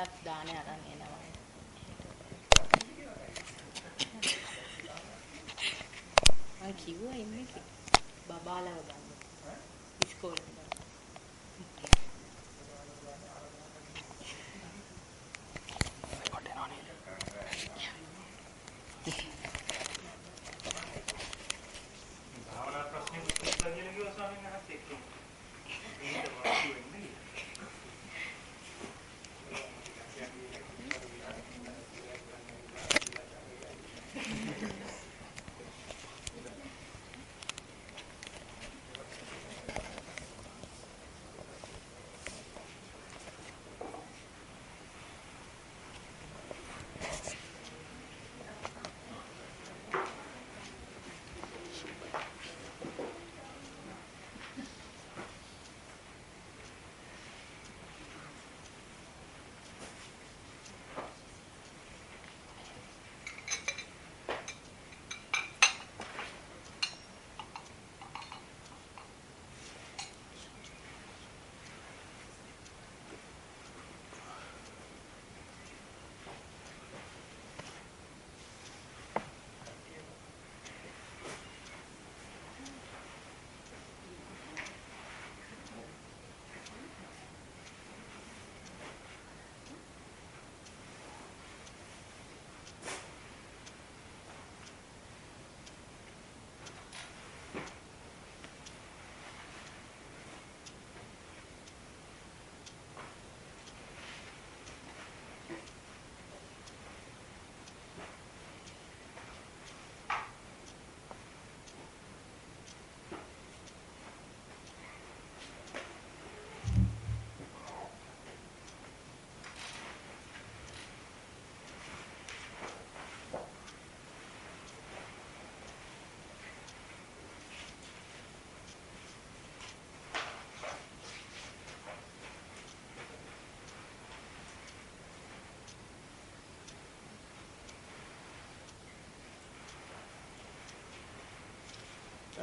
හෙටත් දානේ අරන් එනවා. මම කිව්වා ඉන්නේ බබාලව ගන්න. ඉස්කෝලේ.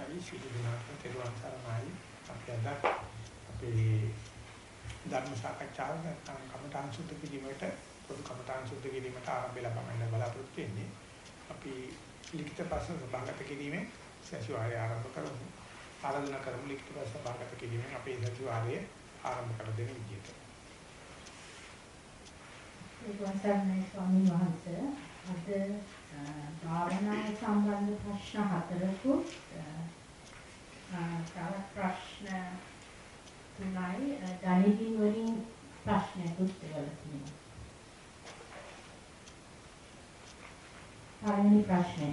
අවස්ථාවේ සිදු වෙනාට තෙරුවන් සරණයි අපි අද අපේ ධර්ම සාකච්ඡාව නැත්නම් කමඨාන් සුද්ධ කිරීමට පොදු කමඨාන් සුද්ධ කිරීමට ආරම්භය ලබන්න බලාපොරොත්තු වෙන්නේ. අපි ලිඛිත ප්‍රශ්න සභාගත කිරීමෙන් සතිවාරය ආරම්භ කරමු. ආරාධනා කරමු ලිඛිත ප්‍රශ්න සභාගත කිරීමෙන් අපේ සතිවාරය ආරම්භ කර දෙන විදියට ඒකසන්නයි ස්වාමීන් වහන්සේ අද භාවනා සම්බන්ධ ප්‍රශ්න හතරකුත් තව ප්‍රශ්න තුනයි ගණිතින් වලින් ප්‍රශ්නකුත් ඒවල තියෙනවා. පළවෙනි ප්‍රශ්නය.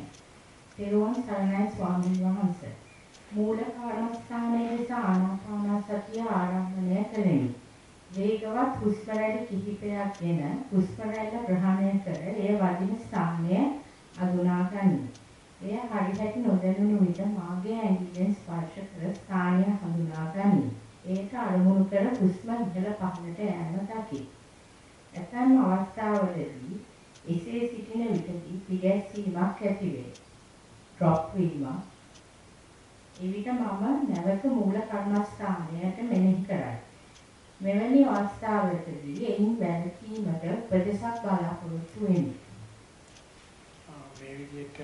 තෙරුවන් සරණයි ස්වාමීන් වහන්සේ. මූල කර්මස්ථානයේ ලෙස ආනාපානසතිය ආරම්භණය කළෙමි. වේගවත් හුස්ම රැලි කිහිපයක් ගෙන හුස්ම රැල්ල ග්‍රහණය කර එය වදින ස්ථානය අඳුනා ගනිමි. එය හරියට නොදැනුණු විට මාගේ ඇඟිල්ලෙන් ස්පර්ශ කර ස්ථානය හඳුනා ගනී. ඒක අරමුණු කර හුස්ම ඉහළ පහළට යෑම දකි. ඇතැම් අවස්ථාවලදී එසේ සිටින විටදී පිගැස්සීමක් ඇති වේ. ඩ්‍රොප් වීමක්. එවිට මම නැවත මූල කර්මස්ථානයට මෙනෙහි කරයි. මෙවැනි අවස්ථාවකදී එයින් වැළකීමට උපදේශක් බලාපොරොත්තු වෙමි. මේ විදිහට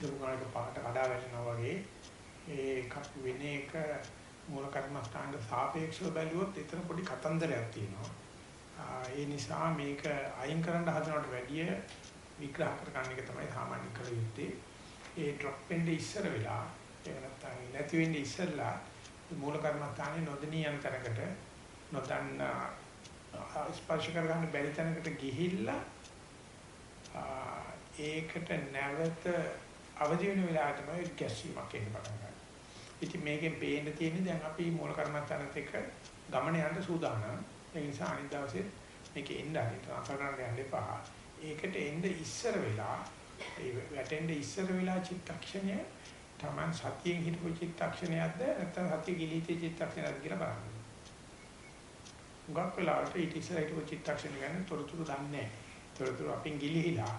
දුරුකාරක පාට කඩා වැටෙනවා වගේ ඒ වෙන එක මූල කර්මස්ථානට සාපේක්ෂව බැලුවොත් එතන පොඩි කතන්දරයක් තියෙනවා. ඒ නිසා මේක අයින් කරන්න හදනවට වැඩිය විග්‍රහ කරගන්න එක තමයි සාමාන්‍ය කළ යුත්තේ. ඒ ඩ්‍රොප් වෙන්නේ ඉස්සර වෙලා ඒක නැත්තම් නැති වෙන්නේ ඉස්සරලා මූල කර්මස්ථානේ නොදෙනී යන තැනකට නොදන්න ස්පර්ශ කරගන්න බැරි තැනකට ගිහිල්ලා ඒකට නැවත අවදි වෙන වෙලාවට තමයි ගැස්සීමක් එන්න පටන් ගන්න. ඉතින් මේකෙන් පේන්න තියෙන්නේ දැන් අපි මූල කර්මස්ථානත් එක්ක ගමන යන්න සූදානම්. ඒ නිසා අනිත් දවසේ මේක එන්න හරි කරන්න යන්න එපා. ඒකට එන්න ඉස්සර වෙලා ඒ වැටෙන්න ඉස්සර වෙලා චිත්තක්ෂණය Taman සතියෙන් හිටපු චිත්තක්ෂණයක්ද නැත්නම් සතිය ගිලීතේ චිත්තක්ෂණයක්ද කියලා බලන්න. උගක් වෙලාවට ඊට ඉස්සර හිටපු චිත්තක්ෂණ ගැන තොරතුරු දන්නේ නැහැ. තොරතුරු අපින් ගිලිහිලා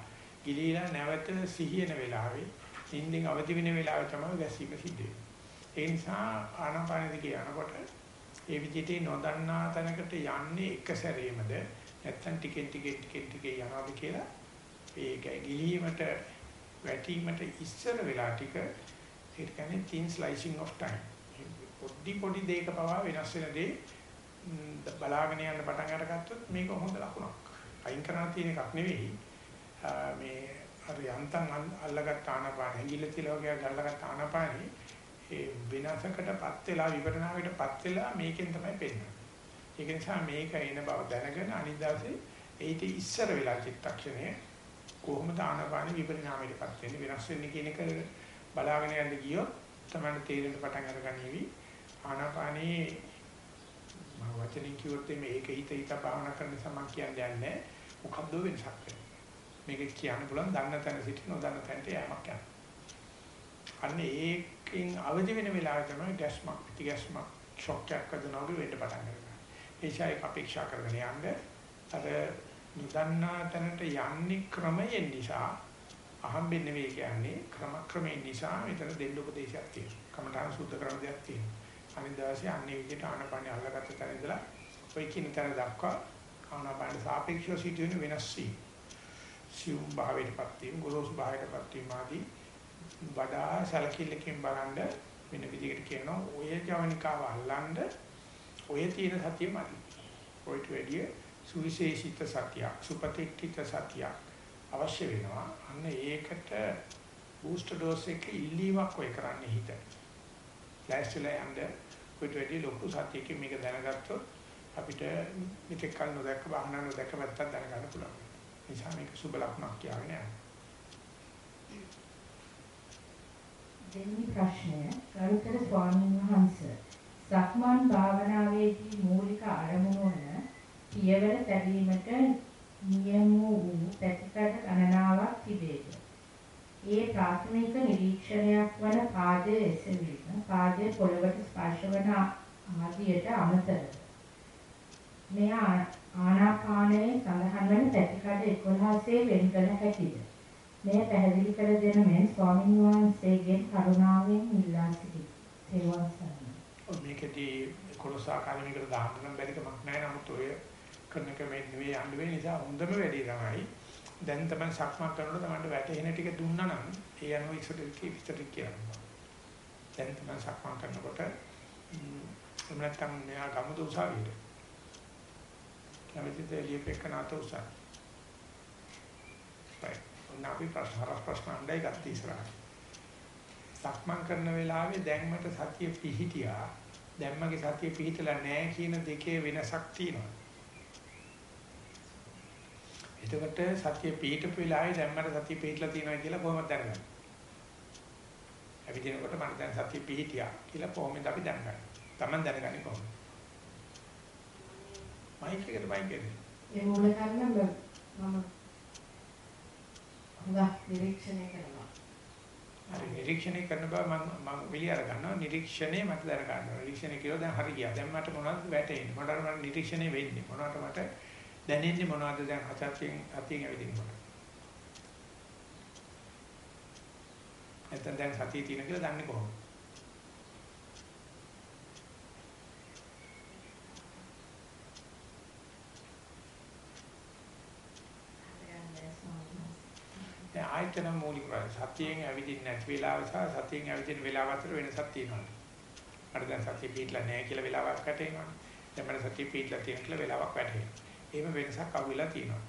ගිලිහිලා නැවත සිහියන වෙලාවේ නිින්දෙන් අවදි වෙන වෙලාවේ තමයි ගැසීම සිද්ධ වෙන්නේ. ඒ නිසා ආනාපාන දිගේ යනකොට ඒ විදිහට නොදන්නා තැනකට යන්නේ එක සැරේමද නැත්තම් ටිකෙන් ටිකෙන් ටිකෙන් ටිකේ යනවාද කියලා ඒක ගිලීමට වැටීමට ඉස්සර වෙලා ටික ඒ කියන්නේ thin slicing of time. පොඩි පොඩි දෙයක පවා වෙනස් වෙන දේ බලාගෙන යන්න පටන් අරගත්තොත් මේක හොඳ ලකුණක්. අයින් කරන්න තියෙන එකක් නෙවෙයි. මේ අර යන්තම් අල්ලගත් ආනපාන ඇඟිල්ල තියලා වගේ අල්ලගත් ආනපානි ඒ. විනාශකටපත් වෙලා විවරණාවටපත් වෙලා මේකෙන් තමයි පෙන්නේ. ඒක නිසා මේක එන බව දැනගෙන අනිත් දවසේ ඒිට ඉස්සර වෙලා චිත්තක්ෂණය කොහොමද ආනපාන විපරිණාමයටපත් වෙන්නේ වෙනස් වෙන්නේ කියන එක බලාගෙන යන්න ගියොත් තමයි තේරෙන්න පටන් අරගනිවි. ආනපානේ මම වචනින් කිව්වොත් මේක හිත හිත භාවනා කරන සමන් කියන්නේ නැහැ. මොකද්ද වෙනසක් මේක කියන්න පුළුවන් දන්න තැන සිට නොදන්න තැනට යamak යනවා අන්න ඒකෙන් අවදි වෙන වෙලාව තමයි ගැස්මක් පිටි ගැස්මක් ෂොක් එකක් වදිනවා වෙන්න පටන් ගන්නවා ඒසයි අපේක්ෂා කරගෙන යන්නේ අර නොදන්නා තැනට යන්නේ ක්‍රමයෙන් නිසා අහම්බෙන් නෙවෙයි කියන්නේ ක්‍රමක්‍රමයෙන් නිසා මෙතන දෙන්න උපදේශයක් තියෙනවා. කමඨාන සුද්ධ කරන දෙයක් තියෙනවා. අනිත් දවසේ අන්නේ විදිහට ආනපාන අල්ලගත්ත තැන ඉඳලා ඔය කියන තැන දක්වා ආනපාන සාපේක්ෂව සිදුවෙන වෙනස් වීම. සියුම් භාවයටපත් වීම, ගොරෝසු භාවයටපත් වීම ආදී වඩා සැලකිල්ලකින් බලන්න වෙන විදිහකට කියනවා ඔය ජවනිකාව අල්ලන්න ඔය තියෙන සතිය මදි. ඔයිට වැඩිය සුවිශේෂිත සතියක් සුපතික්කිත සතියක් අවශ්‍ය වෙනවා අන්න ඒකට බූස්ටර් ඩෝස් එක ඉල්ලීමක් ඔය කරන්නේ හිත. ලෑස්තිලා යන්න කොයිට වැඩි ලොකු සතියකින් මේක දැනගත්තොත් අපිට මෙතෙක් කල නොදැක්ක බාහන නොදැක්ක පැත්තක් දැනගන්න පුළුවන්. නිසා මේක සුබ ලක්ෂණක් කියලාගෙන යනවා. දෙවෙනි ප්‍රශ්නය ගරුතර ස්වාමීන් වහන්සේ සක්මන් භාවනාවේදී මූලික අරමුණ වන පියවර තැබීමට නියම වූ පැතිකඩ ගණනාවක් තිබේද. ඒ ප්‍රාථමික නිරීක්ෂණයක් වන පාදයේ එසවීම පාදයේ පොළවට ස්පර්ශ වන ආදියට අමතරව මෙය ආනාපානයේ සඳහන් වන පැතිකඩ 11සේ වෙන් කළ හැකිද. මෙය පැහැදිලි කර දෙන මෙන් ස්වාමීන් වහන්සේගෙන් කරුණාවෙන් ඉල්ලා සිටියි. සේවා සරණයි. මේකදී 11 ආකාරයකට දාන්න නම් බැරි කමක් නැහැ. නමුත් ඔය කරන එක මේ නෙවෙයි යන්න වෙන්නේ නිසා හොඳම වැඩේ තමයි දැන් තමයි සක්මන් කරනකොට තමයි වැටෙන ටික දුන්නා නම් ඒ අනුව ඉස්සරට විස්තර කියනවා. දැන් තමයි සක්මන් කරනකොට එහෙම නැත්නම් මෙහා ගමුද උසාවියට. කැමතිද එළියපෙක නාත උසාව. Right. ඔන්න ප්‍රශ්න හරස් ප්‍රශ්න අණ්ඩයි ගත්ත ඉස්සරහට. සක්මන් කරන වෙලාවේ දැන් මට සතිය පිහිටියා. දැන් මගේ සතිය පිහිටලා නැහැ කියන දෙකේ වෙනසක් තියෙනවා. එතකොට සතිය පිහිටපු වෙලාවේ දැන් මට සතිය පිහිටලා තියෙනවා කියලා කොහොමද දැනගන්නේ? ඇවිදිනකොට මට දැන් සතිය පිහිටියා කියලා කොහොමද අපි දැනගන්නේ? Taman දැනගන්නේ කොහොමද? මයික් එකට මයික් එකට. ඒ මූල කාරණා මම හුඟක් නිරීක්ෂණය කරනවා. හරි නිරීක්ෂණය කරන බව මම මම විලි අර ගන්නවා නිරීක්ෂණය මට දැන ගන්නවා. නිරීක්ෂණය කියලා දැන් හරි ගියා. දැන් මට මොනවද වැටෙන්නේ? මොනවද මට නිරීක්ෂණය වෙන්නේ? මොනවද මට දැනෙන්නේ මොනවද දැන් හතෙන් අතින් ඇවිදිනකොට නැත්නම් දැන් සතිය තියෙන කියලා දන්නේ කොහොමද දැන් ආයතන මූලික සතියෙන් ඇවිදින්න නැති වෙලාව සහ සතියෙන් ඇවිදින වෙලාව අතර වෙනසක් තියෙනවා. අර දැන් සතිය පිටලා නැහැ කියලා වෙලාවක් වැටෙනවා. දැන් මට සතිය පිටලා තියෙන කියලා වෙලාවක් වැටෙනවා. එහෙම වෙනසක් අහුවෙලා තියෙනවා.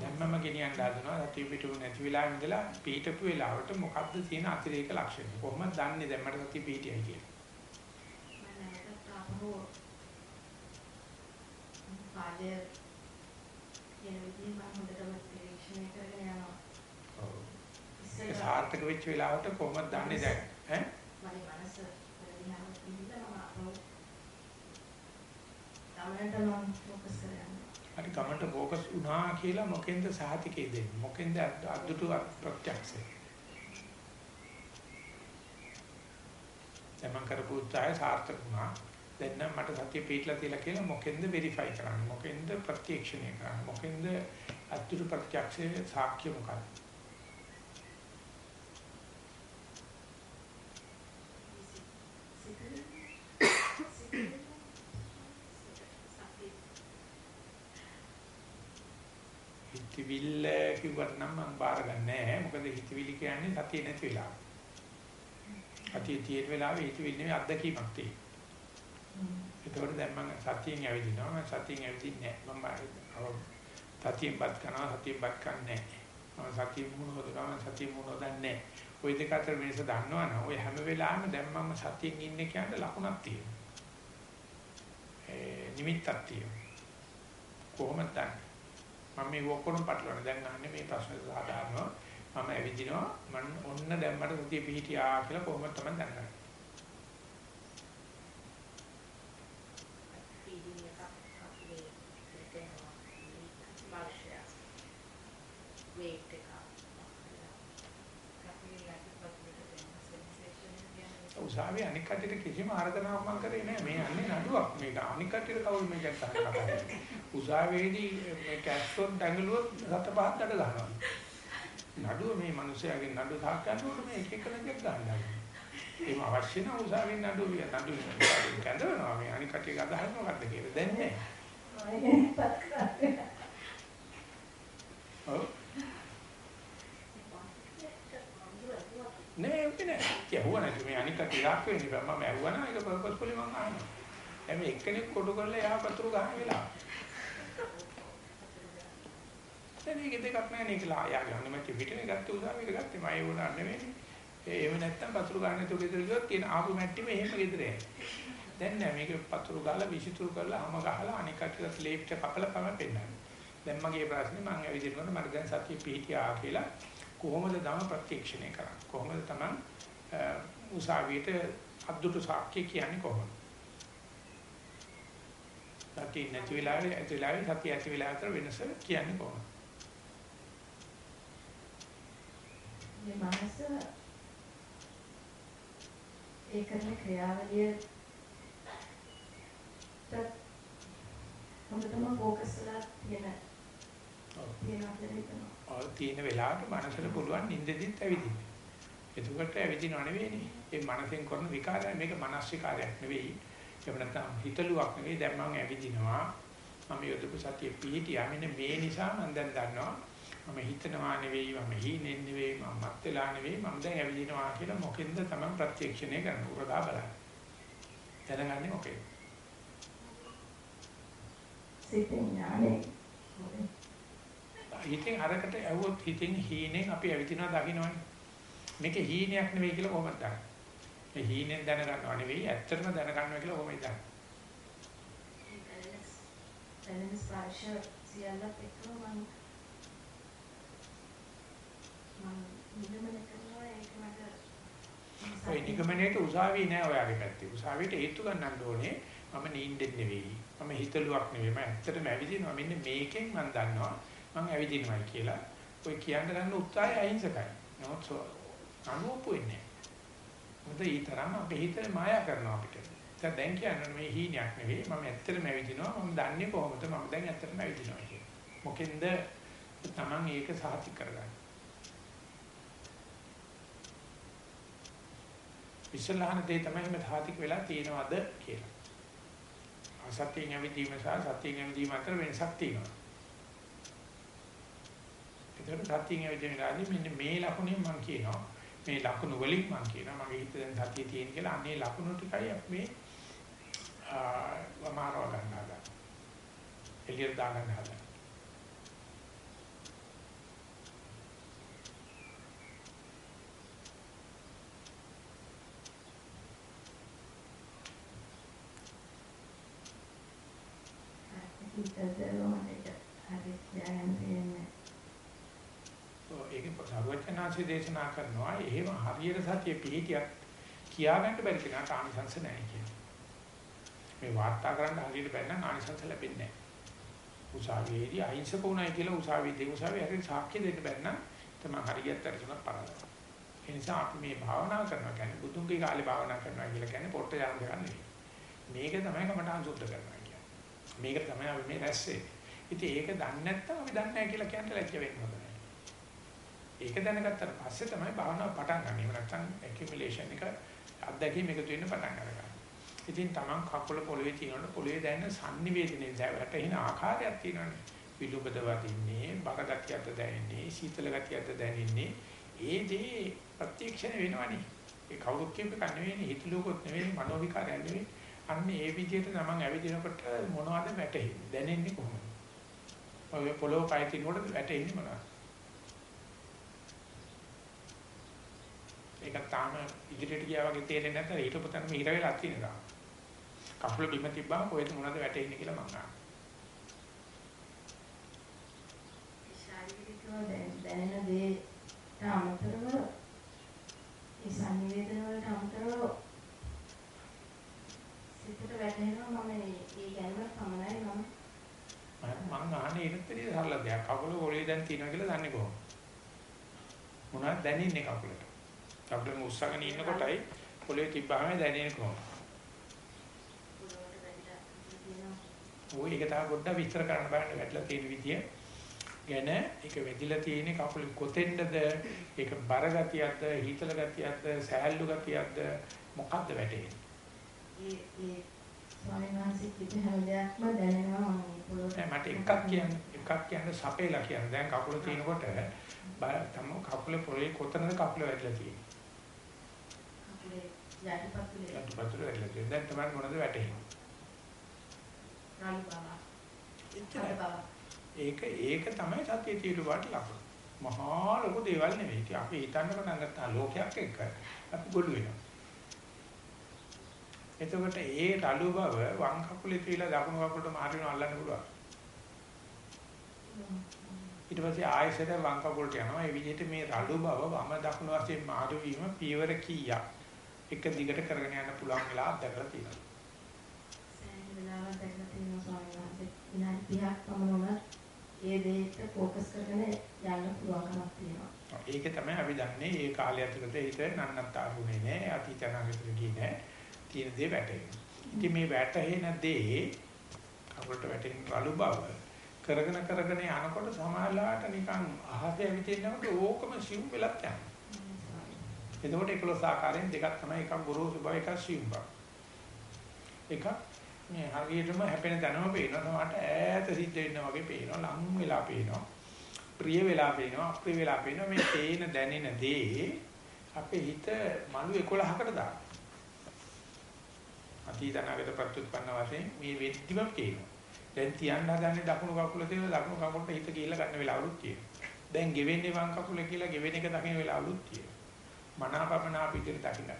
දැන් මම ගෙනියන්න හදනවා සතිය පිටු නැති වෙලාවෙ ඉඳලා පීඨපු වෙලාවට මොකද්ද තියෙන අතිරේක ලක්ෂණ කොහොමද දන්නේ දැන් මට සතිය පීඨයයි කියලා පාදය කියන විදිහ මම හොඳටම නිරීක්ෂණය කරගෙන යනවා. ඔව්. ඒක සාර්ථක වෙච්ච වෙලාවට කොහොමද දන්නේ දැන් ඈ? මගේ මනස වෙනදිහම පිළිදලා මම ගමනට මම ફોකස් කරන්නේ. හරි ගමනට ફોකස් වුණා කියලා මොකෙන්ද සාහිතිකේ දෙන්නේ? මොකෙන්ද අද්දුටු ප්‍රත්‍යක්ෂය? තමන් කරපු උත්සාහය සාර්ථක වුණා. දැන් නම් මට සත්‍ය පිටලා තියලා කියලා මොකෙන්ද වෙරිෆයි කරන්නේ මොකෙන්ද ප්‍රත්‍යක්ෂණය කරන්නේ මොකෙන්ද අතුරු ප්‍රත්‍යක්ෂයේ සාක්ෂි මොකක්ද හිතවිල්ල කිව්වට නම් මම බාරගන්නේ නැහැ මොකද හිතවිලි කියන්නේ සතිය නැති වෙලාව. සතිය තියෙන වෙලාවේ හිතවිල්ලේ අත්දැකීමක් තියෙනවා. ඒතකොට දැන් මම සතියෙන් ඇවිදිනවා. මම සතියෙන් ඇවිදින්නේ නැහැ. මම සතියෙන් බත් කරනවා සතියෙන් බත් කන්නේ නැහැ. මම සතියෙන් මුණ හොදනවා සතියෙන් මුණ හොදන්නේ නැහැ. ওই දෙක අතර වෙනස දන්නවනම් ඔය හැම වෙලාවෙම දැන් මම සතියෙන් ඉන්නේ කියන ලකුණක් තියෙනවා. ඒ නිමිත්තක් තියෙනවා. කොහොමද දන්නේ? මම මේ ඔක්කොම පටලවන දැන් අහන්නේ මේ ප්‍රශ්නේ සාධාරණව මම ඇවිදිනවා මම ඔන්න දැන් මට සතිය පිහිටියා කියලා කොහොමද තමයි දැනගන්නේ feeding එකක් අපේ දෙතේනවා ස්පර්ශය weight එක උසාවියේ අනික් කටට කිසිම ආර්දනාවක් මම කරේ නෑ. මේ යන්නේ නඩුවක්. මේක අනික් කටට කවුරු මේක ගන්න කතා කරන්නේ උසාවියේදී මේ කැස්ටොන් දඟලුවොත් සත පහක් අඩ ගන්නවා. නඩුව මේ මිනිස්යාගේ නඩුව සාකච්ඡාවට මේ එක එක ලෙඩක් ගන්නවා. ඒම අවශ්‍ය නම් උසාවියෙන් නඩුව විය. නඩුව කැඳවනවා. මේ අනික් කටේ ගදහන්න මොකද්ද කියලා. දැන් නෑ. ඔව්. නෑ ඒක නෑ. කියවුවා නැති මේ අනික ටිකක් වෙන්නේ බෑ මම ඇහුවා නම් ඒක පර්පස්ෆුලි මම අහනවා. දැන් මේ එක්කෙනෙක් කොටු කරලා එහා පතුරු ගන්න වෙලාව. දැන් මේක දෙකක් නෑ නේ කියලා. ආයා ගන්න මම පිටිනේ ගත්තේ උදාවියට ගත්තේ. මම ඒ වුණා නෙවෙයි. ඒ එහෙම නැත්තම් පතුරු ගන්න තු ගෙදර ගියොත් තියෙන ආපු මැට්ටි මේ එහෙම ගෙදර යයි. දැන් නෑ මේක පතුරු ගාලා විසිතුරු කරලා හැම ගහලා අනික කටට ලේප්ට කපලා තමයි පෙන්නන්නේ. දැන් මගේ ප්‍රශ්නේ මම ඇවිදිනකොට මට දැන් සතිය පිහිටියා කියලා කොහොමද ධම ප්‍රත්‍යක්ෂණය කරන්නේ කොහොමද Taman උසාවියට අද්දුට සාක්ෂි කියන්නේ කොහොමද සතිය නැති වෙලාවේ ඇති වෙලාවේ සතිය ඇති වෙලාව අතර වෙනස කියන්නේ කොහොමද මේ මනස ඒ කරන ක්‍රියාවලිය හොඳටම ફોකස් වෙලා තියෙන තියෙනවා කියලා හිතනවා ඔය තියෙන වෙලාවට මනසට පුළුවන් නිින්දෙදිත් ඇවිදින්න. එතකොට ඇවිදිනව නෙවෙයිනේ. ඒ මනසෙන් කරන විකාරය මේක මනස් විකාරයක් නෙවෙයි. ඒක නැත්නම් හිතලුවක් නෙවෙයි. දැන් මම ඇවිදිනවා. මම යොදපු සතිය පිහිටියා. මෙන්න මේ නිසා මම දැන් දන්නවා. මම හිතනවා නෙවෙයි, මම හීනෙන් නෙවෙයි, මම මත් වෙලා නෙවෙයි, මම දැන් ඇවිදිනවා කියලා මොකෙන්ද තමයි ප්‍රත්‍යක්ෂණය කරන්නේ. උරගා බලන්න. දැනගන්නේ මොකේද? සිතෙන් ඥානේ හිතෙන් අරකට ඇහුවොත් හිතෙන් හීනෙන් අපි ඇවිදිනවා දකින්නවනේ. මේක හීනයක් නෙවෙයි කියලා කොහොමද දන්නේ? මේ හීනෙන් දැනගන්නව නෙවෙයි ඇත්තටම දැනගන්නවා කියලා කොහොමද දන්නේ? දැනෙන ස්පර්ශ සියල්ලත් එක්කම මම මම නිගමන කරනවා ඒක මට ඔය නිගමනයේට උසාවිය නෑ ඔයාගේ පැත්තේ. උසාවියට හේතු ගන්නන්න ඕනේ. මම නිින්දෙන් නෙවෙයි. මම හිතලුවක් නෙවෙයි. මම ඇත්තටම ඇවිදිනවා. මෙන්න මේකෙන් මම දන්නවා මම ඇවිදිනවයි කියලා. ඔය කියන්න ගන්න උත්සාහය අහිංසකයි. නමුත් අනුපු වෙන්නේ. මොකද ඊතරම් අපේ හිතේ මායා කරනවා අපිට. දැන් දැන් කියන්නේ මේ හීනයක් නෙවෙයි. මම ඇත්තටම ඇවිදිනවා. මම දන්නේ කොහොමද මම දැන් ඇත්තටම ඇවිදිනවා කියලා. මොකෙන්ද Taman ඒක සාතික කරගන්නේ. ඉස්සල්ලාහන දේ තමයි මේ සාතික වෙලා තියෙනවද කියලා. අසත්‍යයෙන් ඇවිදීම සහ සත්‍යයෙන් ඇවිදීම අතර වෙනසක් තියෙනවා. ඒකට සත්‍යයෙන් ඇවිදින වෙලාවදී මෙන්න මේ ලකුණෙන් මම කියනවා මේ ලකුණු වලින් මම කියනවා මගේ හිත දැන් සතිය තියෙන කියලා අන්නේ ලකුණු ටිකයි අපි මේ වමාරව ගන්න හදා. එළියට දාගන්න හදා. හිතදරෝමට හරි දැනන් තියෙන්නේ ඒක සර්වඥාන්සේ දේශනා කරනවා එහෙම හරියට සතිය පිළිටියක් කියාගන්න බැරි කෙනාට ආනිසංස නැහැ කියන. මේ වාර්තා කරන්න හරියට බැන්න ආනිසංස ලැබෙන්නේ නැහැ. උසාවියේදී අහිංසක උනායි කියලා උසාවියේදී උසාවිය හරියට සාක්ෂි දෙන්න බැන්න තමයි හරියට අරගෙන පරාදයි. ඒ නිසා අපි මේ භාවනා කරනවා කියන්නේ බුදුන්ගේ කාලේ භාවනා කරනවා කියලා කියන්නේ පොට්ට යන දෙයක් නෙවෙයි. මේක තමයි කමඨාන් සුද්ධ කරනවා කියන්නේ. මේක තමයි අපි මේ රැස්සේ. ඉතින් ඒක දන්නේ නැත්නම් අපි දන්නේ නැහැ කියලා කියන්න ලැජ්ජ වෙන්න හොඳ නැහැ. ඒක දැනගත්තට පස්සේ තමයි භාවනාව පටන් ගන්න. එහෙම නැත්නම් accumulation එක අත්දැකීම් එකතු වෙන්න පටන් ගන්නවා. ඉතින් Taman කකුල පොළවේ තියෙනකොට පොළවේ දැනෙන sannivedanaye වැටෙන ආකාරයක් තියෙනවානේ. විලුඹද වදින්නේ, බර ගතියක්ද දැනෙන්නේ, සීතල ගතියක්ද දැනෙන්නේ. ඒ දේ ප්‍රත්‍යක්ෂණ වෙනවනේ. ඒ කවුරුත් කියප එක නෙවෙයි, හිතලුකොත් නෙවෙයි, මනෝ විකාරයක් නෙවෙයි. අන්න ඒ විදිහට තමන් ඇවිදිනකොට මොනවද වැටෙන්නේ? දැනෙන්නේ කොහොමද? ඔය පොළොව කය තිනකොට වැටෙන්නේ මොනවද? ඒක තාම ඉදිරියට ගියා වගේ තේරෙන්නේ නැත්නම් ඊට පොතන මිහිර වෙලා තියෙනවා. කකුල බිම තිබ්බම කොහෙද මොනවද වැටෙන්නේ කියලා මං අහනවා. ශාරීරිකව දැනෙන දේට අමතරව ඒ සංවේදන වලට අමතරව සිතට වැටෙනවා මම ඒ ගැනම පමණයි මම මං අහන්නේ ඊටතරී සරල දෙයක්. කකුල පොළේ දැන් තියෙනවා කියලා දන්නේ කොහොමද? මොනවද දැනෙන්නේ කකුලට? කකුලෙන් උස්සගෙන ඉන්නකොටයි පොළේ තිබ්බාම දැනෙන්නේ කොහොමද? ඔය ඒක තමයි පොඩ්ඩක් විස්තර කරන්න බලන්න වැටලා තියෙන විදිය. ගැන ඒක වෙදිලා තියෙන්නේ කකුල කොතෙන්ද? ඒක බර ගතියක්ද, හීතල ගතියක්ද, සෑහළු ගතියක්ද මොකක්ද වැටෙන්නේ? ඒ ඒ ස්වාමීන් වහන්සේ කිව්ව හැම දෙයක්ම දැනෙනවා මම පොළොවට. මට එකක් කියන්න එකක් කියන්න සපේලා කියන්න. දැන් කකුල තිනකොට තම කකුල පොළේ කොතනද කකුල වැටලා තියෙන්නේ? කකුලේ යටිපතුලේ යටිපතුල වැටලා තියෙන්නේ. දැන් තමයි මොනවද වැටෙන්නේ? ඒක ඒක තමයි සතිය తీරුවාට ලකුණ. මහා ලොකු දේවල් නෙවෙයි. අපි හිතන්න පටන් ගත්තා ලෝකයක් එක්ක අපි ගොළු වෙනවා. එතකොට ඒ රළු බව වම් කකුලේ තියලා දකුණු කකුලට මාරිනව අල්ලන්න පුළුවන්. ඊට පස්සේ ආයෙසට වම් කකුලට යනවා. ඒ විදිහට මේ රළු බව වම දකුණු වශයෙන් මාරු වීම පියවර කීයක් එක දිගට කරගෙන යන්න පුළුවන් කියලා අත්දැකලා තියෙනවා. ඒක තමයි අපි දන්නේ මේ කාලය ඇතුළත හිත නන්නත් ආගුනේ නෑ අතීත අනාගතෙට ගියේ නෑ තියෙන දේ වැටෙනවා. ඉතින් මේ වැටෙන දේ අපලට වැටෙන රළු බව කරගෙන කරගෙන යනකොට සමාජලාට නිකන් අහසේ විදිනකොට ඕකම සිව් වෙලක් යනවා. එතකොට 11 ආකාරයෙන් දෙකක් තමයි එකක් ගොරෝසු බව එකක් සිව් බව. එකක් මේ හරියටම හැපෙන තැනම පේනවා සමහරට ඈත සිද්ධ වෙන්න වගේ පේනවා ලඟ වෙලා පේනවා ප්‍රිය වෙලා පේනවා අප්‍රිය වෙලා පේනවා මේ තේන දැනෙන දේ අපේ හිත මළු 11කට දානවා අතීත අනාගත ප්‍රත්‍යুৎපන්න වශයෙන් මේ වෙද්දිම පේනවා. දැන් තියන්න හදන්නේ දකුණු කකුල තියලා දකුණු කකුලට හිත ගිහිල්ලා ගන්න වෙලාවලුත් තියෙනවා. දැන් ගෙවෙන්නේ වම් කකුල කියලා ගෙවෙන එක දකින්න වෙලාවලුත් තියෙනවා. මනාපමනා පිටිට දකින්න.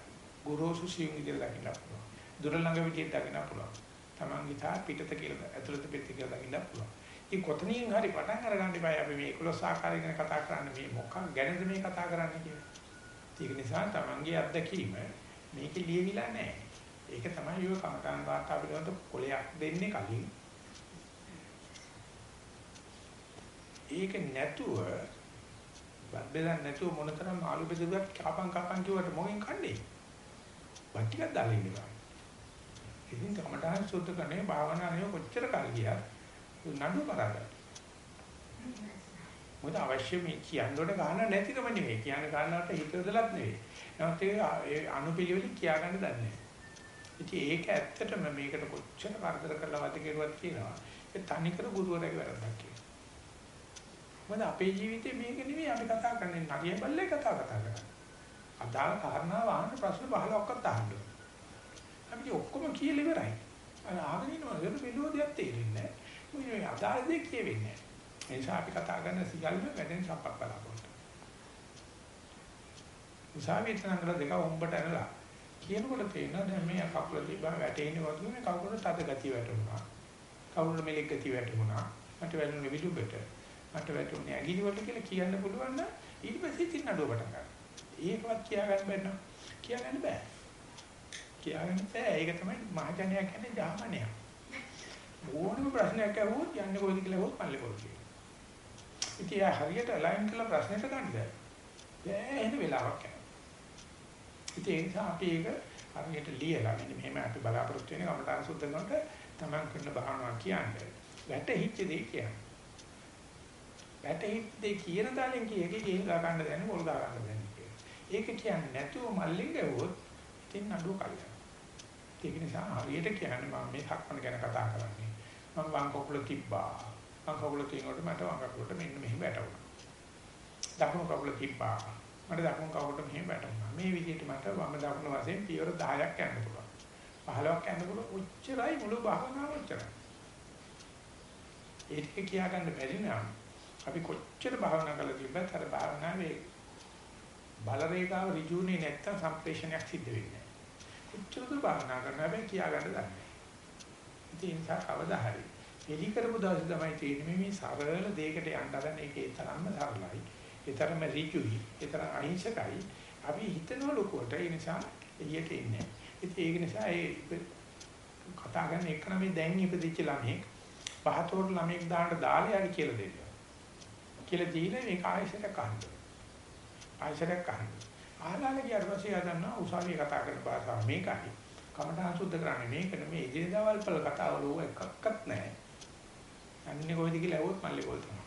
ගුරුසු සියුම් විදිහට දකින්න පුළුවන්. දුර ළඟ විදිහට දකින්න පුළුවන්. තමන්ගේ තා පිටත කියලා ඇතුළත පිටත කියලා දකින්න පුළුවන්. ඉතින් කොතනින් හරි පටන් අරගන්න ඉබයි අපි මේ 11 ආකාරය ගැන කතා කරන්නේ මේ මොකක් ගැනද මේ කතා කරන්නේ කියලා. ඒක නිසා තමන්ගේ අත්දැකීම මේකේ ලියවිලා නැහැ. ඒක තමයි ඔය කමඨාන් වාර්තා පිළිබඳ කොලයක් දෙන්නේ කලින්. ඒක නැතුව බද්දෙන් නැතුව මොනතරම් ආලු බෙදුවක් කපන් කපන් කිව්වට මොකෙන් කන්නේ? බත් ටිකක් දාලා ඉන්නවා. ඉතින් කමඨාන් සුද්ධ කරන්නේ භාවනාවේ කොච්චර කල් ගියත් නඩු කරගන්න. මොකද අවශ්‍ය මේ කියන්නකොට ගන්න නැතිකම නෙවෙයි. කියන කාරණාවට හිත යොදලත් නෙවෙයි. නමුත් ඒ අනුපිළිවෙලින් කියාගන්න දන්නේ නැහැ. ඉතින් ඒක ඇත්තටම මේකට කොච්චර කරදර කරලා වද කෙරුවත් කියනවා. ඒ තනිකර ගුරුවරයාගේ වැරද්දක් කියලා. මොකද අපේ ජීවිතේ මේක නෙවෙයි අපි කතා කරන්නේ නරිය බල්ලේ කතා කතා කරන්නේ. අදාළ කාරණාව අහන්න ප්‍රශ්න 15ක්වත් අහන්න ඕනේ. අපි ඔක්කොම කියලා ඉවරයි. අර ආගෙන ඉන්නවා ඒක මෙලෝදියක් තේරෙන්නේ නැහැ. මේ අදාළ දේ කියවෙන්නේ නැහැ. ඒ නිසා අපි කතා කරන සියල්ල වැඩෙන් සප්පක් බලාපොරොත්තු. උසාවියට නංගල දෙක හොම්බට ඇනලා කියනකොට තේරෙනවා දැන් මේ කකුල තිබ්බම වැටෙන්නේ වගේ මේ කකුලට තද ගතිය වැටුණා. කකුලට මෙලෙක් ගතිය වැටුණා. මට වැටුනේ විදුබෙට. මට වැටුනේ ඇගිලි වලට කියලා කියන්න පුළුවන් නම් ඊට පස්සේ ඉතින් නඩුව පටන් ගන්නවා. ඒකවත් කියාගන්න බැන්න. කියාගන්න බෑ. කියාගන්න බෑ. ඒක තමයි මහජනයා කියන්නේ ජාමනය. ඕනම ප්‍රශ්නයක් අහුවොත් යන්නේ කොහෙද කියලා හොත් පල්ලේ පොල් කියනවා. ඉතින් ආ හරියට අලයින් කරලා ප්‍රශ්නෙට ගන්න බෑ. බෑ එන වෙලාවක් යනවා. ඉතින් ඒ නිසා අපි ඒක හරියට ලියලා මෙන්න මෙහෙම අපි බලාපොරොත්තු වෙන කමටහන් සුද්ධ කරනකොට තමන් කරන භාවනාව කියන්නේ. වැටහිච්ච දේ කියන්නේ. වැටහිච්ච දේ කියන තාලෙන් කියේකේ කේල් ගා ගන්න දැන මොල් ගා ගන්න දැන කියලා. ඒක කියන්නේ නැතුව මල්ලෙන් ගවුවොත් ඉතින් නඩුව කල්යනවා. ඒක නිසා හරියට කියන්නේ මම මේ සක්මණ ගැන කතා කරන්නේ. මම වම් කකුල තිබ්බා. වම් කකුල තියෙනකොට මට වම් කකුලට මෙන්න මෙහෙම වැටුණා. දකුණු කකුල තිබ්බා. මට දකුණු කකුලට මෙහෙම වැටුණා. මේ විදිහට මට වම් දකුණු වශයෙන් පියවර 10ක් යන්න පුළුවන්. 15ක් යන්න පුළුවන්. උච්චරයි මුළු භාවනාව උච්චරයි. ඒක කියා ගන්න බැරි නම් අපි කොච්චර භාවනා කළා තිබ්බත් අර භාවනාවේ බල රේඛාව ඍජුනේ නැත්තම් සම්ප්‍රේෂණයක් සිද්ධ වෙන්නේ නැහැ. කොච්චර දුර භාවනා කරනවා හැබැයි කියා ගන්න දන්නේ නැහැ. ඒ නිසා කවදා හරි එලි කරපු දවසේ තමයි තේරෙන්නේ මේ සරල දෙයකට යන්න හදන එකේ තරම්ම සරලයි. ඒ තරම්ම ඍජුයි. ඒ තරම් අහිංසකයි. අපි හිතනවා ලොකුවට ඒ නිසා එළියට එන්නේ. ඉතින් ඒක නිසා ඒ කතා කරන එක නම් මේ දැන් ඉපදිච්ච ළමෙක් පහතෝට ළමෙක් දාන්න දාලා යන්න කියලා දෙන්න. කියලා දීලා මේක ආයෙසට කන්න. ආයෙසට කන්න. ආලාල කියාට පස්සේ ආදන්නා උසාවියේ කතා කරන භාෂාව මේකයි. කමඨාන් සුද්ධ කරන්නේ මේක නෙමෙයි ඉදිරියදවල් පළ කතාව ලෝක එකක්වත් නැහැ. අන්නේ කොයිද කියලා ඇහුවොත් මල්ලේ පොල් තමයි.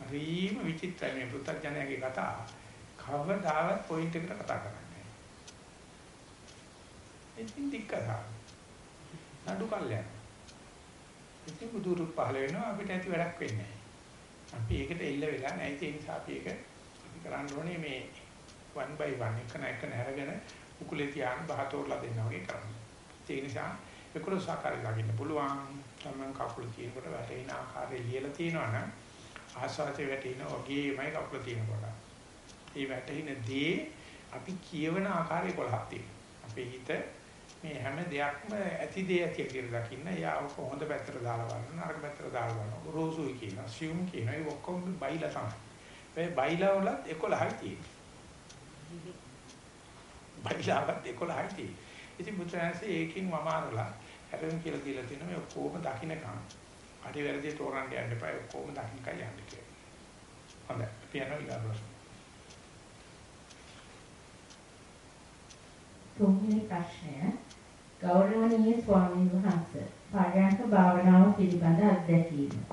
හරිම විචිත්‍රයි මේ පුත්තජනයාගේ කතාව. කවදාවත් පොයින්ට් එකට කතා කරන්නේ නැහැ. ඉතින් දික්කසා. නඩු කල්යන. ඉතින් බුදුරු පහල වෙනවා අපිට ඇති වැඩක් වෙන්නේ නැහැ. අපි ඒකට එල්ල වෙලා නැහැ. ඒ නිසා අපි ඒක අපි කරන්න ඕනේ මේ one by one එක නැක නැරගෙන උකුලේ තියාගෙන බහතෝරලා දෙන්න වගේ කරන්න. ඒ නිසා 11 ආකාරය ළඟින්න පුළුවන්. තමන් කකුල තියෙනකොට වැටෙන ආකාරය ලියලා තියෙනවා නම් ආස්වාදයේ වැටෙන වගේමයි කකුල තියෙනකොට. ඒ වැටෙන දේ අපි කියවන ආකාරය 11ක් තියෙනවා. අපේ හිත මේ හැම දෙයක්ම ඇති දේ ඇති කියලා දකින්න. එයා කොහොඳ පැත්තට දාලා බලන නරක පැත්තට දාලා බලන. රෝසුයි කියන, සියුම් කියන, ඒ ඔක්කොම බයිලා තමයි. මේ බයිලා වලත් 11යි තියෙන්නේ. බයිලාවත් 11යි තියෙන්නේ. ඉතින් බුදුරජාණන්සේ ඒකෙන් වමාරලා හැරෙන් කියලා දීලා තියෙනවා මේ ඔක්කොම දකින්නකම් අඩි වැරදි තෝරන්න යන්න එපා ඔක්කොම දකින්නකම් යන්න කියලා. හොඳයි. අපි යනවා ඊගා ප්‍රශ්න. තුන්වෙනි ප්‍රශ්නය ගෞරවනීය ස්වාමීන් වහන්සේ පාරයන්ක භාවනාව පිළිබඳ අත්දැකීම.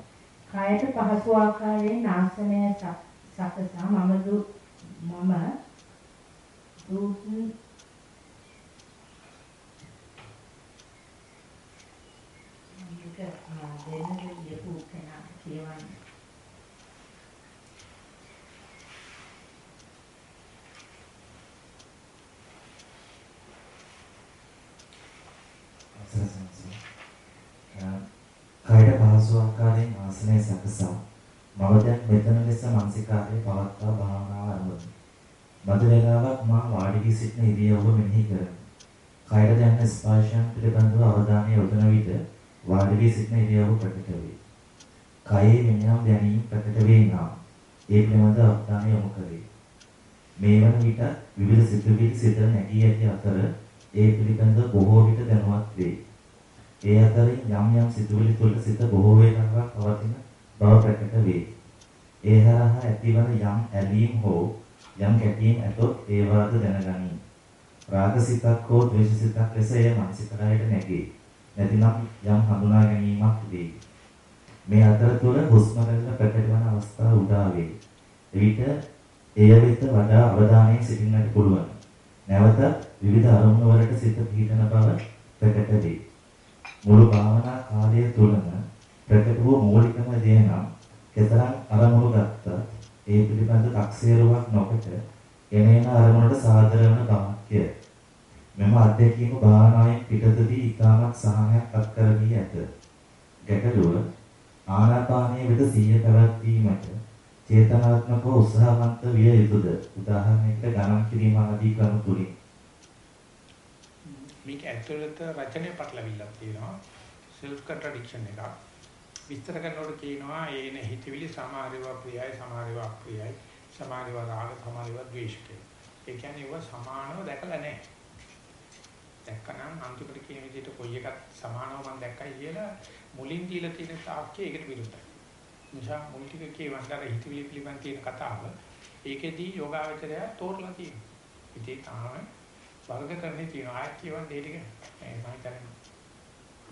කායට පහසු ආකාරයෙන් ආසනය සකසා මම දු මම දුක් මේක දෙන්න ලියපු කෙනා කියවන්නේ. කයට පහසු ආකාරයෙන් ආසනය සකසා මම දැන් මෙතන ලෙස මානසිකාරයේ පවත්වා භාවනාව ආරම්භ. බද වේලාවක් මා වාඩි වී සිටින ඉරියව්ව මෙනෙහි කරමි. කයට දැනෙන ස්පර්ශයන් පිළිබඳව අවධානය යොදන විට වාඩි වී සිටින ඉරියව්ව ප්‍රකට වේ. කයේ මෙන්නම් දැනීම ප්‍රකට වේ නම් ඒ පිළිබඳ අවධානය යොමු කරේ. මේ වන විට විවිධ සිතුවිලි සිත නැගී ඇති අතර ඒ පිළිබඳ බොහෝ විට දැනුවත් වේ. ඒ අතරින් යම් යම් සිතුවිලි තුළ සිත බොහෝ වේලාවක් පවතින බව ප්‍රකට වේ. ඒ හරහා ඇතිවන යම් ඇලීම් හෝ යම් කැටීම් ඇතොත් ඒ වාද දැනගනී. රාගසිතක් හෝ ද්වේෂසිතක් ලෙස එය මානසිකරයට නැගේ. නැතිනම් යම් හඳුනා ගැනීමක් වේ. මේ අතරතුර හුස්ම රැල්ල ප්‍රකට වන අවස්ථා උදා වේ. එවිට එය වෙත වඩා අවධානයෙන් සිටින්නට පුළුවන්. නැවත විවිධ අරමුණු වලට සිත පිහිටන බව ප්‍රකට වේ. මුළු භාවනා කාලය තුලම ප්‍රකට වූ මූලිකම දේ නම් කෙතරම් අරමුණු ගත්ත ඒ පිළිබඳ තක්සේරුවක් නොකොට එනේන අරමුණට සාදර වන බවක්ය. මෙම අධ්‍යක්ීම භාවනාවෙන් පිටතදී ඊටමත් සහනයක් අත්කර වී ඇත. ගැටලුව ආනාපානයේ විද සිහිය පැවැත්වීමට චේතනාත්මකව උත්සාහවන්ත විය යුතුද? උදාහරණයකට ගණන් කිරීම ආදී කරුණු තුලින්. මේක ඇතුළත රචනයේ පටලවිල්ලක් තියෙනවා. self contradiction එකක්. විස්තර කරනකොට කියනවා ඒන හිතවිලි සමහරව ප්‍රියයි සමහරව අප්‍රියයි සමහරව රාග සමහරව ද්වේෂ කියලා. ඒ කියන්නේ ඒවා සමානව දැකලා නැහැ. දැක්කනම් අන්තිමට කියන විදිහට කොයි එකක් සමානව මම දැක්කයි කියලා මුලින් දීලා තියෙන සාක්ෂි ඒකට විරුද්ධයි. නිසා මුල් ටික කියවන්නතර හිතවිලි පිළිබඳ තියෙන කතාව ඒකෙදී යෝගාවචරය තෝරලා තියෙනවා. ඉතින් තාම වර්ග කරන්නේ තියෙනවා. ආයෙත් කියවන්නේ ටික මම හිතන්නේ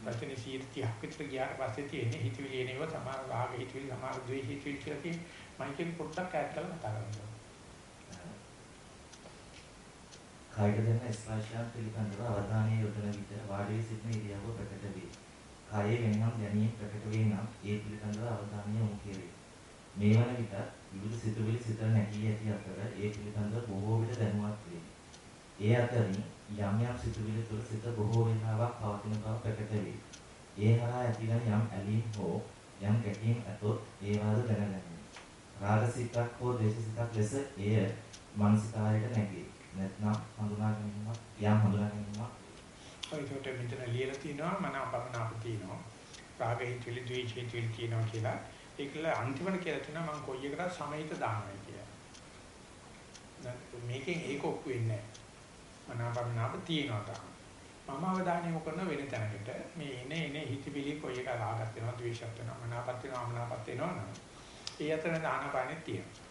වචනේ 30ක් විතර ගියාට පස්සේ තියෙන්නේ හිතවිලි එනේව සමහර රාග හිතවිලි සමහර ද්වේෂ හිතවිලි කියලා තියෙන මම කියන්නේ පොඩ්ඩක් ඈත් කරලා කතා කරනවා. කායික දැන ස්පර්ශයන් පිළිබඳව අවධානය යොදන විට වාඩි වී සිටින ඉරියව්ව ප්‍රකට වේ. කයේ වෙනනම් දැනීම ප්‍රකට වේ නම් ඒ පිළිබඳව අවධානය යොමු කෙරේ. මේ වන විට විවිධ සිතුවිලි සිතට නැගී ඇති අතර ඒ පිළිබඳව බොහෝ විට දැනුවත් වේ. ඒ අතරින් යම් යම් සිතුවිලි තුළ සිත බොහෝ වේලාවක් පවතින බව ප්‍රකට වේ. ඒ හරහා ඇතිවන යම් ඇලීම් හෝ යම් ගැටීම් ඇතොත් ඒ වාද දැනගනිමි. රාගසිතක් හෝ ද්වේෂසිතක් ලෙස එය මානසිකාරයට නැගේ. නැත්නම් හඳුනා ගැනීමක් යම් හඳුනා ගැනීමක් ඒකට මෙතන ලියලා තිනවා මන අපමණාප තිනවා. රාගෙ හිතවිලි ද්වේෂෙ හිතවිලි තිනවා කියලා. ඒකල අන්තිමට කියලා තියෙනවා මම කොයි එකකට සමහිත දානවා කියලා. මේකෙන් ඒක ඔප්පු වෙන්නේ නැහැ. මන අපමණාප තිනවා තමයි. මම අවධානය යොමු කරන වෙන තැනකට මේ එනේ එනේ හිතවිලි කොයි එක රාගත් වෙනවා ද්වේෂත් වෙනවා මනාපත් වෙනවා අමනාපත් වෙනවා නම් ඒ අතර දානපානෙත් තියෙනවා.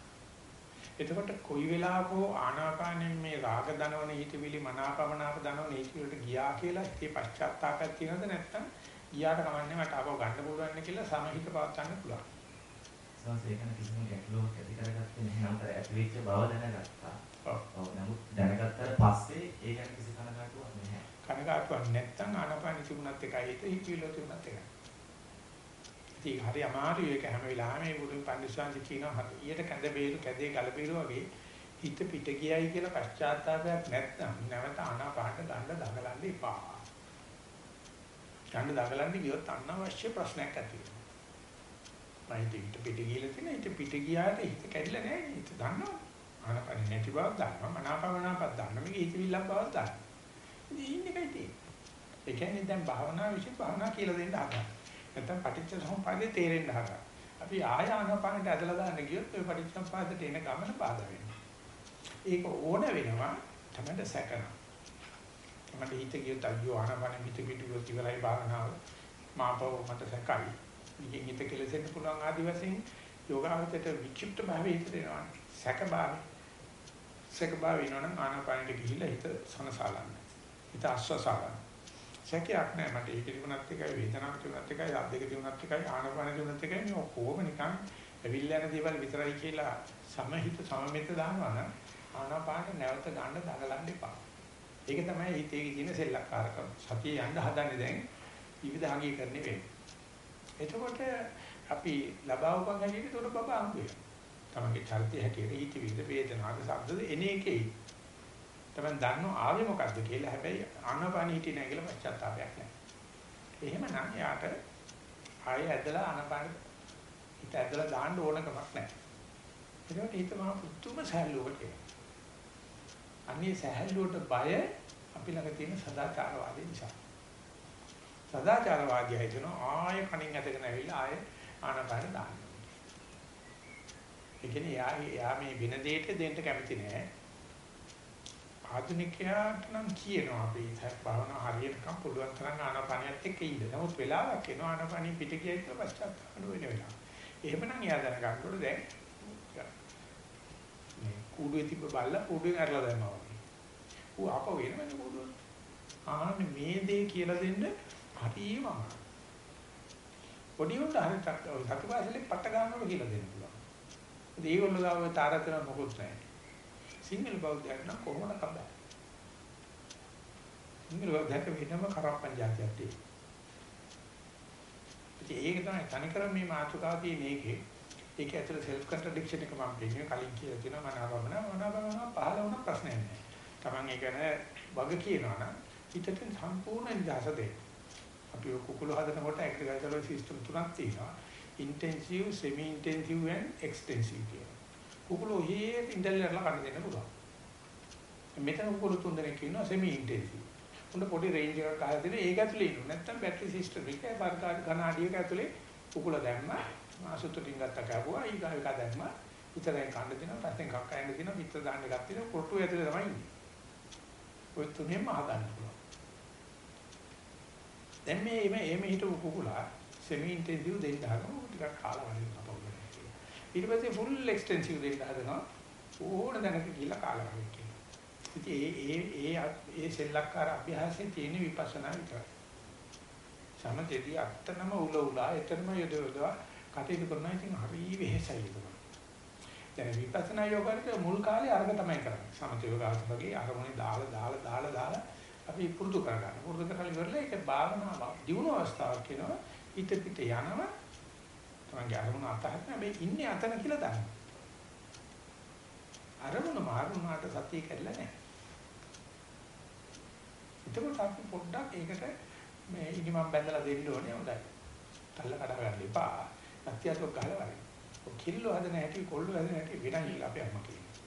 එතකොට කොයි වෙලාවක ආනාපානෙන් මේ රාග දනවන හිතවිලි මනාපමනාප දනවන හිතවිලට ගියා කියලා හිතේ පශ්චාත්තාපයක් තියෙනවද නැත්නම් ගියාට කමන්නේ මට ආපහු ගන්න පුළුවන් කියලා සමහිත පවත් ගන්න පුළුවන්. සංස ඒකන කිසිම ගැටලුවක් ඇති කරගත්තේ නැහැ නම් අර ඇතිවෙච්ච බව දැනගත්තා. ඔව් නමුත් දැනගත්තට පස්සේ ඒ ගැන කිසි කනගාටුවක් නැහැ. කනගාටුවක් නැත්නම් ආනාපාන තිබුණත් එකයි හිත හිතවිලි තිබුණත් එකයි. ඉතින් හරි අමාරුයි ඒක හැම වෙලාවෙම මේ බුදුන් පන්දිස්වාංශ කියනවා හරියට කැඳ බේරු කැදේ ගල බේරු වගේ හිත පිට ගියයි කියලා පශ්චාත්තාවයක් නැත්නම් නැවත ආනාපානට ගන්න දඟලන්න එපා. ගන්න දඟලන්න ගියොත් අනවශ්‍ය ප්‍රශ්නයක් ඇති වෙනවා. මම හිත පිට ගිහලා තියෙන හිත පිට ගියාට හිත කැඩිලා නැහැ හිත දන්නවා. ආනාපාන නැති බව දන්නවා. මනාපවනාපත් දන්නවා. මේක හිතවිල්ලක් බවක් දන්නවා. ඉතින් ඉන්නේ කයි තියෙන්නේ. ඒ කියන්නේ දැන් භාවනා විශ්ව භාවනා කියලා දෙන්න හදනවා. නැත්නම් පටිච්ච සමුප්පාදේ තේරෙන්න හදා. අපි ආය ආනපානට ඇදලා දාන්න ගියොත් ඔය පටිච්ච සමුප්පාදයට එන ගමන බාධා වෙනවා. ඒක ඕන වෙනවා තමයි සැකන. තමයි හිත ගියොත් අයියෝ ආනපාන පිට පිට ගියොත් ඉවරයි භාවනාව. මාපව මට සැකයි. ඉතින් හිත කෙලෙසෙන්න පුළුවන් ආදි වශයෙන් යෝගාවචරයට විචිප්ත භාවයේ හිත දෙනවා. සැක භාවය. සැක භාවය නෝනම් ආනපානට ගිහිල්ලා හිත සනසාලන්න. හිත අස්වසාලන්න. සැකයක් නැහැ මට ඒක තිබුණත් එකයි වේදනාවක් තිබුණත් එකයි අද්දක තිබුණත් එකයි ආනපාන තිබුණත් එකයි මේ ඔක්කොම නිකන් ඇවිල්ලා යන දේවල් විතරයි කියලා සමහිත සමමිත දානවා නම් ආනපාන නැවත ගන්න දඟලන්න එපා. ඒක තමයි හිතේ තියෙන සෙල්ලක්කාරකම. සතිය යන්න හදන්නේ දැන් විවිධාංගීකරණය වෙන්නේ. එතකොට අපි ලබා උපන් හැටියට උඩ බබා හම්බ වෙනවා. තමන්ගේ චරිතය හැටියට හිත විද වේදනාවක ශබ්දද එන එකේ තමයි දන්නව ආවේ මොකද්ද කියලා. හැබැයි ආනපාන හිටියේ නැහැ කියලා පශ්චාත්තාවයක් නැහැ. එහෙමනම් යාට ආයෙ ඇදලා ආනපාන හිත ඇදලා දාන්න ඕනකමක් නැහැ. ඒකට හිත මහා පුදුම සහැල්ලුවකට එනවා. අන්නේ සහැල්ලුවට බය අපි ළඟ තියෙන සදාචාරවාදී නිසා. සදාචාරවාදී හිතන ආයෙ කණින් ඇදගෙන ඇවිල්ලා ආයෙ ආනපාන දාන්න. ඒ කියන්නේ යා යා මේ වෙන දෙයක දෙන්න කැමති නැහැ. ආධුනිකයාට නම් කියනවා අපි භාවනා හරියටම පුළුවන් තරම් ආනාපානියත් එක්ක ඉන්න. නමුත් වෙලාවක් එනවා ආනාපානිය පිට ගියයි කියලා පශ්චාත්තාප වෙන වෙලාව. එහෙමනම් එයා දැනගන්න ඕනේ දැන් මේ කූඩුවේ තිබ්බ බල්ලා කූඩුවෙන් අරලා දැම්මා වගේ. ඌ ආපහු එනවනේ කූඩුව. ආන්නේ මේ දේ කියලා දෙන්න හරියම අමාරුයි. පොඩි උන්ට හරි සතුපාසලේ පට්ට ගන්නව කියලා දෙන්න පුළුවන්. ඒගොල්ලෝ ගාව තාරතන මොකුත් නැහැ. සිංහල බෞද්ධයන් නම් කොහොමද කබෑ. සිංහල බෞද්ධයන්ට වෙනම කරප්පන් જાතියක් තියෙනවා. ඒක තමයි තනිකර මේ මාතෘකාව තියෙන එකේ ඒක ඇතුළේ self contradiction එක මම කියන්නේ කලින් කියලා තියෙනවා මනාවමන මනාවමන පහළ වුණ ප්‍රශ්නයක් නෑ. Taman ඒක ගැන වග කියනවා නම් හිතට සම්පූර්ණ නිදහස දෙන්න. අපි කුකුළු හදනකොට ඇග්‍රිකල්චරල් සිස්ටම් තුනක් තියෙනවා. intensive, semi intensive and extensive කියලා. කුකුළු හේ ඉන්ටර්නෙට්ලා කඩ දෙන්න පුළුවන්. මෙතන කුකුළු තුන් දෙනෙක් ඉන්නවා semi intensive. උන්ට පොඩි රේන්ජ් එකක් අහලා දෙන ඒක ඇතුලේ ඉන්නවා. නැත්තම් බැටරි සිස්ටම් එක බර්ගාඩ් කනාඩියක ඇතුලේ කුකුල දැම්මා. මාසුතු ටික ගත්ත කැපුවා. ඊගා එක දැම්මා. ඉතරෙන් කන්න දෙනවා. පස්සෙන් කක්ක ඇන්න දෙනවා. පිට දාන්න ගත්තා. කොටු ඇතුලේ තමයි ඉන්නේ. ඔය තුනේම හදන්න පුළුවන්. දැන් මේ මේ මේ හිටපු කුකුලා semi intensive දෙන්න හදනවා. ටිකක් කාලා වලින් අපවුල. ඊට පස්සේ full extensive දෙන්න හදනවා. ඕන දැනක කියලා කාලා වලින් කියනවා. ඉතින් ඒ ඒ ඒ ඒ සෙල්ලක්කාර අභ්‍යාසයෙන් තියෙන විපස්සනා විතරයි. සමතේදී අත්තනම උල උලා එතරම් යොද යොදවා කටයුතු කරනවා ඉතින් හරි වෙහෙසයි ඒක. දැන් විපස්සනා යෝගාවට මුල් කාලේ අරක තමයි කරන්නේ. සමත යෝගාවට වගේ අරමුණේ දාලා දාලා දාලා දාලා අපි පුරුදු කරගන්න. පුරුදු කරලා ඉවරලා ඒක භාවනාව දියුණු අවස්ථාවක් වෙනවා. හිත පිට යනවා. තමන්ගේ අරමුණ අතහරින හැබැයි ඉන්නේ අතන කියලා දන්නවා. අරමුණ මාරුණාට සතිය කැඩලා නැහැ. එතකොට අපි පොඩ්ඩක් ඒකට මේ ඉනිමම් බැඳලා දෙන්න ඕනේ හොඳයි. තල්ල කඩ ගන්න එපා. අත්‍යවශ්‍යව ගහලා වරින්. ඔය කිල්ලෝ හදන හැටි කොල්ලෝ හදන හැටි වෙනයි කියලා අපි අම්මා කියනවා.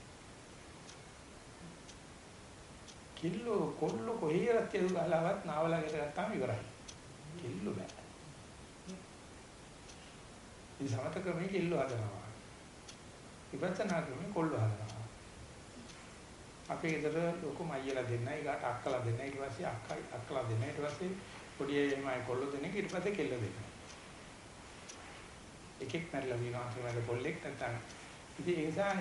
කිල්ලෝ කොල්ලෝ කොහේ රත්යු ගහලාවත් නාවලකට ගත්තාම ඉවරයි. කිල්ලෝ බෑ. මේ සමත ක්‍රමයේ කිල්ලෝ හදනවා. විපස්සනා ක්‍රමයේ කොල්ලෝ හදනවා. අපේ ගෙදර ලොකු මයියලා දෙන්නයි ඊගාට අක්කලා දෙන්නයි ඊට පස්සේ අක්කයි අක්කලා දෙන්නයි ඊට පස්සේ පොඩි අයමයි කොල්ලෝ දෙන්නේ ඊට පස්සේ කෙල්ල දෙන්නා. එකෙක් මැරිලා දිනවා කියලා පොල්ලෙක් නැත්තම් ඉතින් ඒ නිසා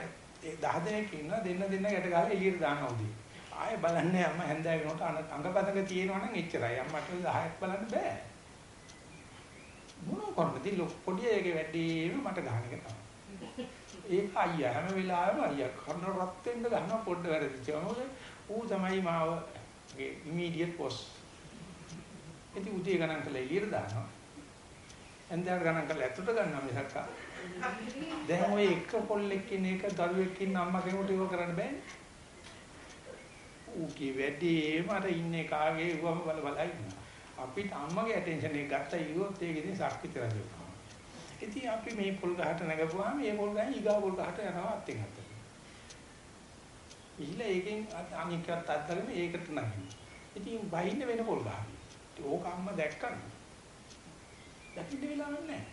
ඒ 10 දෙනෙක් ඉන්නවා දෙන්න දෙන්න ගැට ගහලා එළියට දානවා උදේ. ආයෙ බලන්නේ අම්මා හැන්දෑව වෙනකොට අඟපතක තියෙනවා නම් එච්චරයි. අම්මට 10ක් බලන්න බෑ. මොන කරන්නද ලොක් පොඩි එකේ වැඩිම මට ගහන එක තමයි. ඒක අයියා හැම වෙලාවෙම අයියා කර්ණ රත් වෙන්න ගන්නවා පොඩ්ඩ වැරදිච්චම. ඌ තමයි මාව ඉමීඩියට් පොස්. ඉතින් උදේ ගණන් කළා එළියට දානවා. එන්දාර ගණන් කරලා ඇතුළට ගන්නවා මිසක් දැන් ඔය එක පොල්ලෙක් ඉන්න එක දරුවෙක් ඉන්න අම්මා කෙනෙකුට ඒක කරන්න බෑනේ. ඌගේ වැඩේම අර ඉන්නේ කාගේ වම බල බල ඉන්නවා. අපිට අම්මගේ ඇටෙන්ෂන් එක ගත්තා ඉවොත් ඒක ඉතින් ශක්තිත රජුකම. ඉතින් අපි මේ පොල් ගහට නැගපුවාම මේ පොල් ගහෙන් ඊගා පොල් ගහට යනවා අත්ෙන් අතට. ඉහිලා ඒකෙන් අනිකත් අත්දගෙන ඒකට නැගිනවා. ඉතින් බහින්න වෙන පොල් ගහක්. ඕක අම්මා දැක්කම දකින්න වෙලාවක් නැහැ.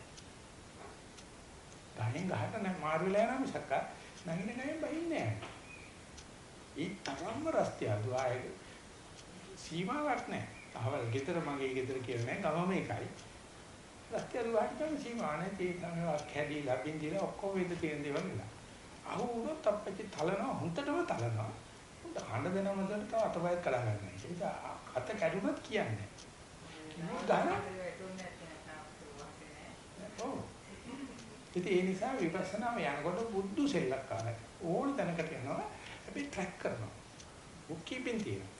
ගහෙන් ගහට නැ මාරු වෙලා යනවා මිසක් නැගින ගහෙන් බහින්නේ නැහැ. ඒ තරම්ම රස්තිය දුආය සීමාවක් නැහැ. අහවල් ගෙදර මගේ ගෙදර කියලා නෑ ගමම එකයි. රස්තිය දුආට තමයි සීමා නැහැ. ඒ තමයි කැඩි ලබින් දිලා ඔක්කොම වෙද තියෙන දේවල් නේද. අහු වුණොත් අපච්චි තලනවා හුන්ටටම තලනවා. උන්ට හඬ දෙන මොදට තව අතපයත් කඩා ගන්නවා. ඒක අත කැඩුනත් කියන්නේ. ඉතින් ඒ නිසා විපස්සනාම යනකොට බුද්ධ සෙල්ලක්කාරයි. ඕන තැනකට යනවා. අපි ට්‍රැක් කරනවා. බුක් කීපින් තියෙනවා.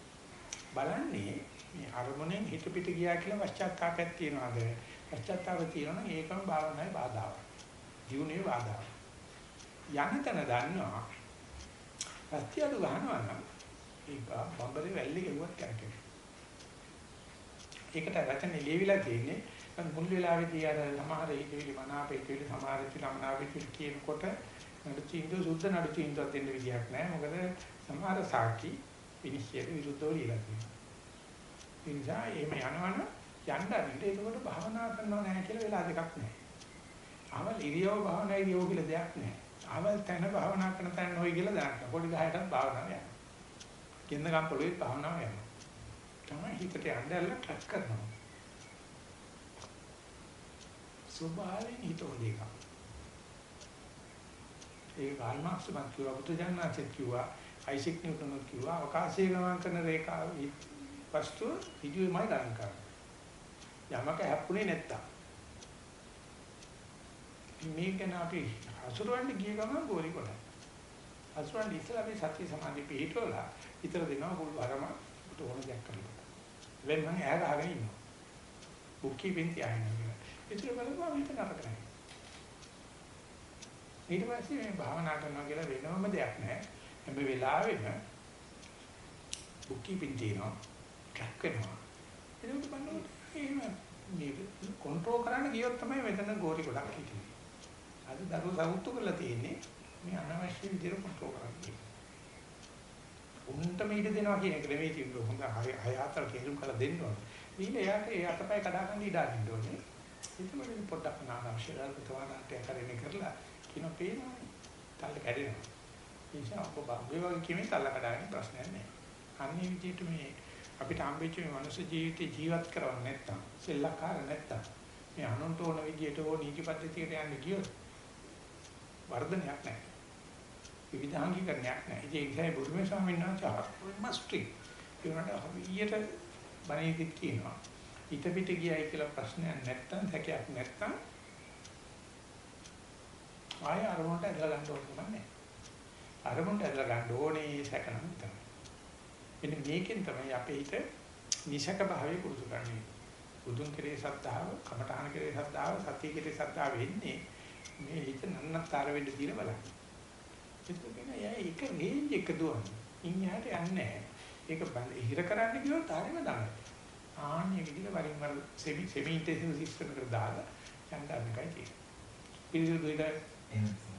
බලන්නේ මේ අරමුණෙන් හිත පිට ගියා කියලා පශ්චාත්තාපයක් තියනවාද? පශ්චාත්තාපය තියෙනවා නම් ඒකම භාවනාවේ බාධාවක්. ජීවනයේ බාධාවක්. යන තැන දන්නවා. අත්‍යඩු ගන්නවා නම් ඒක බම්බරේ වැල්ලේ ගෙවුවත් කරකේ. ඒකට රචන ලියවිලා තියෙන්නේ මුල් වෙලාවේදී අර සමහර හිතවිලි මනාප හිතවිලි සමහර හිතවිලි මනාප හිතවිලි කියනකොට නඩු තීන්දුව සුද්ධ නඩු තීන්දුවක් දෙන්න විදියක් නැහැ. මොකද සමහර සාකි විනිශ්චයට විරුද්ධව ලියලා තියෙනවා. ඒ නිසා එහෙම යනවනම් යන්න අරින්න ඒකට භාවනා කරනවා නැහැ කියලා වෙලා දෙකක් නැහැ. ආවල් ඉරියව භාවනා ඉරියව කියලා දෙයක් නැහැ. ආවල් තැන භාවනා කරන තැන නොයි කියලා දාන්න. පොඩි ගහයටත් භාවනාව යනවා. කින්න ගම්පොළොවේ භාවනාව යනවා. තමයි හිතට යන්න ඇල්ල ට්‍රැක් කරනවා. ස්වභාවයෙන් හිත හොඳ එකක්. ඒ කාල් මාක්ස් මත් කිව්වා බුදුජානනාචෙත් කිව්වා අයිසෙක් නිව්ටන් කිව්වා අවකාශයේ ගමන් කරන රේඛාව වස්තුව විදුවේමයි ගණන් කරන්නේ. යමක හැප්පුණේ නැත්තම්. මේක නාපි අසුරවන්න ගිය ගමන් ගෝරි කොටයි. අසුරවන්න ඉස්සලා අපි සත්‍ය සමාධි පිළිටවලා විතර දෙනවා කුල් වරම උතෝන දෙයක් කරනවා. වෙන මම ඈර අහගෙන ඉන්නවා. බුක්කි පින්ති ආයෙනවා. ඉතින් බලපුවා මේක නරක නැහැ. ඊට පස්සේ මේ භාවනා කරනවා කියලා වෙනවම දෙයක් නැහැ. හැම වෙලාවෙම බුක් කීපින් තියෙනවා, ට්‍රැක් වෙනවා. ඒක බලනකොට එහෙම මේ කන්ට්‍රෝල් කරන්න ගියොත් තමයි මෙතන ගෝරි ගොඩක් හිටින්නේ. අද දරුවෝ සවුත්තු කරලා තියෙන්නේ මේ අනවශ්‍ය විදිහට කන්ට්‍රෝල් කරන්නේ. උන්ට මේක දෙනවා කියන එක නෙමෙයි තියෙන්නේ. හොඳ හය හතර කෙරුම් කරලා දෙන්න ඕනේ. ඊළ එයාට ඒ අතපය කඩා ගන්න ඉඩ අරින්න ඕනේ. ඒකවලින් පොඩ්ඩක් නානවශ්‍යතාව තවනාට කරන්නේ කරලා කියන පේනවා. තල්ල කැඩෙනවා. ඒ නිසා ඔබ මේ වගේ කිමේ තල්ල කඩාගෙන ප්‍රශ්නයක් නැහැ. අන්නේ විදිහට මේ අපිට හම්බෙච්ච මේ මනුස්ස ජීවිතේ ජීවත් කරවන්න නැත්තම් සෙල්ලක්කාර නැත්තම් මේ අනුන්ට ඕන විදිහට ඕ නීති පද්ධතියට යන්න ගියොත් වර්ධනයක් නැහැ. විවිධාංගීකරණයක් නැහැ. ඒ නිසා බුදුමේ ස්වාමීන් වහන්සේ හරිම ස්ට්‍රික්ට්. ඒ වුණාට හරියට බණේදිත් කියනවා. හිත පිට ගියයි කියලා ප්‍රශ්නයක් නැත්තම් හැකයක් නැත්තම් ආය අරමුණට ඇදලා ගන්න ඕනේ නැහැ. අරමුණට ඇදලා ගන්න ඕනේ සැකනම් තමයි. මෙන්න මේකෙන් තමයි අපේ හිත නිසක භාවයේ පුරුදු කරන්නේ. බුදුන් කෙරේ සද්ධාව, කමඨහන කෙරේ සද්ධාව, සතිය කෙරේ සද්ධාව වෙන්නේ මේ හිත නන්නතර වෙන්න තියෙන බලන්න. කියන්නේ යා එක රේන්ජ් එක දුවන්නේ. ඉන්හිහට යන්නේ. ඒක හිර කරන්න ගියොත් හරියම දානවා. ආන්නේ විදිහට වරින් වර සෙමි සෙමි ඉන්ටෙන්සිව් සිස්ටම් එකට දාලා යන්න ගන්න එකයි තියෙන්නේ. පිළිසිදු දෙක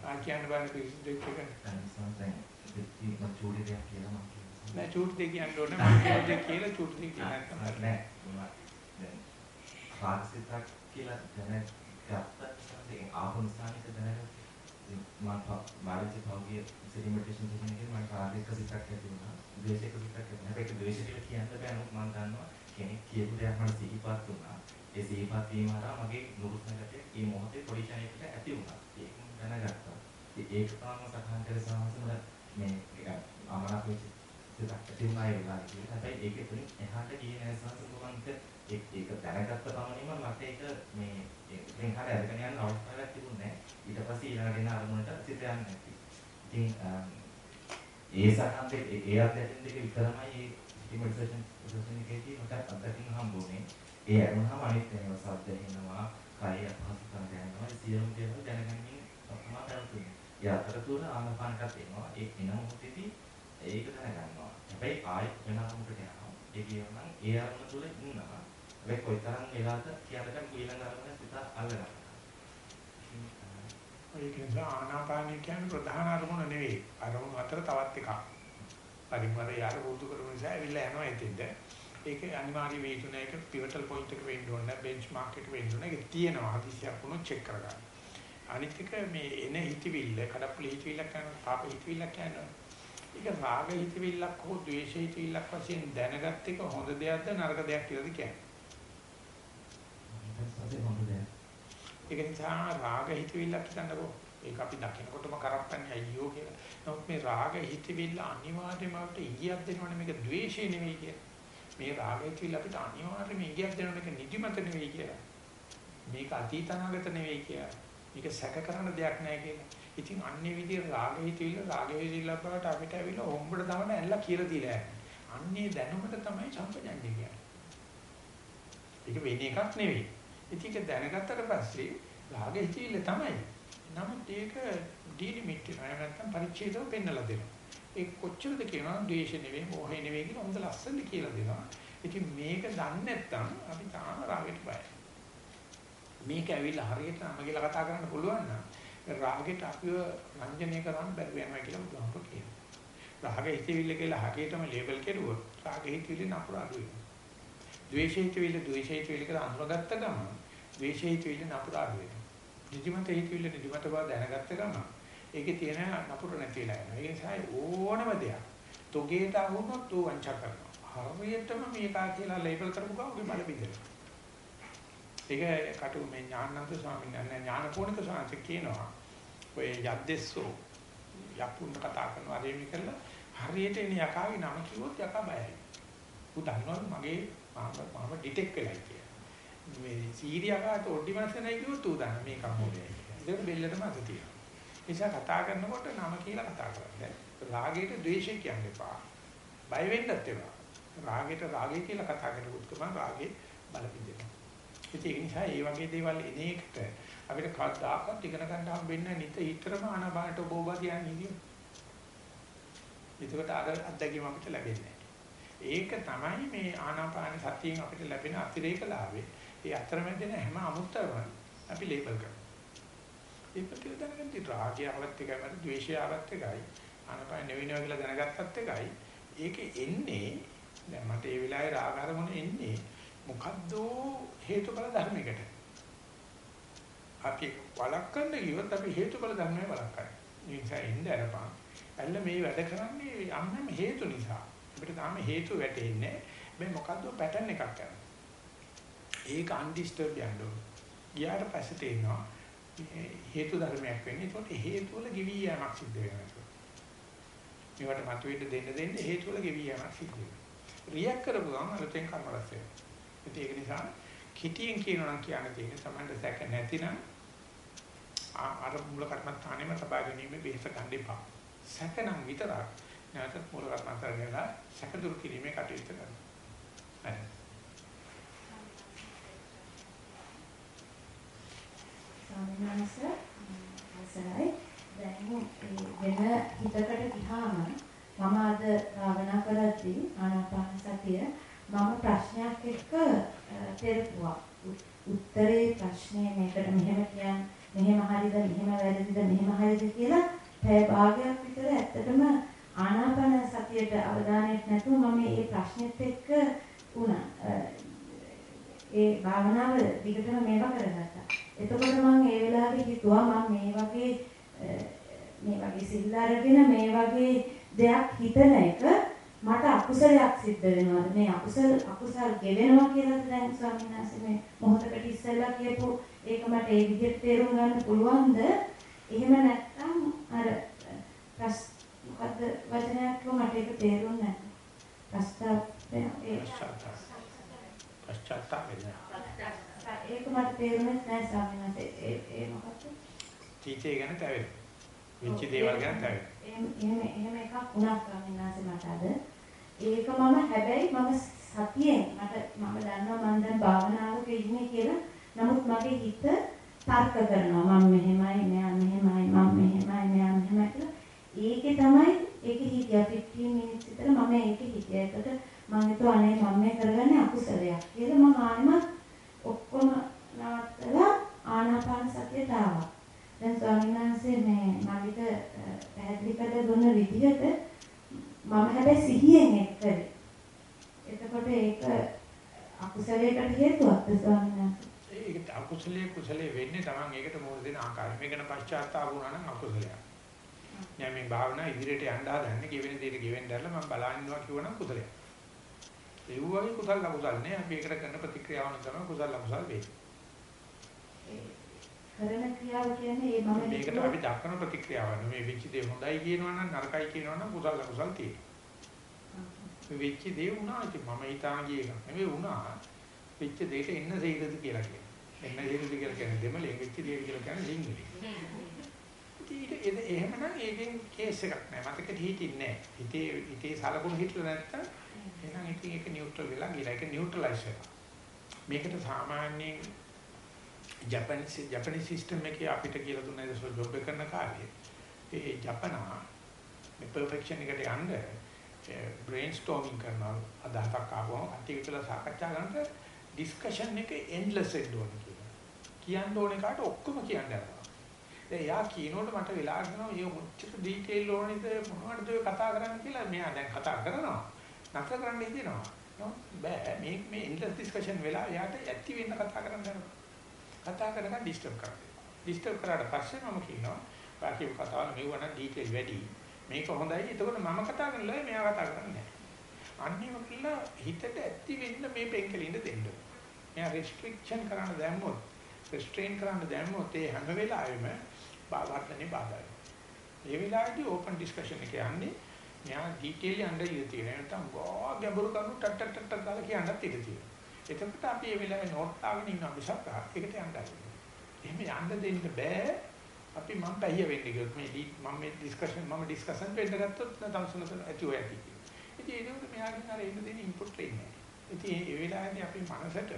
ආ කියන්න බෑ පිළිසිදු දෙක. මම චූටි දෙයක් කියලා මම. නෑ චූටි දෙක කියන්න ඕනේ මම කියෝදේ කියලා චූටි දෙක කියන්න නෑ නෑ දැන් පාක්සිතක් කියලා දැනගත්ත ඒ ආහුන්සානික දැනගත්ත මම මානසික භෞතික සෙලිබ්‍රේෂන් දෙකකින් මම පාරික සිතක් ඇති වුණා. ද්වේෂයක සිතක් ඇති වුණා. ඒක ද්වේෂ කියලා කියන්න බෑ නමුත් මම දන්නවා කෙනෙක් කියපු දෙයක් මට සිහිපත් වුණා. ඒ සිහිපත් වීම හරහා මගේ නුරුස්න ගැටේ මේ මොහොතේ පොඩි ක්ෂණයකට ඇති වුණා. ඒක මම දැනගත්තා. ඒක තමයි සටහන් කරේ සාහසම මේ වෙච්ච සිතක් ඇති වුණා ඒ වෙලාවේ කියලා. හැබැයි ඒක තුලින් එහාට ගියේ නැහැ සාහසම ඒක ඒක දැනගත්ත පමණින්ම මට ඒක මේ එතෙන් හරිය අරගෙන යන්න අවස්ථාවක් තිබුණේ නැහැ. ඊට පස්සේ ඊළඟට එන අරමුණට සිත යන්නේ නැති. ඉතින් ඒ සටහන් දෙක ඒ අත්දැකීම් දෙක විතරමයි මේ මෙඩිටේෂන් ප්‍රොසෙසින් එකේදී මට අත්දැකීම් හම්බුනේ. ඒ අරමුණම අනිත් ඒවා සද්ද එනවා, කය අපහසුතාව දැනෙනවා, සියලුම දේවල් දැනගැනීමෙන් තමයි කරන්නේ. ඒ අතරතුර ආනපානකට එනවා. ඒ එන මොහොතේදී ඒක දැනගන්නවා. හැබැයි ආයෙත් වෙන අරමුණකට යනවා. ඒ කියනවා ඒ අරමුණ තුල ඉන්නවා. හැබැයි කොයිතරම් වෙලාද කියලාද ඊළඟ අරමුණ සිත අල්ලගන්නවා. ඒක නිසා ආනාපානිය කියන්නේ ප්‍රධාන අරමුණ නෙවෙයි. අරමුණු අතර තවත් එකක්. පරිමර යාර වුදු කරන නිසා ඇවිල්ලා යනවා එතෙන්ද. ඒක අනිවාර්ය වේතුන එක පිවටල් පොයින්ට් එක වෙන්න ඕනේ. බෙන්ච්මාර්ක් එක වෙන්න ඕනේ. ඒක තියෙනවා. හදිසියක් වුණොත් චෙක් කරගන්න. අනිත් එක මේ එන හිතවිල්ල, කඩප්පුලි හිතවිල්ලක් කරන පාප හිතවිල්ලක් කරනවා. ඒක රාග හිතවිල්ලක් හෝ ද්වේෂ හිතවිල්ලක් වශයෙන් දැනගත් එක හොඳ දෙයක්ද නරක දෙයක් කියලාද කියන්නේ. ඒක නිසා රාග හිතවිල්ලක් හිතන්නකෝ. ඒක අපි දකිනකොටම කරප්පන්නේ අයියෝ කියලා. නමුත් මේ රාග හිතවිල්ල අනිවාර්යයෙන්ම අපිට ඉගියක් දෙනවනේ මේක ද්වේෂය නෙවෙයි කියලා. මේ රාග හිතවිල්ල අපිට අනිවාර්යයෙන්ම ඉගියක් දෙනවනේ මේක නිදිමත නෙවෙයි කියලා. මේක අතීතනාගත නෙවෙයි කියලා. මේක සැක කරන දෙයක් නෑ කියලා. ඉතින් අන්නේ විදිහේ රාග හිතවිල්ල රාග හිතවිල්ල බවට අපිට ඇවිල්ලා හොම්බට දවන ඇල්ල කියලා දීලා යන්නේ. අන්නේ දැනුමට තමයි සම්පජන්‍ය කියන්නේ. ඒක වෙන එකක් නෙවෙයි. ඉතින් ඒක දැනගත්තට පස්සේ රාග හිතිවිල්ල තමයි. නමුත් ඒක ඩිලිමිට් වෙනවා. නැත්තම් පරිච්ඡේදව පෙන්නලා දෙනවා. ඒක කොච්චරද කියනවා ද්වේෂ නෙවෙයි, මෝහය නෙවෙයි කියලා හොඳ ලස්සනට කියලා දෙනවා. ඉතින් මේක දන්නේ නැත්තම් අපි තාම රාගෙට බයයි. මේක ඇවිල්ලා හරියට නම කියලා කතා කරන්න පුළුවන් නම් රාගෙට අපිව රංජනය කරන්න බැරි වෙනවා කියලා බුදුහාමුදුරුවෝ කියනවා. රාග හිතවිල්ල කියලා හරියටම ලේබල් කෙරුවොත් රාග හිතවිල්ල නපුර අඩු වෙනවා. ද්වේෂ හිතවිල්ල ද්වේෂ හිතවිල්ල කියලා අඳුරගත්ත ගමන් ද්වේෂ හිතවිල්ල නපුර අඩු වෙනවා. නිදිමත හිතවිල්ල නිදිමත බව දැනගත්ත ගමන් ඒකේ තියෙන නපුර නැතිලා යනවා. ඒ නිසා ඕනම දෙයක් තොගේට අහුනොත් ඌ වංචා කරනවා. හරියටම මේකා කියලා ලේබල් කරපු ගමන් ඔබ බල බින්දෙනවා. ඒක කටු මේ ඥානන්ත ස්වාමීන් වහන්සේ ඥානපෝනික ස්වාමීන් කියනවා. ඔය යද්දෙස්සෝ යපුන්න කතා කරනවා රේමි කරලා හරියට එන යකාගේ නම කිව්වොත් යකා බයයි. ඌ දන්නවලු මගේ මම මම ඩිටෙක්ට් වෙලයි කියලා. මේ සීරියාකට ඔඩි මාස නැහැ කිව්වොත් ඌ දන්න මේක මොලේ. ඒක බෙල්ලටම අත තියෙනවා. නිසා කතා කරනකොට නම කියලා කතා කරන්න. රාගයට ද්වේෂය කියන්න එපා. බය වෙන්නත් එපා. රාගයට රාගය කියලා කතා කරනකොට තමයි රාගේ බලපින්දෙන්නේ. ඒක නිසා මේ වගේ දේවල් එන එකට අපිට කවදාකවත් ඉගෙන ගන්න හම්බෙන්නේ නිත හිතරම ආනපානට බෝබා කියන්නේ නිදිය. ඒකට අර අත්දැකීම අපිට ලැබෙන්නේ ඒක තමයි මේ ආනාපාන සතියෙන් අපිට ලැබෙන අතිරේක ලාභේ. ඒ අතරමැද හැම අමුත්තරම අපි ලේබල් කරනවා. ඒක පිළ දැනගන්න රාගය ආවත් එකයි මට ද්වේෂය ආවත් එකයි ආනාපාන නෙවෙනවා කියලා දැනගත්තත් එකයි. ඒකේ එන්නේ දැන් මට ඒ වෙලාවේ රාග අරමුණ එන්නේ මොකද්ද හේතුඵල ධර්මයකට. අපි වළක්වන්න කිව්වොත් අපි හේතුඵල ධර්මයේ වළක්වන්නේ. ඒ නිසා එන්න අරපන්. ඇල්ල මේ වැඩ කරන්නේ යම්නම් හේතු නිසා. අපිට තාම හේතු වැටෙන්නේ මේ මොකද්ද පැටර්න් එකක් කරනවා. ඒක අන්ඩිස්ටර්බ් යන්න ඕන. ගියාට පස්සේ තේරෙනවා හේතු ධර්මයක් වෙන්නේ. ඒකට හේතු වල ගෙවි යෑමක් සිද්ධ වෙනවා. මේවට මතුවෙන්න දෙන්න දෙන්න හේතු වල ගෙවි යෑමක් සිද්ධ වෙනවා. රියැක්ට් කරපු ගමන් අලුතෙන් කර්ම රැස් වෙනවා. ඒක නිසා කිටියෙන් කියනවා නම් කියන්න තියෙන්නේ Tamanට සැක නැතිනම් අර මූල කර්මස්ථානෙම තබා ගැනීම බෙහෙත ගන්න එපා. සැකනම් විතරක් නැවත මූල කර්මස්ථාන ගිහලා සැකදුරු කිරීමේ කටයුතු කරනවා. හරි. ස්වාමීන් වහන්සේ අවසරයි දැන් වෙන හිතකට ගියාම මම අද භාවනා කරද්දී ආනාපාන සතිය මම ප්‍රශ්නයක් එක්ක තෙරපුවා උත්තරේ ප්‍රශ්නේ මේකට මෙහෙම කියන්න මෙහෙම හරිද මෙහෙම වැරදිද මෙහෙම හරිද කියලා පැය භාගයක් විතර ඇත්තටම ආනාපාන සතියට අවධානයක් නැතුව මම මේ ප්‍රශ්නෙත් එක්ක වුණා. ඒ භාවනාව දිගටම මේවා කරගත්තා. එතකොට මම ඒ වෙලාවේ හිතුවා මම මේ වගේ මේ වගේ සිල් අරගෙන මේ වගේ දෙයක් හිතන එක මට අකුසලයක් සිද්ධ වෙනවාද? මේ අකුසල අකුසල් ගෙවෙනවා කියලා දැන් ස්වාමීන් වහන්සේ මේ මොහොතකට ඉස්සෙල්ලා කියපු ඒක මට ඒ විදිහට තේරුම් ගන්න පුළුවන්ද? එහෙම නැත්නම් අර ප්‍රස් මොකද්ද වචනයක් මට ඒක තේරුන්නේ නැහැ ප්‍රස්තාවය ඒ පශ්චාත්තාපය ඒක මට තේරුනේ නැහැ ස්වාමීන් වහන්සේ. ඒ මොකක්ද චීතේ ගැන තැවෙන වෙච්ච දේවල් ගැන තැවෙන එහෙම එහෙම එකක් වුණා ස්වාමීන් වහන්සේ මට අද ඒක මම හැබැයි මම සතියෙන් මට මම දන්නවා මම දැන් භාවනාවක ඉන්නේ කියලා නමුත් මගේ හිත තර්ක කරනවා මම මෙහෙමයි මෙයා මෙහෙමයි මම මෙහෙමයි මෙයා මෙහෙමයි කියලා ඒකේ තමයි ඒකේ හිතියා 15 minutes විතර මම ඒකේ හිතියා. ඒකට මම හිතුවා අනේ මම මේ කරගන්නේ අකුසලයක් කියලා මම ආනම ඔක්කොම නවත්තලා ආනාපාන සතියට ආවා. දැන් ස්වාමීන් වහන්සේ මේ මගිට පැහැදිලි කර දුන්න විදිහට මම හැබැයි සිහියෙන් ඒක කරේ. එතකොට ඒක අකුසලයකට හේතුවක්ද ස්වාමීන් වහන්සේ? ඒක අකුසලයේ කුසලයේ වෙන්නේ Taman ඒකට මෝර දෙන ආකාරය. මේකන පශ්චාත්තාප වුණා නම් අකුසලයක්. දැන් මේ භාවනා ඉදිරියට යන්න හදන්නේ ගෙවෙන දෙයට ගෙවෙන්න දැරලා මම බලන්නවා කිව්වනම් කුසලයක්. ඒ වගේ කුසල ලකුසල් නේ අපි ඒකට කරන ප්‍රතික්‍රියාවන් තමයි කුසල ලකුසල් වෙන්නේ. කරන ක්‍රියාව කියන්නේ ඒ මම මේකට අපි දක්වන ප්‍රතික්‍රියාවන් මේ වෙච්ච දේ හොඳයි කියනවා නම් නරකයි කියනවා නම් කුසල ලකුසල් තියෙනවා. වෙච්ච දේ වුණා ඉතින් මම හිතාන ගිය එක නෙවෙයි වුණා. වෙච්ච දෙයට එන්න සීලද කියලා කියනවා. එන්න සීලද කියලා කියන්නේ දෙමළෙන් වෙච්ච දේ කියලා කියන්නේ සිංහලෙන්. ඊට එහෙමනම් ඒකෙන් කේස් එකක් නෑ මතකෙට හිටින්නේ නෑ හිතේ හිතේ සලකුණු හිටලා නැත්තම් එහෙනම් ඉතින් ඒක නියුට්‍රල් වෙලා ගිහලා ඒක නියුට්‍රලයිස් වෙනවා මේකට සාමාන්‍යයෙන් ජපනිස් ජපනිස් සිස්ටම් එකේ අපිට කියලා දුන්න ඒ ජොබ් එක කරන කාර්යය ඒ ජපනා මේ පර්ෆෙක්ෂන් එකට යන්න බ්‍රේන් ස්ටෝමින් කරනවා අදහසක් ආවම කටි විතර සාකච්ඡා කරනකොට ඩිස්කෂන් එක එන්ඩ්ලස් වෙන්න ඕනේ කියලා. කියන්න ඕනේ කාට ඔක්කොම කියන්න යනවා. දැන් යා කියනකොට මට වෙලා ගන්නවා මේ මුච්චට ඩීටේල් ඕනේද මොනවටද ඔය කතා කරන්නේ? කියලා මෙයා දැන් කතා කරනවා. නතර කරන්න හිතෙනවා. බෑ මේ මේ ඉන්ටර් ඩිස්කෂන් වෙලා යාට ඇති වෙන්න කතා කරන්න යනවා. කතා කරගෙන ඩිස්ටර්බ් කරනවා ඩිස්ටර්බ් කරාට පස්සේ මම කියනවා બાકી කතාව මෙවන ඩීටේල් වැඩි මේක හොඳයි එතකොට මම කතා කරනවා මෙයා කතා කරන්නේ නැහැ අන්නේම කියලා හිතට ඇති වෙන්න මේ පෙන්කලින්ද දෙන්න මෙයා රෙස්ට්‍රික්ෂන් කරන්න දැම්මොත් රෙස්ට්‍රේන් කරන්න දැම්මොත් ඒ හැම වෙලාවෙම වර්ධනේ බාධායි. මේ වෙලාවේදී ඕපන් ඩිස්කෂන් එක යන්නේ මෙයා ඩීටේල් යන්න ඉඳී තියෙනවා. නැත්නම් ගෝ ගැඹුරු කරුණු ටක් ටක් ටක් ටක් ගාලා කියන්නත් ඉඳී තියෙනවා. එතකොට අපි මේ වෙලාවේ නෝට් දාගෙන ඉන්න මිසක් ඒකට යන්න එහෙම යන්න දෙන්න බෑ. අපි මම බැහැ වෙන්නේ කිව්වොත් මේ මම මේ ඩිස්කෂන් මම ඩිස්කෂන් වෙන්න ගත්තොත් තවසනත ඇති ඔය ඇති. ඉතින් ඒකට මෙයාගෙන් අර එන්න දෙන ඉන්පුට් එන්නේ. ඉතින් මේ වෙලාවේදී අපි මනසට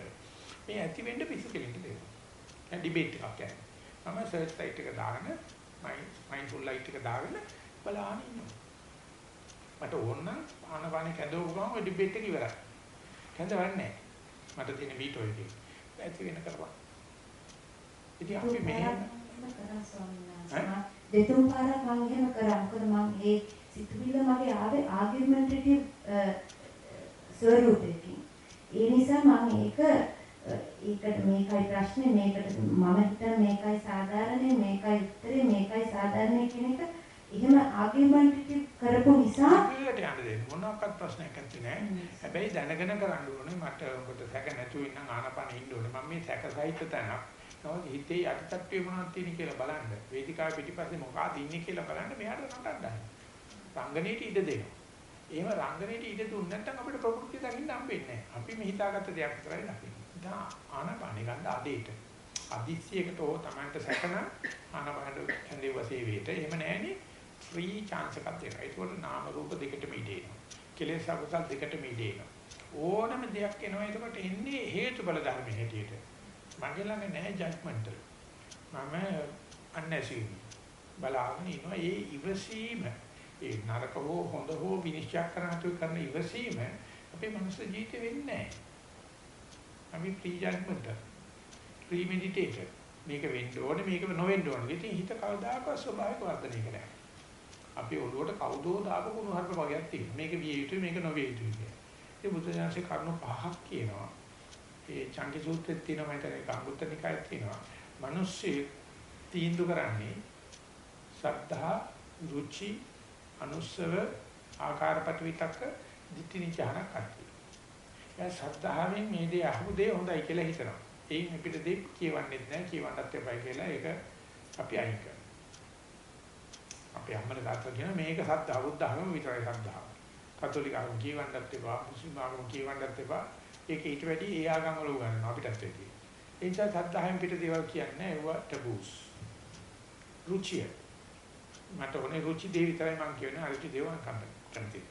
මේ ඇති වෙන්න පිස්සු කෙලින්න දෙනවා. ඩිබේට් එකක් යනවා. මම සර්ච් ලයිට් එක දාගෙන මයින්ඩ්ෆුල් ලයිට් එක දාගෙන බලන්න ඉන්නවා. මට ඕන නම් ආනපාන කැදවපු ගමන් ඔය ඩිබේට් එක ඉවරයි. කැදවන්නේ නැහැ. මට තියෙන වීටෝ එකේ. ඇති වෙන කරපන්. ඉතින් අපි මෙහෙම දෙතුන් පාරක් මම එහෙම කරා. මොකද මම ඒ සිතුවිල්ල මගේ ආවේ ආගියුමන්ටේටිව් ස්වරූපයකින්. ඒ නිසා මම ඒක ඒකට මේකයි ප්‍රශ්නේ මේකට මම හිතන මේකයි සාධාරණේ මේකයි උත්තරේ මේකයි සාධාරණේ කියන එක එහෙම ආගියුමන්ටේටිව් කරපු නිසා ඒකට යන්න දෙන්න මොනවාක්වත් ප්‍රශ්නයක් නැත්තේ නෑ. හැබැයි දැනගෙන කරන්න ඕනේ මට ඔබට සැක නැතුව ඉන්න ආනපන ඉන්න ඕනේ. මම මේ සැක සහිත තැනක්. නමුත් හිතේ යටිතට්ටුවේ මොනවද තියෙන කියලා බලන්න. වේදිකාවේ පිටිපස්සේ මොකක්ද ඉන්නේ කියලා බලන්න මෙයාට නටන්න රංගනීට ඉඩ දෙනවා. එහෙම රංගනීට ඉඩ දුන්නේ නැත්නම් අපිට ප්‍රകൃතිය දකින්න හම්බෙන්නේ නැහැ අපි මේ හිතාගත්ත දෙයක් කරලා දකින්න දා ආනපාන ගන්න අඩේට. අදිස්සියකට ඕ Tamanට සැකන ආනපාන ඡන්දේ වශයෙන් වේට එහෙම නැහෙනේ ෆ්‍රී chance එකක් දෙනවා. ඒකෝට නාම රූප දෙකටම ඉදේනවා. කෙලෙස් අකුසල් දෙකටම ඉදේනවා. ඕනම දෙයක් එනවා එතකොට එන්නේ හේතුඵල ධර්ම හැටියට. මගේ ළඟ නැහැ ජජ්මන්ටල්. මම අන්නැසීවි. බලාගෙන ඉනවා ඒ ඉවසීම ඒ නරක හෝ හොඳ හෝ විනිශ්චය කරනතු කරන ඉවසීම අපේ මනස ජීවිතේ වෙන්නේ නැහැ. අපි ප්‍රී ජජ්මන්ට් ප්‍රී මෙඩිටේටර් මේක වෙන්න ඕනේ මේක නොවෙන්න ඕනේ. ඉතින් හිත කවදාකවත් ස්වභාවික වර්ධනය කරන්නේ අපි ඔළුවට කවුදෝ දාපු කුණු හර්ප වගේක් තියෙනවා. මේක විය යුතුයි මේක නොවිය යුතුයි කියලා. ඒ බුදුසසුනේ කරුණු පහක් කියනවා. ඒ චංකි සූත්‍රයේ තියෙනවා මම හිතන්නේ අංගුත්තර නිකායේ තියෙනවා. මිනිස්සු තීන්දුව කරන්නේ සද්ධා, රුචි, අනුස්සව, ආකාරපට විතක්ක, ditthi නිචාන කට්ටි. ඒ සද්ධාවෙන් මේ දේ අහු දේ හොඳයි කියලා හිතනවා. ඒන් අපිට දෙයක් කියවන්නෙත් නැහැ කියවන්නත් එපා කියලා ඒක අපි අයින් කරනවා. අපි අම්මල තාත්තා කියන මේක සත්‍ය බුද්ධ ආගම විතරයි සද්ධාව. කතෝලික ආගම කියවන්නත් එපා මුස්ලිම් ආගම කියවන්නත් එපා ඒක ඊට වැඩි ඒ ආගම් වල උගන්වනවා අපිටත් වැඩි. ඒ නිසා සද්ධායෙන් පිට දේවල් කියන්නේ ඒවා ටබූස්. රුචිය. මට ඕනේ රුචි දේ විතරයි මම කියන්නේ අරුචි දේවල් කැමති.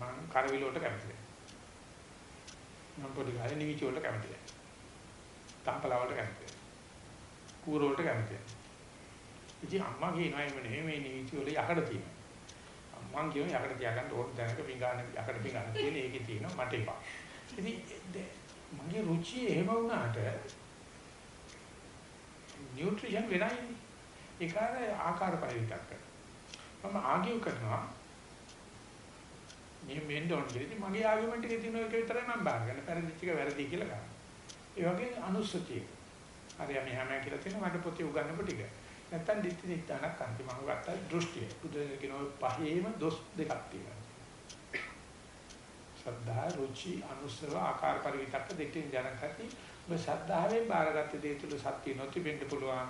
මම කරවිලෝට කැමතියි. මම පොඩි කාලේ නිවිච වලට කැමතියි. තම්පලා වලට කැමතියි. කූර වලට කැමතියි. ඉතින් අම්මා කියනවා එමෙ නෙමෙයි මේ නීති වල යකඩ තියෙනවා. අම්මා කියන යකඩ තියාගන්න ඕන දැනක පිඟාන යකඩ පිඟාන තියෙන ඒකේ තියෙනවා මට එපා. ඉතින් මගේ රුචිය එහෙම වුණාට නියුට්‍රිෂන් වෙනයි. ඒක ආකාර පරිවිතක් මම ආගියු කරනවා මේ මෙන්න ඕන කියලා. ඉතින් මගේ ආගමෙන්ට් එකේ තියෙන එක විතරයි මම බාරගන්න. පරිදිච්ච එක වැරදි කියලා ගන්න. ඒ වගේ අනුස්සතිය. හරි මෙහාම කියලා තියෙනවා මට පොතේ උගන්වපු ටික. නැත්තම් ditthi නිත්‍යනක් අන්තිම මම ගත්තා දෘෂ්ටිය. බුදුන් කියන පහේම දොස් දෙකක් තියෙනවා. ශ්‍රද්ධා, රුචි, අනුස්සව, ආකාර පරිවිතක්ක දෙකෙන් ජනකති. ඔබ ශ්‍රද්ධාවෙන් බාරගත්ත දේ තුල සත්‍ය නොතිබෙන්න පුළුවන්.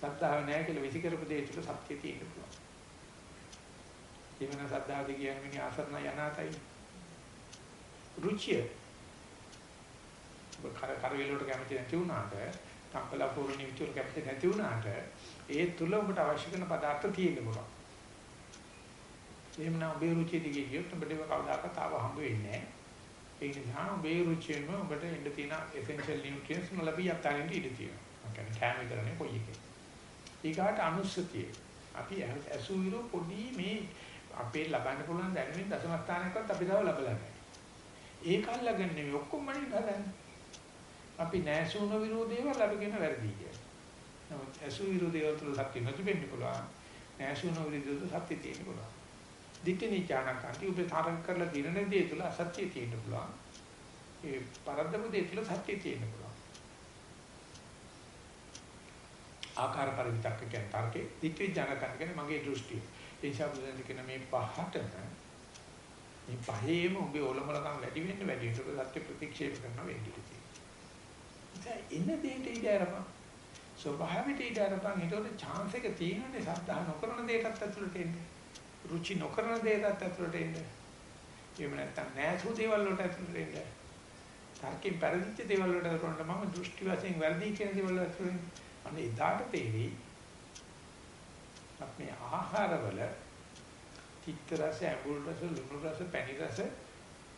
ශ්‍රද්ධාව නැහැ කියලා විසි කරපු දේ තුල සත්‍ය තියෙන්න පුළුවන්. එවන ශ්‍රද්ධාවද කියන්නේ මිනිහ ආසරණ යනාතයි. රුචිය. ඔබ කර කරවිලට කැමති නැති වුණාට තම්පලා පූර්ණ විචුර කැප්ටේ නැති වුණාට ඒ තුල ඔබට අවශ්‍ය කරන පදාර්ථ තියෙන්න පුළුවන්. එහෙම නම් ඔබේ රුචිය දිගේ ගියොත් ඔබට ඒක කවදාකවත් ආව හම්බ වෙන්නේ නැහැ. ඒ නිසා ඔබේ රුචියම ඔබට එන්න තියෙන essential nutrients නොලැබී යතාරින්ට ඉඩ තියෙනවා. මම කියන්නේ කැම විතරනේ කොයි එකේ. ඊගාට අනුස්සතිය. අපි ඇසුවිරු පොඩි මේ අපේ ලබන්න පුළුවන් දැනුමින් දශම ස්ථානයකවත් අපි තව ලැබලා නැහැ. ඒක අල්ලගන්නේ නෙවෙයි ඔක්කොම මනින් හදන්නේ. අපි නැසුන විරෝධේව ලැබගෙන වැරදි කියලා. නමුත් ඇසු විරෝධේව තුල සත්‍ය නොතිබෙන්න පුළුවන්. නැසුන විරෝධේව සත්‍ය තියෙන්න පුළුවන්. දිට්ඨි නිචානකාන්ති ඔබ තරංග කරලා දිනන දේ තුල අසත්‍ය තියෙන්න පුළුවන්. ඒ පරද්දපු දේ තුල සත්‍ය තියෙන්න පුළුවන්. ආකාර පරිවිතක්ක කියන තරකේ දිට්ඨි ජනකන් කියන්නේ මගේ දෘෂ්ටිය. ඒ නිසා බුදුන් කියන මේ පහටම මේ පහේම ඔබේ ඔලොමලකම් වැඩි වෙන්න වැඩි වෙන්න සත්‍ය ප්‍රතික්ෂේප කරන වෙන්නේ. එන දෙයට ඉඩ අරපන්. ස්වභාවයට ඉඩ අරපන්. ඒකට chance එක තියෙනනේ සද්ධා නොකරන දෙයකට ඇතුළට එන්නේ. රුචි නොකරන දෙයකට ඇතුළට එන්නේ. එහෙම නැත්නම් නෑසු දේවල් වලට ඇතුළට එන්නේ. තාර්කික පරිදිච්ච දේවල් වලට ඇතුළට මම දෘෂ්ටි වශයෙන් වැරදි කියන දේවල් වලට ඇතුළට අනේ එදාට තේරෙයි අපේ ආහාරවල තිත්ත රස, ඇඹුල් රස, ලුණු රස, පැණි රස,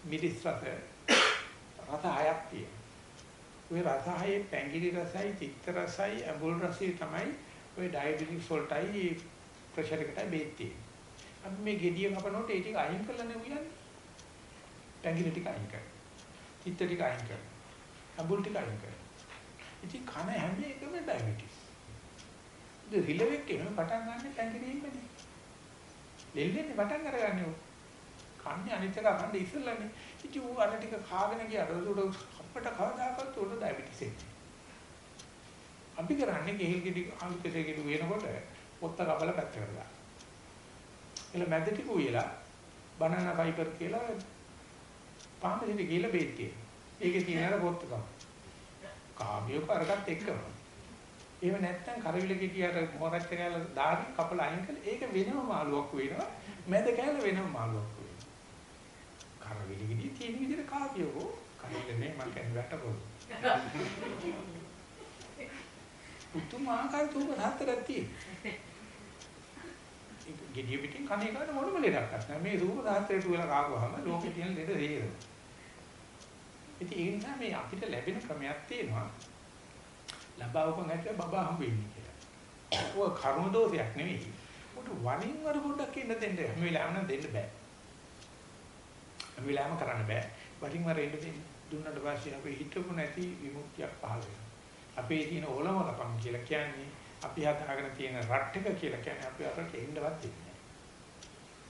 මිරිස් රස රස හයක් තියෙනවා. ওই රසහයේ පැංගිරි රසයි, තිත්ත රසයි, ඇඹුල් රසයි තමයි ওই ඩයබටික්ස් වලටයි ප්‍රෙෂර් එකටයි බේත් තියෙන්නේ. අපි මේ gediya කපනකොට ඒ ටික අයින් කරලා නේ උයන්නේ. පැංගිරි ටික අයින් කරනවා. තිත්ත ටික අයින් කරනවා. ඇඹුල් ටික අයින් කරනවා. ඉතින් කන හැම එකම ඩයබටික්ස්. ඉතින් රිලෙවෙක් එහෙම පටන් ගන්න පැංගිරියෙන්නේ. දෙල්ලෙන්නේ පටන් අරගන්නේ ඔය. කන්නේ අනිත් එක අහන්න ඉස්සෙල්ලානේ. ඉතින් ඌ අර ටික කාගෙන ගියාට උඩ අපිට කවදාකවත් උඩ ඩයබටිස් එන්නේ. අපි කරන්නේ ගෙහිල් ගෙඩි අලුතේ ගෙඩි වෙනකොට පොත්ත කපලා පැත්තකට දානවා. එල මැද ටික උයලා බනනා ෆයිබර් කියලා පාමෙදිට ගිහලා බේත් තියෙනවා. ඒකේ තියෙන අර පොත්ත තමයි. කාමියක අරකට එක්කම. එහෙම නැත්නම් කරවිල ගෙඩියට මොරච්ච කෑල්ල දාගෙන කපලා අයින් කළා ඒක වෙනම මාළුවක් වෙනවා. මැද කෑල්ල වෙනම මාළුවක් වෙනවා. කරවිල ගෙඩිය තියෙන විදිහට කාමියකෝ කන්නේ මම කියන්නේ වැටපොළ. පුතුමාකාර තුක හතරක් තියෙනවා. gediya පිටින් කණ එකට මොනම ලෙඩක් නැහැ. මේ රූප සාත්‍රයට වෙලා කාගුවාම ලෝකේ තියෙන ලෙඩ තේරෙනවා. ඉතින් ඒ නිසා මේ අපිට ලැබෙන ක්‍රමයක් තියෙනවා. ලබාවපන් හැට බබා හම්බෙන්නේ කියලා. ඔය කර්ම දෝෂයක් නෙවෙයි. උට වරින් වර පොඩ්ඩක් ඉන්න දෙන්න. හැම වෙලාවෙම දෙන්න බෑ. හැම වෙලාවෙම කරන්න බෑ. වරින් වර එන්න දෙන්න. දුන්නට පස්සේ අපි හිතපු නැති විමුක්තියක් පහළ වෙනවා. අපේ තියෙන ඕලමලකම් කියලා කියන්නේ අපි හදාගෙන තියෙන රට් එක කියලා කියන්නේ අපි අරට එන්නවත් දෙන්නේ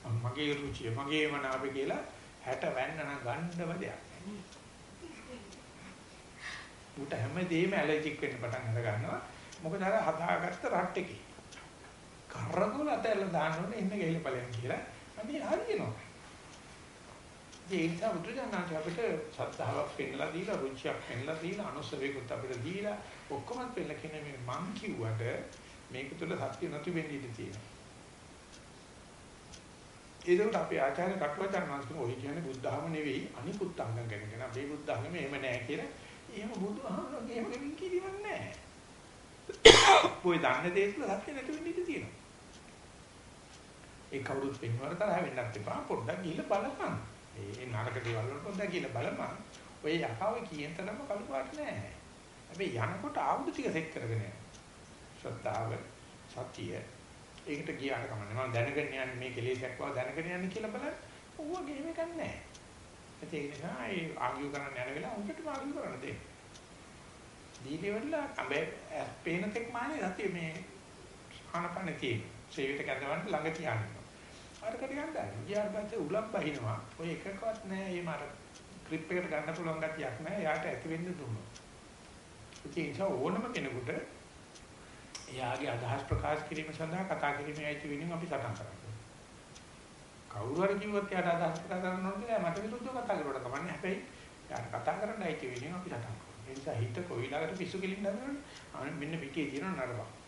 නැහැ. මගේ රුචිය, මගේ මනාප කියලා 60 වැන්න නම් ගන්නව දෙයක් නැහැ. උට හැමදේම ඇලර්ජික් වෙන්න පටන් අර ගන්නවා. මොකද අර හදාගත්ත රට් එකේ. කරගොල අතල්ලා දාන්න ඕනේ ඉන්න ගෙහිල ඵලයන් කියලා. අපි හරියනවා. ඒ නිසා බුදුජානක අපිට සත්‍තාවක් පෙන්නලා දීලා රුචියක් පෙන්නලා දීලා අනුසවේකුත් අපිට දීලා ඔක්කොම පෙන්නලා කියන මේ මං කිව්වට මේක තුළ සත්‍ය නැති වෙන්න ඉඩ තියෙනවා. ඒකට අපේ ආචාර්ය කටුවචාන් වහන්සේ ඔය කියන්නේ බුද්ධ ධර්ම නෙවෙයි අනිකුත් අංගම් ගැන කියන අපේ බුද්ධ ධර්ම එහෙම නැහැ කියලා. එහෙම බුදුහාමරගේ එහෙම ගෙවින් කිරීමක් නැහැ. ඔය දන්න දේ තුළ සත්‍ය නැති වෙන්න ඉඩ තියෙනවා. ඒ කවුරුත් පෙන්වර තරහ වෙන්නත් එපා පොඩ්ඩක් ගිහිල්ලා බලපන්. ඒ නරක දේවල් වලට පොඩ්ඩක් ගිහලා බලපන්. ඔය යකාව කියන තරම කළු පාට නෑ. හැබැයි යනකොට ආයුධ ටික සෙට් කරගෙන යනවා. ශ්‍රද්ධාව, සතිය. ඒකට ගියාට කමන්නේ. මම දැනගෙන යන්නේ මේ කෙලෙසක් බව දැනගෙන යන්නේ කියලා බලන්න. ඌව ගෙහෙම ගන්න නෑ. ඒ නිසා ඒ ආගියු කරන්න යන වෙලාව උන්ටම ආගියු කරන්න දෙන්න. දීලි වල අඹේ පේන තෙක් මානේ සතිය මේ ආනපන තියෙන. සේවිත කැඳවන්න ළඟ තියාගන්න. අරකට ගන්නයි. ගියාට පස්සේ උලක් බහිනවා. ඔය එකකවත් නෑ මේ මර ක්‍රිප් එකට ගන්න පුළුවන් ගතියක් නෑ. යාට ඇති වෙන්න දුන්නොත්. ඒ නිසා ඕනම කෙනෙකුට එයාගේ අදහස් ප්‍රකාශ කිරීම සඳහා කතා කිරීමේ අයිති වෙනින් අපි සටන් කරනවා. කවුරු හරි කිව්වොත් එයාට අදහස් ප්‍රකාශ කරන්න ඕනේ කියලා මට විරුද්ධව කතා කරුවට කමන්නේ. හැබැයි එයාට කතා කරන්න අයිති වෙනින් අපි සටන් කරනවා. ඒ නිසා හිත කොයිලාකට පිස්සු කෙලින්න හදනවනේ. මෙන්න පිටේ තියෙන නරබක්.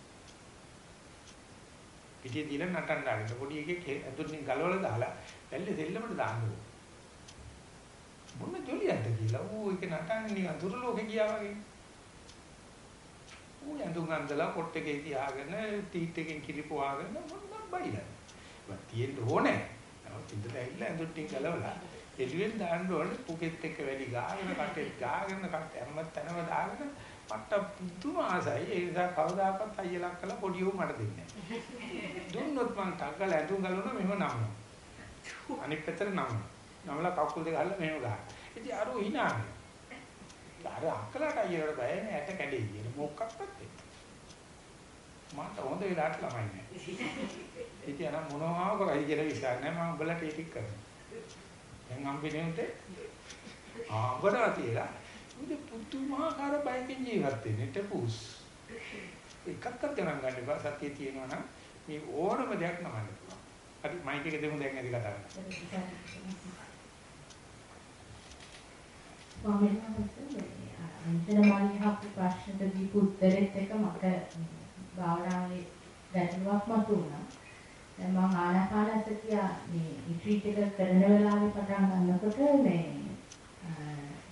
පිටිය දීලා නටන්න ආරින්න පොඩි එකෙක් ඇතුලින් ගලවලා දාලා පැල්ලේ දෙල්ලමට දාන්න ඕන. මොන ජොලියක්ද කියලා ඌ ඒක නටන්නේ නිකන් දුර ලෝකේ ගියා වගේ. ඌ යඳුන් අන්දලා පොට් එකේ තියාගෙන ටීට් එකෙන් කිලිපුවාගෙන මොනවා බයිලා. මම තියෙන්න ඕනේ. නමුත් ඉඳලා ඇවිල්ලා ඇඳුම් ටික ගලවලා එළුවෙන් දාන්න ඕනේ පුකෙත් එක්ක වැඩි ගාගෙන කටේ ගාගෙන කට හැම තැනම දාගෙන මට පුදුම ආසයි. ඒ නිසා කවදාකවත් අයියලක් කළා පොඩි උන් මට දෙන්නේ නැහැ. දුන්නොත් මං ටග්ගල ඇඳුම් ගලවනවා මෙහෙම නම්නවා. අනිත් පැත්තට නම්නවා. නමලා කකුල් දෙක අල්ල මෙහෙම ගහනවා. ඉතින් අර හිනාන්නේ අර අක්කලට අයියලට බය නෑ ඇට කැඩේ කියන මොකක්වත් එක්ක. මට හොඳ වෙලාවට ළමයි නෑ. ඉතින් අර මොනවා කරයි කියලා විශ්වාස නෑ. මම උඹලට ඒක කරනවා. දැන් හම්බෙන්නේ උන්ට? ආවරා තියලා. උන්ට පුදුමාකාර බයකින් ජීවත් වෙන්නේ ටපුස් එකක්වත් ගණන් ගන්න එපා සතිය තියෙනවා නම් මේ ඕනම දෙයක් නමන්න පුළුවන් හරි මයික් එක දෙමු දැන් ඇදි කතා කරන්න ස්වාමීන් වහන්සේ අන්තර මාලිහාපු ප්‍රශ්නට දීපු උත්තරෙත් එක මට භාවනාවේ දැනුමක් මතුවුණා දැන් මම ආනාපාන සතිය මේ රිට්‍රීට් එක කරන වෙලාවේ පටන් ගන්නකොට මේ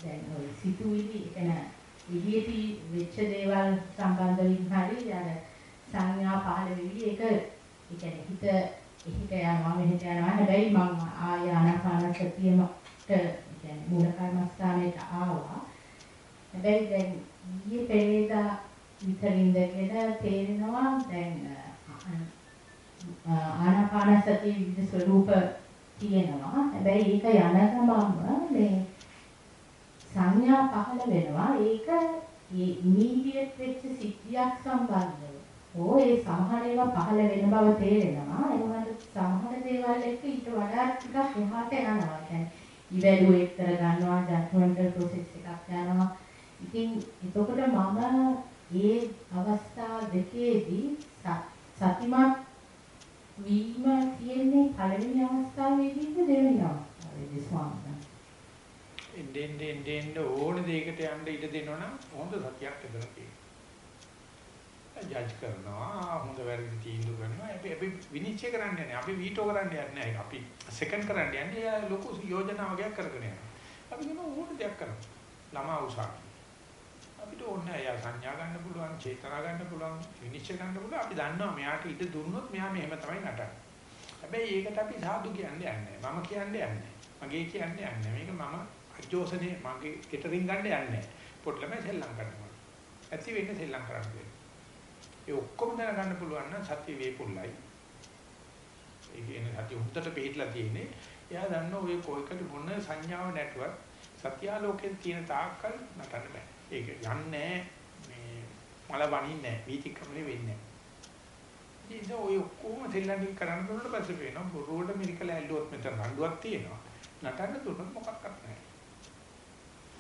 දැන් ඔය සිතුවිලි එතන ඉලියටි වෙච්ච දේවල් සම්බන්ධ වෙමින් හරි අර සංඥා පහළ වෙවි. ඒක ඒ කියන්නේ හිත එහිට යනවා මෙහෙට යනවා. හැබැයි මම ආය ආනාපාන සතියමට කියන්නේ මූල කර්මස්ථානයට ආවා. හැබැයි දැන් ඊයේ පෙරේදා විතර ඉඳගෙන තේරෙනවා. දැන් ආනාපාන සතිය විවිධ ස්වરૂප තියෙනවා. හැබැයි ඒක යන ගමන්ම මේ සංඥා පහළ වෙනවා. ඒක ඒ ඉමීඩියට් වෙච්ච සිද්ධියක් සම්බන්ධව. ඕ ඒ සමහර ඒවා පහළ වෙන බව තේරෙනවා. ඒ වුණාට සමහර දේවල් එක්ක ඊට වඩා ටිකක් එහාට යනවා. කියන්නේ ඉවැලුවේට් කර ගන්නවා, ජජ්මන්ටල් ප්‍රොසෙස් එකක් යනවා. ඉතින් එතකොට මම ඒ අවස්ථා දෙකේදී සතිමත් වීම තියෙන්නේ පළවෙනි අවස්ථාවේදීද දෙවෙනි අවස්ථාවේදී ස්වාමීන් එන්නෙන් එන්නෙන් ඕන දෙයකට යන්න ඉඩ දෙනවනම් හොඳ සතියක් එතන තියෙනවා. ජජ් කරනවා හොඳ වැරදි තීන්දුව කරනවා අපි අපි විනිශ්චය කරන්නේ නැහැ අපි වීටෝ කරන්නේ නැහැ අපි සෙකන්ඩ් කරන්නේ යන්නේ ලොකු යෝජනා වගේක් කරගෙන යනවා. අපි කියන ඕන දෙයක් කරනවා. ළමා උසාවි. අපිට ඕනේ අය සංඥා ගන්න පුළුවන්, චේතනා ගන්න පුළුවන්, විනිශ්චය ගන්න පුළුවන්. අපි දන්නවා මෙයාට ඉඩ දුන්නොත් මෙයා මෙහෙම තමයි නටන්නේ. හැබැයි ඒකට අපි සාදු කියන්නේ නැහැ. මම කියන්නේ නැහැ. මගේ කියන්නේ නැහැ. මේක මම අජෝසනේ මගේ කෙටරින් ගන්න යන්නේ නැහැ. පොඩ්ඩ ළමයි සෙල්ලම් කරනවා. ඇති වෙන්නේ සෙල්ලම් කරන්නේ. ඒ ඔක්කොම දැනගන්න පුළුවන් නම් සත්‍ය වේපුල්ලයි. ඒ කියන්නේ සත්‍ය උත්තර පිටලා තියෙන්නේ. එයා දන්න ඔය කොයිකට මොන සංඥාව නැටුවත් සත්‍යාලෝකයේ තියෙන තාක්කල් නටන්න බෑ. ඒක යන්නේ මේ මල වනින්නේ නැහැ. වීතික්‍රමනේ වෙන්නේ නැහැ. ඉතින් ඔය ඔක්කොම දෙල්ලන්නේ කරන්න දුන්නට පස්සේ වෙනවා බොරුවට මිරිකල ඇල්ලුවොත් මෙතන රණ්ඩුවක් තියෙනවා. නටන්න දුන්නොත් මොකක්වත් නැහැ.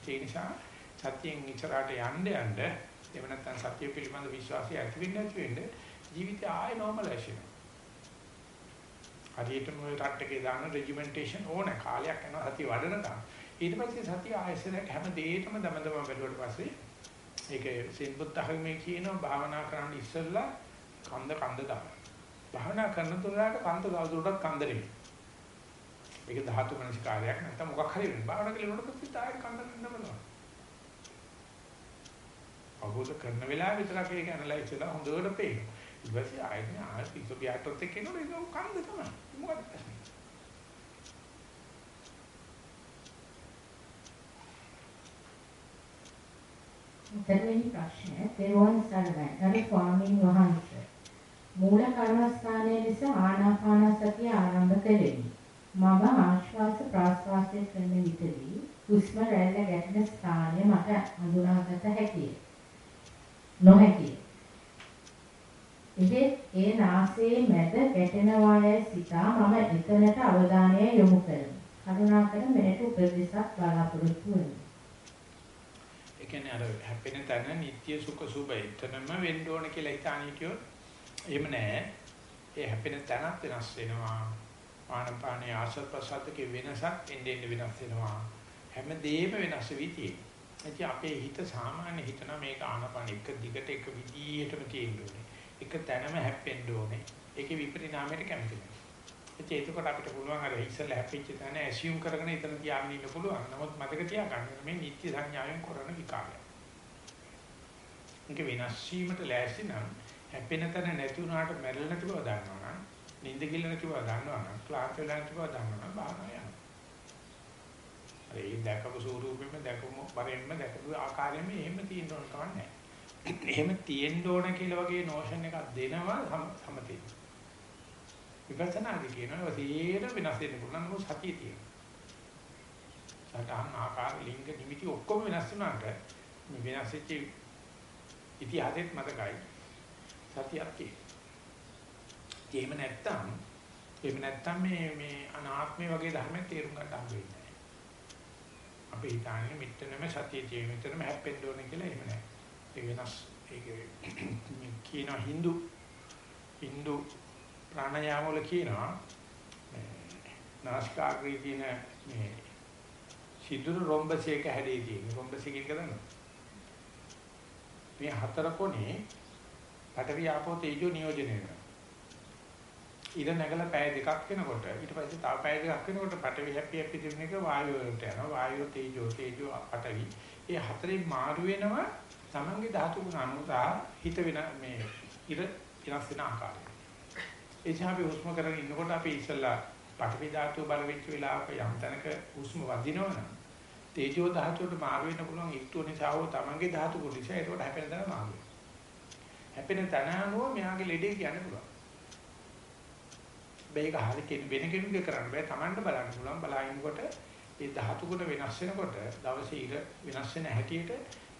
ඒ නිසා සත්‍යයෙන් ඉස්සරහට යන්න යන්න එහෙම නැත්නම් සත්‍ය පිළිබඳ විශ්වාසය ඇති වෙන්න ඇති වෙන්න ජීවිතය ආයෙ normalize වෙනවා. හරියටම ඔය රට්ටකේ දාන රෙජිමෙන්ටේෂන් ඕන කාලයක් යනවා සතිය වඩනකම්. ඊට පස්සේ සතිය ආයෙසරක් හැම දෙයකම දමදම බැලුවට පස්සේ ඒක සින්බුත් ධර්මයේ කියනවා භාවනා කරන්න ඉස්සෙල්ලා කන්ද කන්ද දාන්න. භාවනා කරන තුරාට කන්ද ගාදුරටත් කන්ද නෙමෙයි. ඒක ධාතු මනසිකාරයක් නැත්නම් මොකක් හරි වෙන. භාවනා කරනකොට පස්සේ තායි කන්ද නමනවා. අවබෝධ කරන වෙලාව විතරක් ඒක ඇනලයිස් වෙලා හොඳට පේනවා. ඊට පස්සේ ආයෙත් ආයෙත් ඉසෝපියාටත් එක්ක එනකොට ඒක කන්ද තමයි. මොකද ප්‍රශ්නේ? දෙවෙනි ප්‍රශ්නය තෙරුවන් සරණයි. ගරු ස්වාමීන් වහන්සේ. මූල කර්මස්ථානයේ ලෙස ආනාපාන සතිය ආරම්භ කෙරෙමි. මම ආශ්වාස ප්‍රාශ්වාසයේ කරන විටදී හුස්ම රැල්ල ගැටෙන ස්ථානය මට හඳුනාගත හැකිය. නොහැකිය. එහෙත් ඒ නාසයේ මැද ගැටෙනවා යයි සිතා මම එතනට අවධානය යොමු කරමි. කරුණාකර මෙයට උපදෙසක් බලාපොරොත්තු වෙමි. කියන්නේ අර හැපෙන තැන නිට්ටය සුඛ සුභ එතනම වෙන්න ඕන කියලා හිතාන හිටියොත් එහෙම නෑ. ඒ හැපෙන තැනත් වෙනස් වෙනවා. ආනපානේ ආශ්‍රත් ප්‍රසද්දකේ වෙනසක් එන්නේ වෙනස් වෙනවා. හැමදේම වෙනස් වෙවි තියෙනවා. අපේ හිත සාමාන්‍ය හිතන මේක ආනපාන එක දිගට එක විදියටම තියෙන්න ඕනේ. එක තැනම හැප්පෙන්න ඕනේ. ඒකේ විපරිණාමයට කැමති නැහැ. එතකොට අපිට පුළුවන් අර ඉස්සෙල්ලා හැපිච්ච තැන ඇසියුම් කරගෙන එතන තියාගෙන ඉන්න පුළුවන්. නමුත් මතක තියාගන්න මේ නිත්‍ය සංඥාවෙන් කරන විකාරය. ඒක වෙනස් වීමට ලෑස්ති නම් හැපෙන තැන නැති වුණාට මැරෙලා නැති බව දන්නවනම්, නිින්ද කිල්ල නැති බව දන්නවනම්, ක්ලාස් වෙලා නැති බව දන්නවනම් බාහනා යනවා. ඒ දැකපු ස්වරූපෙම දැකපු බරෙන්ම දැකපු ආකාරයෙම එහෙම තියෙන්න ඕන කවන්නේ නැහැ. එහෙම තියෙන්න ඕන කියලා වගේ නෝෂන් එකක් දෙනවා සමතේ. විපස්සනාදී කියනවා සීල වෙනස් වෙන්න පුළුවන් නමුත් සතිය තියෙනවා. සටහන් ආකාර ලිංග නිමිති ඔක්කොම වෙනස් වුණාට මේ වෙනස් වෙච්ච ඉතිහාසෙත් මතකයි. සතියක් තියෙනවා. එහෙම නැත්තම් එහෙම නැත්තම් මේ මේ අනාත්මය වගේ ධර්මයක් තේරුම් ගන්න හම්බ වෙන්නේ නැහැ. අපි හිතන්නේ මෙතනම සතිය තියෙන මෙතනම හැප්පෙන්න ඕනේ කියලා එහෙම නැහැ. ඒ වෙනස් ඒක කියන හින්දු හින්දු ප්‍රාණයාම වල කියනවා නාසිකාග්‍රේ තියෙන මේ සිදුරු රොම්බසයක හැඩේ තියෙන රොම්බසයක කියනවා මේ හතර කොනේ පඨවි ආපෝ තේජෝ නියෝජනය වෙනවා ඉර නැගලා පැය දෙකක් වෙනකොට ඊට පස්සේ තව පැය දෙකක් වෙනකොට පඨවි හැපි හැපි දෙන එක වායුව වලට යනවා වායුව තේජෝ තේජෝ පඨවි ඒ හතරෙන් මාරු වෙනවා තමන්ගේ ධාතු ගුණ අනුව හිත වෙන මේ ඉර වෙනස් වෙන ආකාරය ඒ නිසා අපි හුස්ම කරගෙන ඉන්නකොට අපි ඉස්සල්ලා පඨවි ධාතුව බල වෙච්ච වෙලාවක යම් තැනක හුස්ම වදිනවනම් තේජෝ ධාතුවට මාරු වෙන්න පුළුවන් ඊටු නිසා හෝ තමන්ගේ ධාතු කොට නිසා ඒකට හැපෙන තැන මාරු වෙනවා. හැපෙන තැන අනුව මෙයාගේ ලෙඩේ කියන්න පුළුවන්. මේක හරි කෙනෙක් වෙන කෙනෙකුගේ කරන්න බෑ තමන්ට බලන්න පුළුවන් බලහිනකොට මේ ධාතු කොට වෙනස් වෙනකොට දවසේ ඉර වෙනස් වෙන හැටියට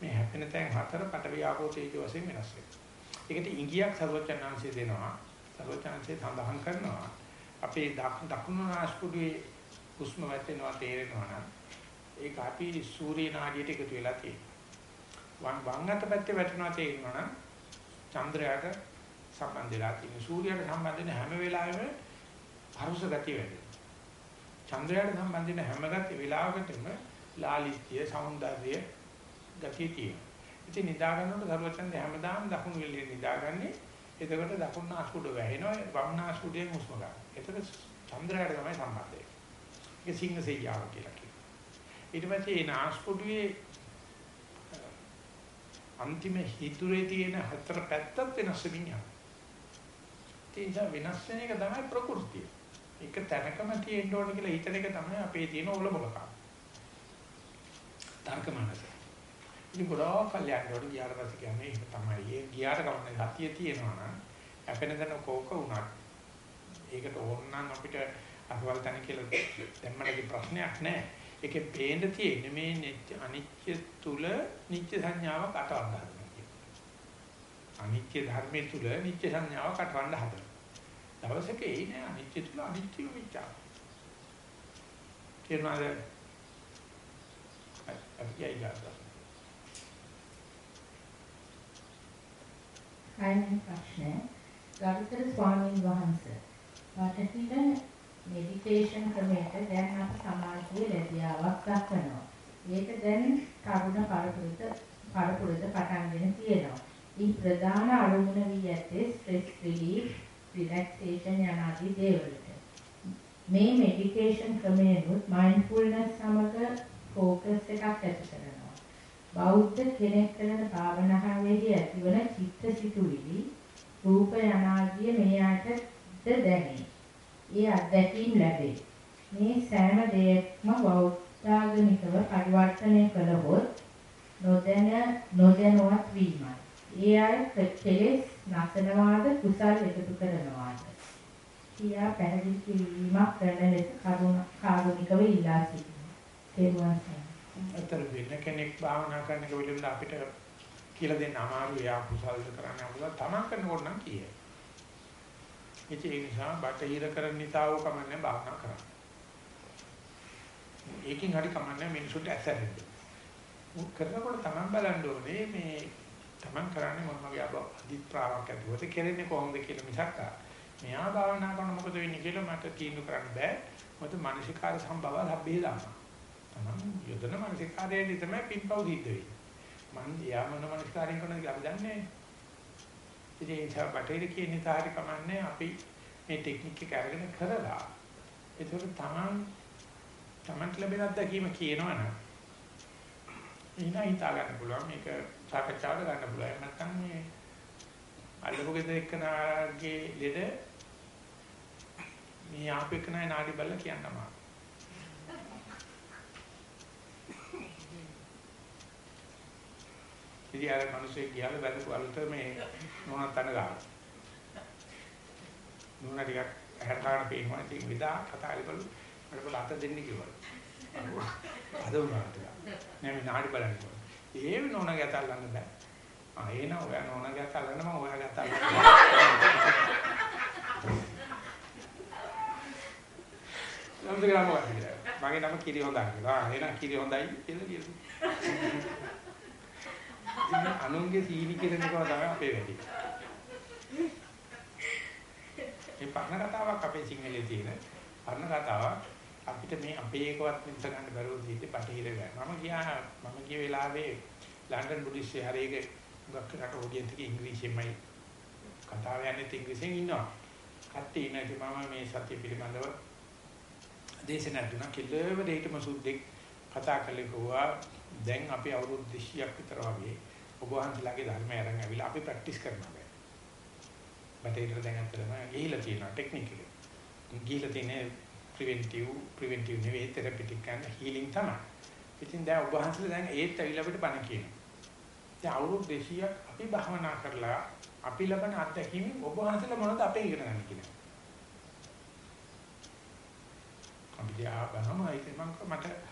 මේ හැපෙන තැන් හතර පඨවි ආපෝ තේජෝ වශයෙන් වෙනස් වෙනවා. ඒකට ඉංගියක් සර්වචන්නාංශය දෙනවා. සර්වචන්සේ සඳහන් කරනවා අපේ දකුණු නාස්පුඩුවේ හුස්ම වැටෙනවා තේරෙනවා නම් ඒක අපි සූර්ය නාඩියට එකතු වෙලා තියෙනවා. වම් වම් අත පැත්තේ වැටෙනවා තේරෙනවා නම් චන්ද්‍රයාට සම්බන්ධ වෙලා තියෙනවා. සූර්යයාට සම්බන්ධ වෙන හැම වෙලාවෙම අරුස ගතිය වැඩි. චන්ද්‍රයාට සම්බන්ධින හැම ගතිය වෙලාවකටම ලාලිත්‍ය, సౌందර්ය ගතිය තියෙනවා. ඉතින් නිදා ගන්නකොට සර්වචන්ද හැමදාම දකුණු විල්ලේ නිදාගන්නේ. එතකොට දකුණු ආස්කුඩ වැහෙනවා, වම් ආස්කුඩයෙන් හුස්ම ගන්න. එතකොට චන්ද්‍රයාට තමයි සම්බන්ධ වෙන්නේ. ඒක සිංහ සෙයියාව කියලා කියනවා. ඊට පස්සේ නාස්පුඩුවේ අන්තිම හිතුරේ තියෙන හතර පැත්තත් වෙනස් වෙමින් යනවා. ඒ නිසා වෙනස් වෙන එක තමයි ප්‍රകൃතිය. එක තැනකම තියෙන්න ඕන කියලා හිතන එක තමයි අපේ තියෙන ඔලොමලකම. තර්ක මනස. ඉතින් ගොඩාක් කල්යන්න ඕන ගියාට පස්සේ කියන්නේ ඒක තමයි. ඒ ගියාට කවන්නේ සතිය තියෙනවා නම් අපෙන දන කෝක වුණත් ඒකට ඕන නම් අපිට අසවල් තැන කියලා දැම්මඩගේ ප්‍රශ්නයක් නැහැ. ඒකේ පේන්න තියෙන්නේ මේ අනිත්‍ය තුල නිත්‍ය සංඥාවක් අටවන්න හදනවා. අනිත්‍ය ධර්මයේ තුල නිත්‍ය සංඥාවක් අටවන්න හදනවා. දවසක ඒ නෑ අනිත්‍ය තුල අනිත්‍ය විචාර. කියනවාද? අපි යයිලා. හයවෙනි ප්‍රශ්නය ගරුතර ස්වාමීන් වහන්සේ වටහිට මෙඩිටේෂන් ක්‍රමයට දැන් අප සමාජයේ ලැබියාවක් දක්වනවා. ඒක දැන් තරුණ පරපුරට පරපුරට පටන්ගෙන තියෙනවා. ඊ ප්‍රධාන අරමුණ වී ඇත්තේ ස්ට්‍රෙස් රිලීෆ්, රිලැක්සේෂන් යන ආදී දේවල්ට. මේ මෙඩිටේෂන් ක්‍රමයෙන්ුත් මයින්ඩ්ෆුල්නස් සමග ફોකස් එකක් ඇති කරනවා. බෞද්ධ කෙනෙක් කරන භාවනාවේදී ඇතිවන චිත්ත සිතුවිලි රූප යනාදී මේ ආයතද දැනේ. ඒ අත්දැකීම් ලැබේ. මේ සෑම දෙයක්ම බෞද්ධාගමිකව පරිවර්තනය කළහොත් නොදැන නොදැනුවත් වීමයි. ඒ අය කෙලෙස් නැසනවාද කුසල් එකතු කරනවාද? කියා පැහැදිලි කිරීමක් කරන ලෙස කරුණ කාරුණිකව ඉල්ලා සිටිනවා. අතර වෙන කෙනෙක් භාවනා කරන එක විදිහට අපිට කියලා දෙන්න අමාරුයි. යා කුසල්ද කරන්න අමුලා තමන් කරනකොට නම් කියයි. ඉතින් ඒ නිසා බටහිර කරන නිසා ඕක කමන්නේ භාවනා කරන්න. ඒකෙන් හරි කමන්නේ මිනිසුන්ට ඇසරෙන්න. මුත් කරනකොට තමන් බලන්න ඕනේ මේ තමන් කරන්නේ මොන වගේ අභිප්‍රායක් ඇතුවද කෙරෙන්නේ කොහොමද කියලා මිසක් මෙයා භාවනා කරන මොකද වෙන්නේ කියලා මට තීන්දුව කරන්න බෑ. මොකද මානසිකාර සම්භව ලැබෙයි දානවා. තමන් යොදන මානසිකාරයෙන් තමයි පින්පව් සිද්ධ වෙන්නේ. මන් යා මොන මානසිකාරයෙන් කරනද අපි දන්නේ. නැහැ. ඉතින් ඒ නිසා බටහිර කියන නිසා හරි කමන්නේ අපි මේ ටෙක්නික් එක අරගෙන කරලා. ඒතකොට තමන් තමන්ට ලැබෙන අත්දැකීම කියනවනම් එහෙනම් හිතා ගන්න පුළුවන්. මේක සාකච්ඡාවට ගන්න පුළුවන්. නැත්නම් මේ අල්ලපු ගෙදර එක්කනාගේ ලෙඩ මේ ආපෙකනයි නාඩි බල්ල කියන්නම ඉතින් අර මිනිස්සේ ගියාල බැලුව අලුත මේ මොනක් තන ගන්න. නෝන ටිකක් හැරකාන පේනවා ඉතින් විදා කතා කරලු මට බල අත දෙන්න කිව්වා. අද උනාට. නෑ මේ නාඩි බලන්න. ඒ නෝනගේ අත අල්ලන්න බෑ. ආ එන ඔයා නෝනගේ අත අල්ලන්න මම ඔයාගේ අත අල්ලන්න. නම් දෙක නම වගේ. මගේ නම කිරි හොඳයි කියලා. ආ එහෙනම් කිරි හොඳයි කියලා කියනවා. ඉතින් අනුන්ගේ සීනි කිරණ එක තමයි අපේ වැඩි. මේ පරණ කතාවක් අපේ සිංහලයේ තියෙන පරණ කතාවක් අපිට මේ අපේ එකවත් මිස ගන්න බැරුව තියෙද්දි පටහිර ගෑ. මම ගියා මම ගිය වෙලාවේ ලන්ඩන් බුද්දිස්ට් හරියක ගොක්ක රට ඔඩියන්ස් එකේ ඉංග්‍රීසියෙන්මයි කතාව යන්නේ ඉංග්‍රීසියෙන් ඉන්නවා. කට්ටිය ඉන්නේ මම මේ සත්‍ය පිළිබඳව දේශනා දුන්නා කෙලවර හිටම සුද්දෙක් කතා කළේ කොහොවා දැන් අපි අවුරුදු 200ක් විතර වගේ ඔබ වහන්සේලාගේ ධර්මය අරන් ඇවිල්ලා අපි ප්‍රැක්ටිස් කරනවා දැන්. බටේට දැන් අතරම ගිහිලා තියෙනවා ටෙක්නික් එක. ගිහිලා තියෙන ප්‍රිවෙන්ටිව් ප්‍රිවෙන්ටිව් නෙවෙයි තෙරපිටික් and හීලින් තමයි. ඉතින් දැන් ඔබ වහන්සේලා දැන් ඒත් ඇවිල්ලා අපිට බණ කියනවා. දැන් අවුරුදු 200ක් අපි භාවනා කරලා අපි ලබන අත්දැකීම් ඔබ වහන්සේලා මොනවද අපේ ඉගෙන ගන්න කියලා. අපි දිහා බලනවා ඒක මම මට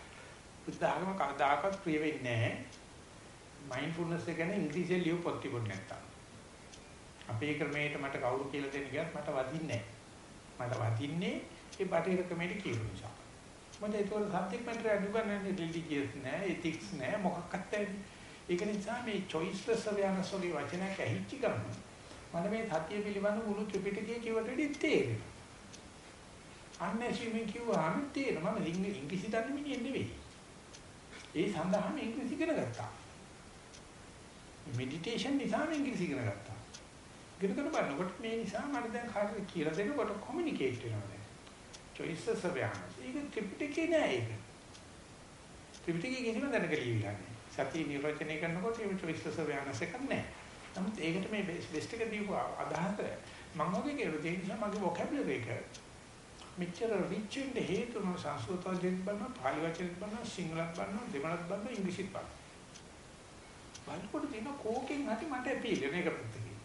බුද්ධ ආගම කවදාකවත් ප්‍රිය වෙන්නේ නැහැ. මයින්ඩ්ෆුල්නස් එක ගැන ඉංග්‍රීසියෙන් ලියු පොත් තිබුණ නැත්තම්. අපේ ක්‍රමයට මට කවුරු කියලා දෙන්න ගියත් මට වදින්නේ නැහැ. මට වදින්නේ ඒ බටහිර ක්‍රමයට කියපු නිසා. මොකද ඒක වල සබ්ජෙක්ට් මැටර් අඩු ගන්න රිලිජියස් නැහැ, එතික්ස් නැහැ, මොකක්වත් නැහැ. ඒක නිසා මේ choiceless awareness වගේ වචනයක් ඇහිච්ච ගමන් මම මේ සත්‍ය පිළිබඳ මුළු ත්‍රිපිටකය කියවට වඩා තේරෙනවා. අන්නේ සීමෙන් කිව්වහම තේරෙනවා මම ඉංග්‍රීසි දන්නේ මිනිහෙ නෙවෙයි. ඒ සඳහාම ඉංග්‍රීසි ඉගෙන ගත්තා. මෙඩිටේෂන් නිසා ඉංග්‍රීසි ඉගෙන ගත්තා. ඉගෙන ගන්න බලනකොට මේ නිසා මට දැන් කාටද කියලා දෙනකොට කොමියුනිකේට් වෙනවා දැන්. choices awareness. ඒක ත්‍රිපිටකේ නෑ ඒක. ත්‍රිපිටකේ කිසිම දැනක ලියවිලා නෑ. සතිය නිර්වචනය කරනකොට ඒ choices awareness එකක් නෑ. නමුත් ඒකට මේ බෙස්ට් එක දීපු අදහස මම වගේ කෙරුවා ඒ නිසා මගේ vocabulary එක මෙච්චර රිච් වෙන්න හේතුව මම සංස්කෘත වචනෙත් බලනවා, පාලි වචනෙත් බලනවා, සිංහලත් බලනවා, දෙමළත් බලනවා, ඉංග්‍රීසිත් බලනවා. බලකොට තියෙන කෝකෙන් හරි මට ඇපීල් වෙන එක පැත්තකින්.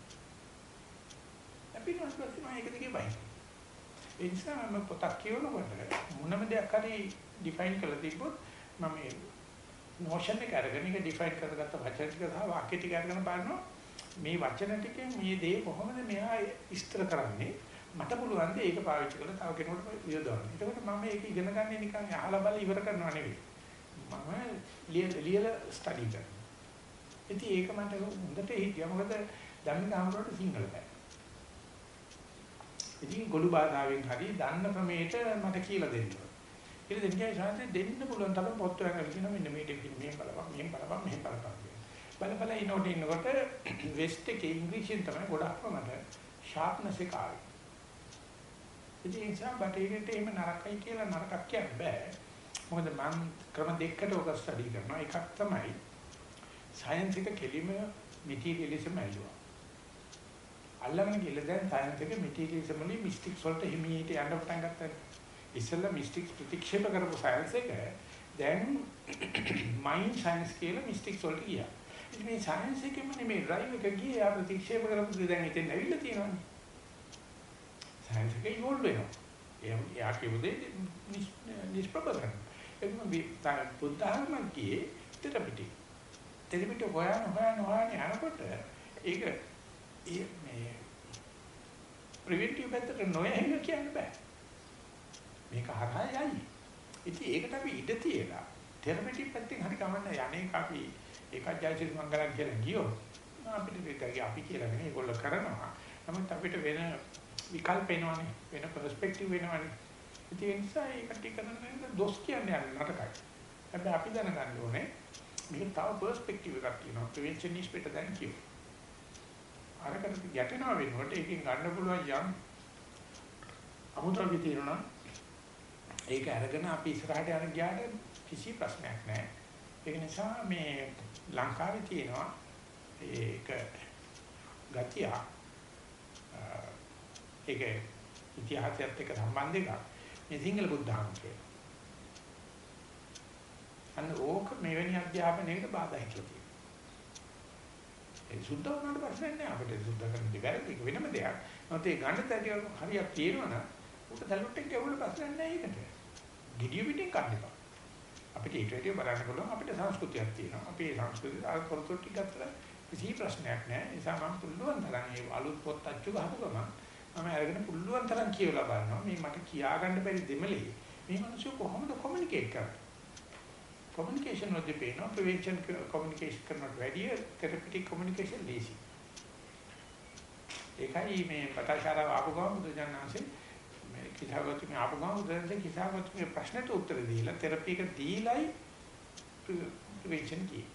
ඇපීල් වුණාට පස්සේ මම ඒක දිගේ බයි. ඒ නිසා මම පොතක් කියවනකොට මොනම දෙයක් හරි ඩිෆයින් කරලා තිබ්බොත් මම මේ notion එක අරගෙන ඒක ඩිෆයින් කරගත්ත වචන ටික සහ වාක්‍ය ටික අරගෙන බලනවා මේ වචන ටිකෙන් මේ දේ කොහොමද මෙහා විස්තර කරන්නේ මට පුළුවන් ද ඒක පාවිච්චි කරලා තව කෙනෙකුට යොදවන්න. එතකොට මම ඒක ඉගෙන ගන්න නිකන් අහලා බලලා ඉවර කරනවා නෙවෙයි. මම ලියලා ස්ටඩි කරනවා. ඉතින් ඒක මට හොඳට හිතියා මොකද ධම්මික ආමරට සිංහල බෑ. ඉතින් ගොළු භාෂාවෙන් හරි දන්න ක්‍රමයට මට කියලා දෙන්න. කියලා දෙන්නේ ශාන්ති දෙන්න පුළුවන් තරම් පොත් වල කියන මෙන්න මේ ටික මෙහෙම බලපන් මෙහෙම බලපන් මෙහෙම බලපන්. බල බල ඉනෝට ඉන්නකොට වෙස්ට් එකේ ඉංග්‍රීසියෙන් තමයි ගොඩක්ම මට ෂාර්ප්නස් එක ආවේ. ඉතින් ඒ නිසා බටේකට එහෙම නරකයි කියලා නරකක් කියන්න බෑ. මොකද මම ක්‍රම දෙකකට ඔක ස්ටඩි කරනවා. එකක් තමයි සයන්ස් එක කෙලිම මෙටීරියලිසම් ඇල්ලුවා. අල්ලගෙන ගිහලා දැන් සයන්ස් එක මෙටීරියලිසම් වලින් මිස්ටික්ස් වලට හිමීට යන්න පටන් ගත්තා. ඉස්සෙල්ලා මිස්ටික්ස් ප්‍රතික්ෂේප කරපු සයන්ස් එක දැන් මයින්ඩ් සයන්ස් කියලා මිස්ටික්ස් වලට ගියා. ඉතින් මේ සයන්ස් එකෙම නෙමෙයි ඩ්‍රයිව් එක ගියේ ආ ප්‍රතික්ෂේප කරපු දේ දැන් ඉතින් ඇවිල්ලා තියෙනවානේ. සයන්ස් එක ඉවෝල්ව් වෙනවා. එයා කියුවේ නිෂ්ප්‍රභ කරනවා. එක්ම බුද්ධ ධර්ම කියේ තෙරපිටි. තෙරපිටි හොයන හොයන හොයන යනකොට ඒක මේ ප්‍රිවෙන්ටිව් පැත්තට නොයහිම කියන්න බෑ. මේක හරහා යයි. ඉතින් ඒකට අපි ඉඩ තියලා තෙරපිටි පැත්තෙන් හරි කමන්න යන්නේ අපි ඒකත් ජයසිරි මංගලම් කියලා ගියොත් අපිට ඒක අපි කියලා නෙමෙයි ඒගොල්ලෝ කරනවා. නමුත් අපිට වෙන විකල්ප එනවනේ වෙන පර්ස්පෙක්ටිව් වෙනවනේ. ඉතින් ඒ නිසා ඒකට කරන්නේ දොස් කියන්නේ නරකයි. හැබැයි අපි දැනගන්න ඕනේ මේක තව පර්ස්පෙක්ටිව් එකක් තියෙනවා. Prevention is better than cure. අරකට ගැටෙනවා වෙනකොට ඒකෙන් ගන්න පුළුවන් යම් අමුද්‍රව්‍ය තියෙනවා ඒක අරගෙන අපි ඉස්සරහට යන ගියාට කිසි ප්‍රශ්නයක් නැහැ. ඒක නිසා මේ ලංකාවේ තියෙනවා ඒක ගතිය ඒක ඉතිහාසයත් එක්ක සම්බන්ධ එකක්. මේ සිංහල බුද්ධ ධර්ම කියලා. අන්න ඕක මෙවැනි අධ්‍යාපනයකට බාධා හිතලා තියෙනවා. ඒ සුද්ධ වුණාට ප්‍රශ්නයක් නෑ අපිට සුද්ධ කරන්න දෙවැරදි ඒක වෙනම දෙයක්. නැත්නම් ඒ ගන්න තැටිය හරියක් තියෙනවනම් උට සැලුට් එක ගැවුල ප්‍රශ්නයක් නෑ ඒකට. gediy පිටින් ගන්න එපා. අපිට ඊට වැඩිය බලන්න පුළුවන් අපිට සංස්කෘතියක් තියෙනවා. අපි ඒ සංස්කෘතිය අරතොත් ටිකක් අතර කිසි ප්‍රශ්නයක් නෑ. ඒ නිසා මම පුළුවන් තරම් මේ අලුත් පොත් අච්චු ගහපු ගමන් මම අරගෙන පුළුවන් තරම් කියවලා බලනවා. මේ මට කියා ගන්න බැරි දෙමලේ මේ මිනිස්සු කොහොමද කොමියුනිකේට් කරන්නේ? කොමියුනිකේෂන් වලදී පේනවා ප්‍රිවෙන්ෂන් කොමියුනිකේෂන් කරනට වැඩිය තෙරපිටික් කොමියුනිකේෂන් ලේසි. ඒකයි මේ පටාචාරව ආපු ගමන් බුදුජානනාංශේ මේ කිතාවතු මේ ආපු ගමන් බුදුජානනාංශේ කිතාවතු මේ ප්‍රශ්නට උත්තර දීලා තෙරපි එක දීලයි ප්‍රිවෙන්ෂන් කියේ.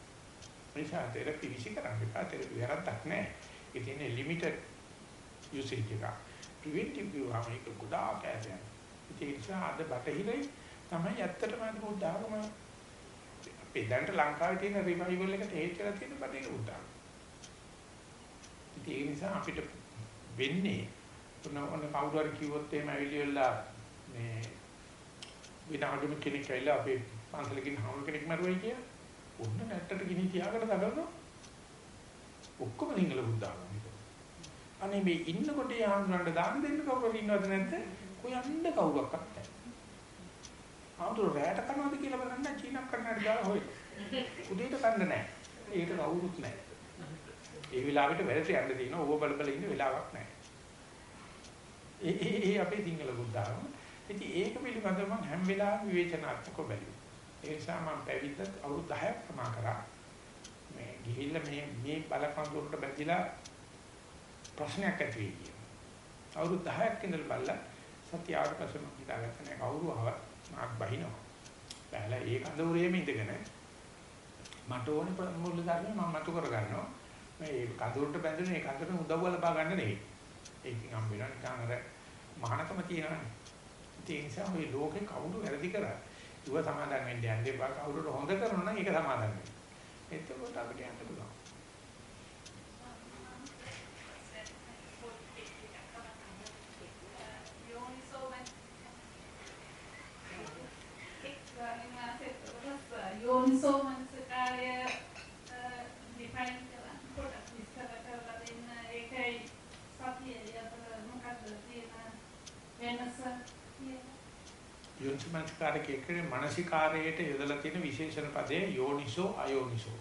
නිසා තෙරපි විසි කරන්නේ පා තෙරපි වැරද්දක් නැහැ. ඒ කියන්නේ ලිමිටඩ් යුසේජ් එක. ප්‍රිවෙන්ටිව් කියවම ඒක ගොඩාක් ඈතයි. ඒ නිසා අද බටහිරයි තමයි ඇත්තටම අද බුද්ධාගම අපේ දැනට ලංකාවේ තියෙන රිවයිවල් එකට හේතු වෙලා තියෙන බටහිර බුද්ධාගම. ඉතින් ඒ නිසා අපිට වෙන්නේ ඔන්න ඔන්න කවුරු හරි කිව්වොත් එහෙම ඇවිල්ලා මේ විනාඩියක කෙනෙක් ඇවිල්ලා අපේ පන්සලකින් හාමුදුර කෙනෙක් මරුවයි කිය. ඔන්න නැට්ටට ගිනි තියාගෙන දඟලනවා. ඔක්කොම සිංහල බුද්ධාගම. අනේ මේ ඉන්නකොට යාන්ත්‍රණයට දාන දෙන්න කවුරු ඉන්නවද නැද්ද? කොයන්ද කවුරක්වත් නැහැ. ආතුර රැට කනවද කියලා බලන්න චීනක් කන්නට දාලා හොය. උදේට කන්න නැහැ. ඒකට කවුරුත් නැහැ. ඒ වෙලාවට වැඩට යන්න තියෙනවා. ඕව බල බල ඉන්න වෙලාවක් නැහැ. ඒ ඒ ඒ අපේ සිංහල බුද්ධාගම. ඉතින් ඒක පිළිබඳව මම හැම වෙලාවෙම විවේචනාත්මකව බැලුවා. ඒ නිසා මම පැවිද්දත් අවුරුදු 10ක් ප්‍රමා කරා. මේ ගිහිල්ලා මේ මේ බලකඳුරට බැඳිලා ප්‍රශ්නයක් ඇති වෙයි කියලා. අවුරුදු 10ක් ඉඳලා බලලා සත්‍ය ආවට පස්සේ මම හිතාගත්තා නෑ කවුරු ආවත් මාක් බහිනවා. බැලලා ඒ කඳවුරේම ඉඳගෙන මට ඕනේ මුල් ධර්මය මම මතු කර ගන්නවා. මේ කඳවුරට බැඳෙන ඒ කඳුරට උදව්ව ලබා ගන්න නෙවෙයි. ඒකෙන් හම් වෙනවා නිකන් අර මහානකම තියෙනවානේ. ඒ නිසා මේ ලෝකේ කවුරු වැරදි කරා. ඊව සමාදම් වෙන්න යන්න එපා. කවුරුට හොඳ කරනවා නම් ඒක සමාදම් වෙන්න. එතකොට අපිට යන්න පුළුවන්. ස්වාමීන් වහන්සේ යෝනිසෝ මනසකාරය ඩිෆයින් කරලා පොඩ්ඩක් විස්තර කරලා දෙන්න ඒකයි සතියේ අතර මොකක්ද තියෙන වෙනස කියලා. යෝනිසමනස්කාරකයේ කියන්නේ මානසිකාරයට යොදලා තියෙන විශේෂණ පදේ යෝනිසෝ අයෝනිසෝ.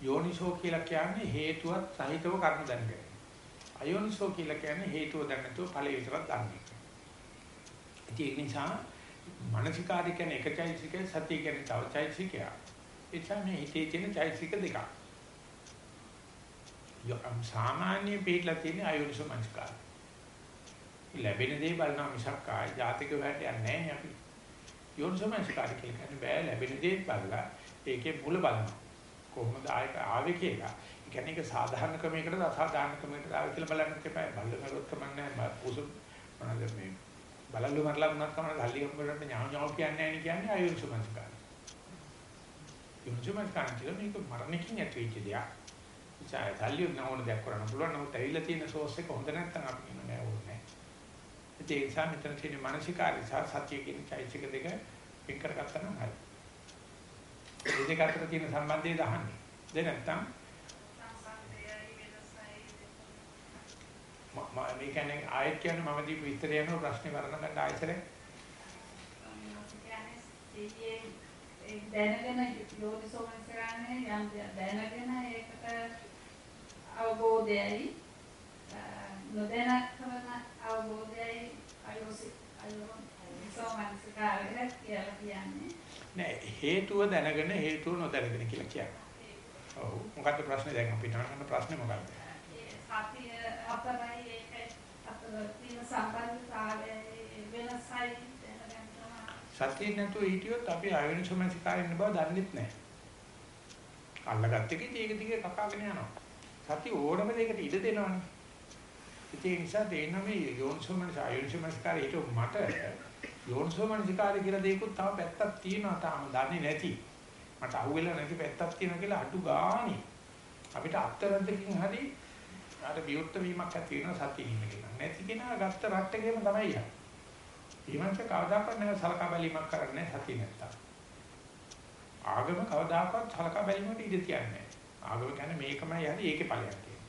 යෝනිසෝ කියලා කියන්නේ හේතුවත් සහිතව කර්ම දැනගන්න. අයෝනිසෝ කියලා කියන්නේ හේතුව දැන නැතුව ඵලය විතරක් දන්නේ. ඒ නිසා මානසිකාරය කියන්නේ එක චෛතසිකයි සතිය කියන්නේ තව චෛතසිකයක්. ඒ නිසා මේ හිතේ තියෙන චෛතසික දෙකක්. යම් සාමාන්‍ය පිටලා තියෙන අයෝනිසෝ මනසිකාරය. ලැබෙන දේ බලනවා මිසක් ආයි ජාතක වලට යන්නේ නැහැ අපි. යෝනිසෝ මනසිකාරය කියන්නේ බෑ ලැබෙන දේ බලලා ඒකේ මුල බලනවා. කොහොමද ආයක ආවේ කියලා. ඒ කියන්නේ ඒක සාධාරණ ක්‍රමයකටද අසාධාරණ ක්‍රමයකටද ආවේ කියලා බලන්න එපා. බල්ල කරොත් කමන්නේ නැහැ. පුසු මොනවාද මේ බලල්ලු මරලා වුණත් කමන සල්ලි හම්බෙන්න ඥාව ඥාව කියන්නේ නැහැ කියන්නේ ආයුෂ්මංස්කාර. යොමුසමංස්කාර කියන මේක මරණකින් ඇති වෙච්ච දෙයක්. ඉතින් සල්ලි නෝන දෙයක් කරන්න පුළුවන් නමුත් ඇවිල්ලා තියෙන සෝස් එක හොඳ නැත්නම් අපි කියන නෑ ඕනේ. ඒ නිසා මෙතන තියෙන මානසිකාරය සහ සත්‍ය කියන චෛත්‍යක දෙක පින් කරගත්තා නම් හරි. මේ දෙක අතර තියෙන සම්බන්ධය දහන්නේ. දෙ නැත්තම් මම මේ කියන්නේ ආයෙත් කියන්නේ මම දීපු විස්තරය යන ප්‍රශ්නේ වරණ ගන්න ආයෙසරේ දැනගෙන යෝනිසෝමනස කරන්නේ යම් දැනගෙන ඒකට අවබෝධයයි නොදැන කරන අවබෝධයයි අයෝසි කියලා කියන්නේ නෑ හේතුව දැනගෙන හේතුව නොදැනගෙන කියලා කියන්නේ. ඔව් මොකක්ද ප්‍රශ්නේ දැන් අපිට අහන්න ප්‍රශ්නේ මොකක්ද? සතිය අතරයි ඒක අතර තියෙන සම්බන්ධතාවය වෙනසයි සතිය නැතුව හිටියොත් අපි ආයුනිසමසිකාරය ඉන්න බව දන්නෙත් නැහැ. අල්ලගත්ත එකේ ඒක දිගේ කකාගෙන යනවා. සතිය ඕනම දෙයකට ඉඩ දෙනවනේ. ඒ නිසා දෙන්න මේ යෝනිසමනස ආයුනිසමසිකාරය හිතුව මට යෝනිසමනසිකාරය කියලා දෙයක්ත් තව පැත්තක් තියෙනවා තාම දන්නේ නැති. මට අහුවෙලා නැති පැත්තක් තියෙනවා කියලා අඩු ගානේ අපිට අත්තරද්දකින් හරි අර විවුර්ත වීමක් ඇති වෙනවා සතියින් ඉන්න නැති කෙනා ගත්ත රට්ටකේම තමයි යන්නේ. ඊමණට කවදාකවත් නෑ සලකා බැලීමක් කරන්නේ සතිය නැත්තම්. ආගම කවදාකවත් සලකා බැලීමකට ඉඩ තියන්නේ ආගම කියන්නේ මේකමයි හරි ඒකේ ඵලයක් කියන්නේ.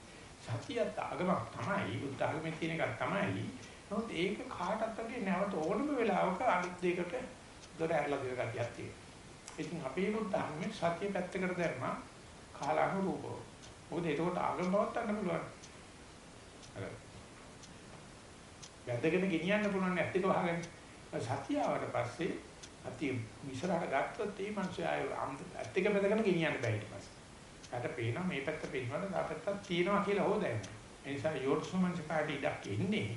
සතියත් ආගමක් තමයි බුද්ධ ආගමේ තියෙන එකක් තමයි. නමුත් ඒක කාටත් වගේ නැවත ඕනම වෙලාවක අනිත් දෙයකට දොර ඇරලා දෙන ගතියක් තියෙනවා. ඉතින් අපේ බුද්ධ ආගමේ සතිය පැත්තකට දැම්මා කාලානුරූපව. මොකද ඒකට ආගම පවත්වන්න පුළුවන්. වැදගෙන ගෙනියන්න පුළුවන් ඇත්තක වහගෙන සතිය ආවට පස්සේ අති විසරහට ගත්තොත් ඒ මිනිස්සු ආය ඇත්තක වැදගෙන ගෙනියන්න බෑ ඊට පස්සේ. ඊට පේනවා මේ පැත්ත පේනවද ආ පැත්තක් තියෙනවා කියලා හොදන්නේ. ඒ නිසා යෝර්ස්මන්ස් කාටි ඉඩක් ඉන්නේ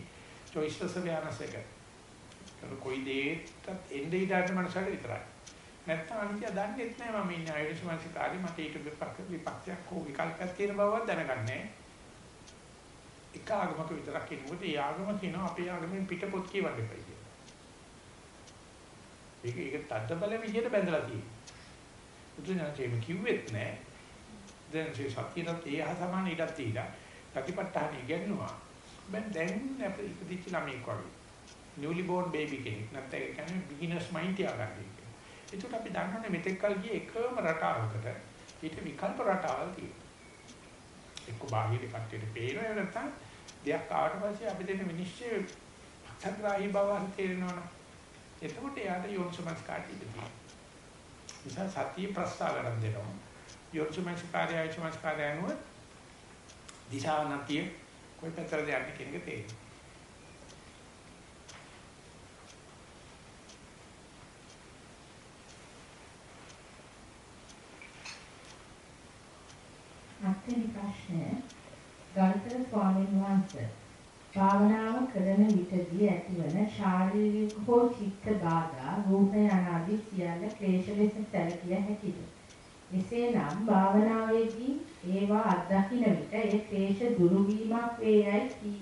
choiceless awareness එක. ඒක කොයි දෙයකට එන්නේ ඊට මනසට විතරයි. නැත්තම් අනිත්‍ය දන්නේත් නැහැ මම ඉන්නේ ආයුෂ්මන්ස් කාර්ය මට ඊට විපක්ෂ විපක්ෂයක් හෝ විකල්පයක් තියෙන බවවත් දැනගන්නේ නැහැ. එක ආගමක විතරක් ඉන්නකොට ඒ ආගම කියනවා අපේ ආගමෙන් පිටපොත් කියවන්න එපා කියලා. ඒක ඒක තද්ද බල විදියට බැඳලා තියෙනවා. බුදුසසුනේ කිව්වෙත් නෑ. දැන් ඒ සත්‍යයට ඒ හා සමාන ඉඩක් තියලා ප්‍රතිපත්තහන ඉගෙනනවා. බෙන් දැන් අපේ ඉපදිච්ච ළමෙක් වගේ. newly born baby කෙනෙක්. නැත්නම් ඒ කියන්නේ beginners mind තියාගන්න. ඒකට අපි දන්නවනේ මෙතෙක් කල් ගියේ එකම රටාවකට ඊට විකල්ප රටාවල් තියෙනවා. එක්ක බාහිර කට්ටියට පේනවා එහෙම නැත්නම් දෙයක් ආවට පස්සේ අපි දෙන්න විනිශ්චය අත්‍යග්‍රාහී බව හරි තේරෙනවනේ. එතකොට යාට යෝනිසමස් කාටි දෙනවා. නිසා සතිය ප්‍රස්තාව කරන් දෙනවා. යෝනිසමස් කාර්යය යෝනිසමස් කාර්යය අනුව දිශාව නැතිය કોઈ පැත්තට යන්නේ කියන එක තේරෙනවා. හත්වෙනි ප්‍රශ්නය ගරුතර ස්වාමීන් වහන්සේ භාවනාව කරන විටදී ඇතිවන ශාරීරික හෝ චිත්ත බාධා රූප යනාදී සියල්ල ක්ලේශ ලෙස සැලකිය හැකිද? එසේනම් භාවනාවේදී ඒවා අත්දකින්න විට ඒ ක්ලේශ දුරු වීමක් වේයයි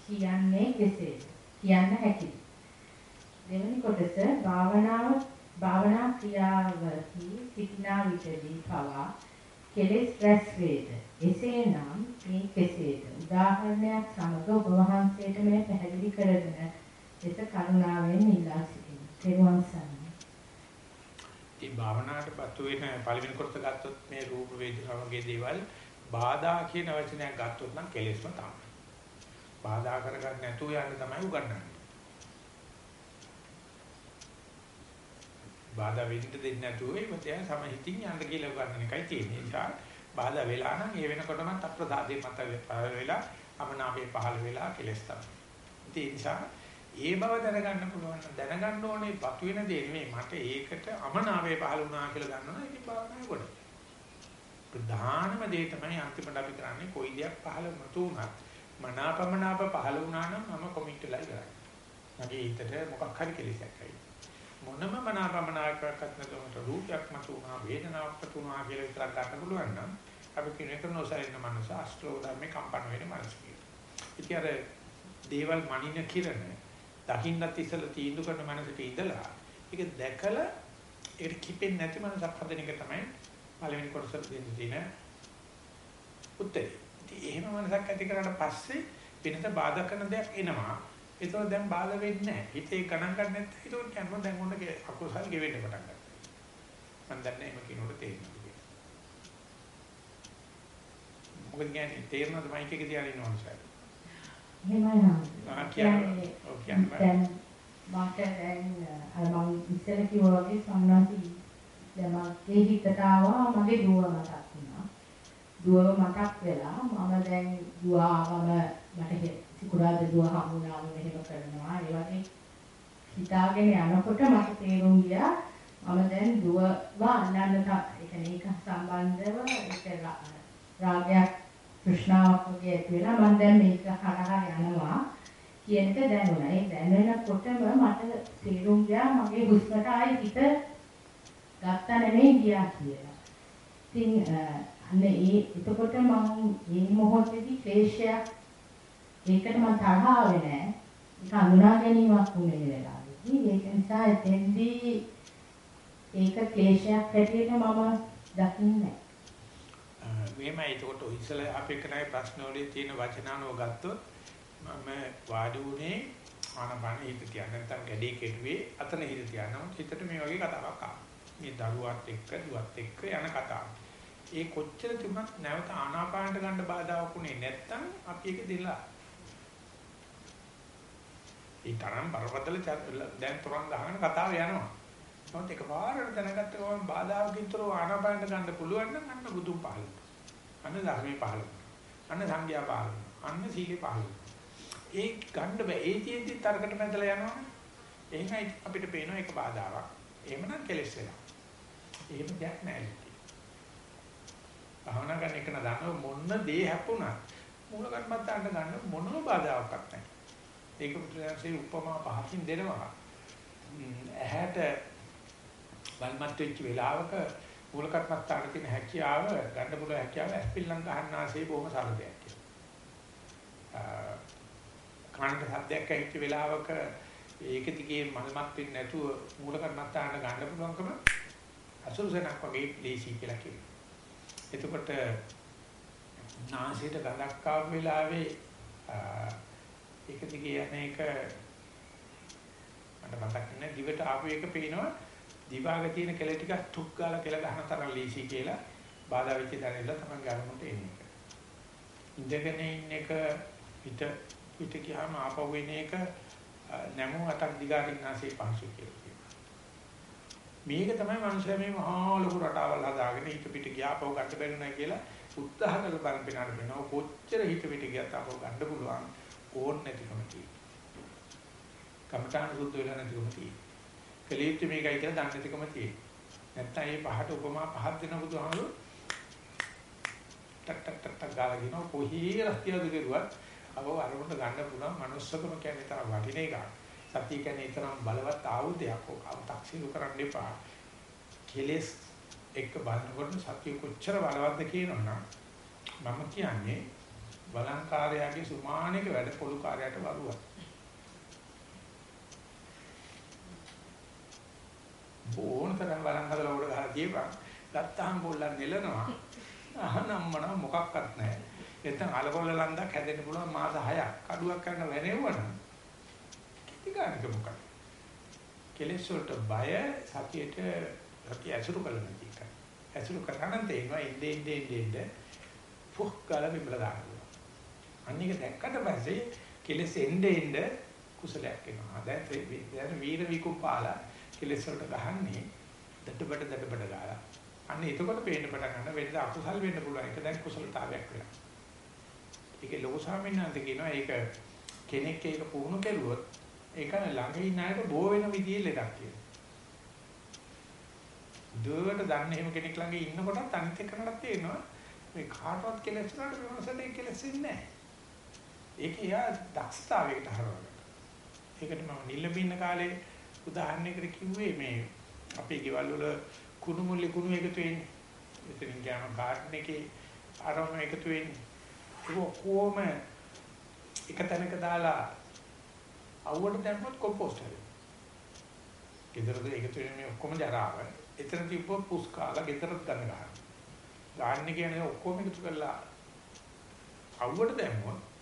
කියන්නේ කෙසේද? කියන්න හැකිද? දෙවෙනි කොටස භාවනාව භාවනා ක්‍රියාවකී සිටිනා විටදී පවා කෙලෙස් රැස් වේද. එසේනම් මේ කෙසේද? උදාහරණයක් සමග ඔබ වහන්සේට මේ පැහැදිලි කරගෙන ලෙස කරුණාවෙන් ඉල්ලා සිටිනවා. තෙරුවන් සරණයි. ඒ භාවනාවට පතු වෙන පළවෙනි කොටස ගත්තොත් මේ රූප වේදනා වගේ දේවල් බාධා කියන වචනයක් ගත්තොත් නම් කෙලෙස්ම තමයි. බාධා කරගන්න නැතුව යන්න තමයි උගන්වන්නේ. බාධා වෙන්න දෙන්නේ නැතුව ඒ මතය සමහිතින් යන්න කියලා උගන්වන එකයි තියෙන්නේ. ඒ නිසා බාධා වෙලා නම් ඒ වෙනකොටම අප්‍රසාදේ මත වෙලා අමනාපේ පහළ වෙලා කෙලස් තමයි. ඒ නිසා ඒ බව දැනගන්න පුළුවන් දැනගන්න ඕනේ පතු වෙන දේ නෙමෙයි මට ඒකට අමනාපේ පහළ වුණා කියලා ගන්නවා ඒකේ භාවනාවේ කොට. ප්‍රධානම දේ තමයි අන්තිමට අපි කරන්නේ කොයි දෙයක් පහළ මතු වුණත් මනාපමනාප පහළ වුණා නම් මම කොමිට් වෙලා ඉවරයි. මගේ හිතට මොකක් හරි කෙලෙසක් ඇයි. මොනම මනාපමනාපයක්වත් නැතුව රූපයක් මතු වුණා වේදනාවක් මතු වුණා කියලා විතරක් ගන්න පුළුවන් නම් අපි කියන එක නොසලින මනස අස්ත්‍රෝ ධර්මේ කම්පන වෙන මනස කියනවා. ඉතින් අර දේවල් මනින කිරණ දකින්නත් ඉස්සලා තීන්දුව කරන මනසට ඉඳලා ඒක දැකලා ඒකට කිපෙන්නේ නැති මනසක් හදන එක තමයි පළවෙනි කොටසට දෙන්න තියෙන උත්තරේ. ඉතින් එහෙම මනසක් ඇති කරාට පස්සේ වෙනත බාධා කරන දෙයක් එනවා. ඒතකොට දැන් බාධා වෙන්නේ නැහැ. හිතේ ගණන් ගන්න නැත්නම් ඒකට කියනවා දැන් ඔන්න අකුසල් ගෙවෙන්න පටන් ගන්නවා. මම දන්නේ එහෙම කිනොට තේරෙනවා. මොකද කියන්නේ තේරෙනවද මයික් එක තියාගෙන ඉන්නවද සර්? එහෙමයි ඔව් කියන්නේ දැන් මට දැන් අර මම ඉස්සර කිව්වා වගේ සම්මාති දැන් මගේ හිතට ආවා මගේ දුව මතක් වුණා. දුව මතක් වෙලා මම දැන් දුව ආවම මට සිකුරාද දුව හම්බුනාම මෙහෙම කරනවා. ඒ වගේ හිතාගෙන යනකොට මට තේරුම් ගියා මම දැන් දුවව අන්නන්න ඒ කියන්නේ ඒක සම්බන්ධව ඒක රාගයක් තෘෂ්ණාවක් වගේ ඇති වෙලා මම දැන් මේක හරහා යනවා කියන එක දැනුණා. ඒ දැනෙනකොටම මට තේරුම් ගියා මගේ හුස්මට ආයි හිත ගත්ත නෙමෙයි ගියා කියලා. ඉතින් අන්න ඒ එතකොට මම මේ මොහොතේදී ක්ලේශයක් ඒකට මම තරහ ආවේ නෑ. ඒක අඳුනා ගැනීමක් වුණේ වෙලාවේදී. ඒක නිසා එතෙන්දී ඒක ක්ලේශයක් හැටියට මම දකින්නේ මෙහෙමයි එතකොට ඉස්සලා අපේ කරේ ප්‍රශ්න වලේ තියෙන වචනානෝ ගත්තොත් මම වාඩි උනේ ආනපන හිත තියන්න නැත්නම් ගැඩේ කෙරුවේ අතන හිත තියනවා හිතට මේ වගේ කතාවක් ආවා. මේ දරුවත් එක්ක දුවත් එක්ක යන කතාවක්. ඒ කොච්චර තිබුණත් නැවත ආනාපානට ගන්න බාධාවක් උනේ නැත්නම් අපි ඒක දෙලා. ඒ තරම් බරපතල දැන් තරම් ගහන කතාව යනවා. නමුත් එකපාරට දැනගත්ත ගමන් බාධාවකින් තොරව ආනාපානට ගන්න පුළුවන් නම් අන්න බුදුන් පහළ වෙනවා. අන්න ධර්මයේ පහළ වෙනවා. අන්න සංඝයා පහළ වෙනවා. අන්න සීලේ පහළ වෙනවා. ඒ ගන්න බෑ. ඒ තියෙද්දි තරකට මැදලා යනවනේ. එහෙනම් අපිට පේනවා ඒක බාධාවක්. එහෙමනම් කෙලස් වෙනවා. එහෙම දෙයක් නෑ. භාවනා කරන එක නදන්න මොන දේ හැපුණා. මූල කර්මත්තාන්ට ගන්න මොනම බාධාවක්වත් නැහැ. ඒක පුදුරසේ උපමා පහකින් දෙනවා. ඇහැට වල්මත් වෙච්ච වෙලාවක මූල කර්මත්තාට තියෙන හැකියාව ගන්න පුළුවන් හැකියාව ඇස්පිල්ලම් ගන්න ආසේ බොහොම සරල දෙයක් කියලා. කනට ශබ්දයක් ඇහිච්ච වෙලාවක ඒක දිගේ මල්මත් වෙන්නේ නැතුව මූල කර්මත්තාට ගන්න පුළුවන්කම අසුරුසනක් වගේ ලේසි කියලා කියනවා. එතකොට නාසයට ගඳක් ආව වෙලාවේ ඒක දිගේ යන එක මට මතක් නැහැ දිවට ආපු එක පේනවා දිවාග තියෙන කෙල ටික තුක් ගාලා කෙල ගන්න තරම් ලීසි කියලා බාධා වෙච්ච දැනෙලා තමයි ගන්නකොට එන්නේ. ඉඳගෙන ඉන්න එක පිට පිට ගියාම ආපහු එන එක නැමු අතක් දිගාරින් නැසේ පහසු කියලා කියනවා. මේක තමයි මනුස්සයා මේ මහා ලොකු රටාවල් හදාගෙන හිත පිට ගියාපහු ගන්න බැරි නැහැ කියලා උත්සාහ කරලා බලන් පිනාට වෙනවා. කොච්චර හිත පිට ගියත් ආපහු ගන්න පුළුවන් ඕන් නැතිකම තියෙනවා. කමඨාන සුද්ධ වෙලා නැතිකම තියෙනවා. කලීත්‍ය මේකයි කියලා දන්නේ නැතිකම තියෙනවා. නැත්තම් මේ පහට උපමා පහක් දෙන බුදුහාමුදුරු ටක් ටක් ටක් ටක් ගාලා කියනවා කොහේ රස්තියද කෙරුවත් අව අරමුණට ගන්න පුළුවන් manussකම කියන්නේ තරම් වටින එකක්. සතිය කියන්නේ තරම් බලවත් ආයුධයක්. ඔක තක්සිරු කරන්න එපා. කෙලස් එක්ක බලනකොට සතිය කොච්චර බලවත්ද කියනවනම් මම කියන්නේ බලංකාරයාගේ සුමානික වැඩ පොළු කාර්යයට වරුවක්. ඕන තරම් බලන් හදලා උඩ ගහලා තියපන්. ගත්තාම පොල්ලන් නෙලනවා. අහනම්මන මොකක්වත් නැහැ. නැත්නම් අලකොල්ල ලන්දක් හැදෙන්න පුළුවන් මාස 6ක්. කඩුවක් කරන වෙරෙව්වනම් කිති ගන්නක මොකක්ද? කෙලෙස් වලට බය සතියට සතිය ඇසුරු කළ නැති එක. ඇසුරු කරනන් තේනවා ඉන්නේ ඉන්නේ ඉන්නේ පුහ් ගාලා විමල දානවා. අනික දැක්කට පස්සේ කෙලෙස් එන්නේ එන්නේ කුසලයක් එනවා. දැන් දැන් වීර විකුපාලා කෙලෙස් වලට ගහන්නේ දඩබඩ දඩබඩ ගාලා. අන්න එතකොට පේන්න පටන් ගන්න වෙනද අකුසල් වෙන්න පුළුවන්. ඒක දැන් කුසලතාවයක් වෙනවා. ඒකේ ලෝක ස්වාමීන් වහන්සේ කියනවා ඒක කෙනෙක් ඒක පුහුණු කෙරුවොත් ඒක ළඟ ඉන්න අයට බෝ වෙන විදිහේ ලෙඩක් කියලා. දුවට දන්න එහෙම කෙනෙක් ළඟ ඉන්නකොටත් අනිත් එකනට තේරෙනවා මේ කාටවත් කෙලෙස් වලට වෙනසට ඒක කෙලෙස් ඉන්නේ නැහැ. ඒක යා දක්ෂතාවයකට හරවගන්න. ඒකට මම නිල්ලබින්න කාලේ උදාහරණයකට කිව්වේ මේ අපේ ගෙවල් වල කුණු මුල්ලේ කුණු එකතු වෙන්නේ. එතනින් ගියාම ගාඩන් එකේ ආරම එකතු වෙන්නේ. ඒක කොහොම එක තැනක දාලා අවුවට දැම්මොත් කොම්පෝස්ට් වෙනවා. ගෙදරද එකතු වෙන මේ ඔක්කොම ජරාව. එතන තිබ්බොත් පුස් කාලා ගෙදරත් ගන්න ගන්නවා. ගන්න කියන්නේ ඔක්කොම එකතු කරලා අවුවට දැම්මොත්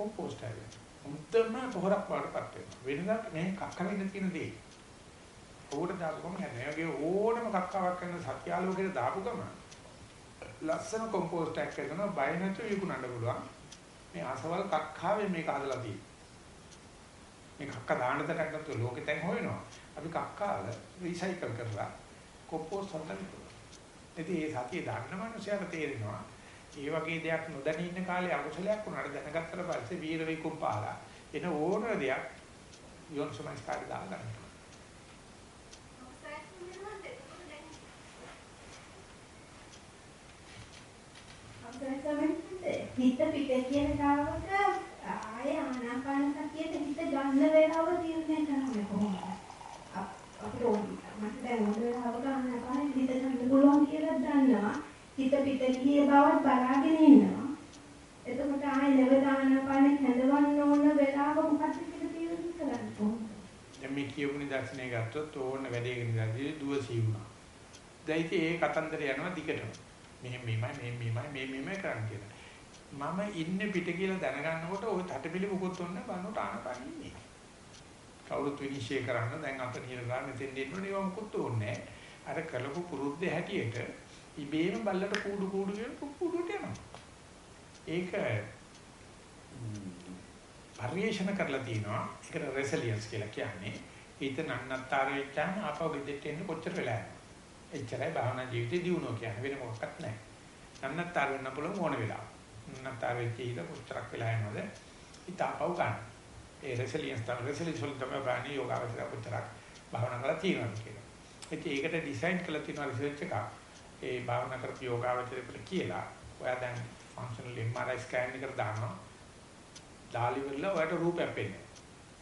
කොම්පෝස්ට් වෙනවා. මුත්තම පොහොරක් වඩපත් වෙනවා. වෙනදා මේ කක්කලින් තියෙන දේ. අවුවට දාපුවම නෑගේ ඕනම කක්කාවක් කරන සත්‍යාලෝකයට දාපු ගම ලස්සන කොම්පෝස්ට් එකක් කරනවා බය නැතුව විකුණන්න පුළුවන්. මේ අසවල් කක්කාවේ මේක හදලා තියෙන්නේ. මේ කක්ක දාන්න තරක් නැතුව ලෝකෙ තැන් හොයනවා. අපි කක්කාල රීසයිකල් කරලා කොම්පෝස්ට් හදන්න පුළුවන්. ඉතින් ඒ සතිය දන්න මනුස්සයර තේරෙනවා. ඒ වගේ දෙයක් නොදැන ඉන්න කාලේ අකුසලයක් වුණාට දැනගත්තට පස්සේ වීර වේකුම් පාලා එන ඕන දෙයක් යොන්සමස්කාරය දාගන්න. හිත පිට කියන කාවට ආය ආනාපාන සතියට හිත ගන්න වේලාව තීරණය කරන්නේ කොහොමද? අපිට මට දැන් මොන වෙලාවක ආනාපාන හිත ගන්න පුළුවන් කියලා දන්නවා. හිත පිට ගිය බවත් බලාගෙන ඉන්නවා. එතකොට ආය නැවත ආනාපාන හැදවන්න ඕන වෙලාව මොකක්ද කියලා තීරණය කරන්නේ කොහොමද? දැන් මේ කියපු නිදර්ශනය ගත්තොත් ඕන වැඩේක නිදර්ශනය දුව සීවුණා. දැන් ඉතින් ඒ කතන්දර යනවා දිගටම. මෙහෙම මෙහෙමයි මෙහෙම මෙහෙමයි මේ මෙහෙමයි කරන්න කියලා. මම ඉන්නේ පිට කියලා දැනගන්නකොට ওই තටපිලි මොකොත් ඔන්න බන්නට ආනපන ඉන්නේ. කවුරුත් විනිශ්චය කරන්න දැන් අපිට නිරගා මෙතෙන් දෙන්න ඕනේ මොකොත් ඕනේ අර කලපු පුරුද්ද හැටියට ඉබේම බල්ලට කූඩු කූඩු කියන කූඩුට යනවා. ඒක පරිේශන කරලා තිනවා. ඒකට රෙසිලියන්ස් කියලා කියන්නේ. ඊත නන්නත්තර වෙච්චාම ආපහු ගෙදෙට්ට එන්න කොච්චර වෙලා යනවා. එච්චරයි භාවනා ජීවිතේ දියුණුව කියන්නේ වෙන මොකක්වත් නැහැ. නන්නත්තර වෙන්න පුළුවන් ඕන වෙලාව. නන්නත්තර වෙච්ච ඉත කොච්චරක් වෙලා යනවද? ඊතාපව ගන්න. ඒ රෙසිලියන්ස් තමයි රෙසිලියන්ස් වලින් තමයි බාහනේ යෝගාවචර කොච්චරක් භාවනා කරලා තියෙනවා කියලා. ඉතින් ඒකට ඩිසයින් කරලා තියෙනවා රිසර්ච් එකක්. ඒ භාවනා කරපු යෝගාවචරයට කියලා ඔයා දැන් ෆන්ක්ෂනල් MRI ස්කෑන් එකට දානවා. දාලි වල ඔයාට රූපයක් පෙන්නේ.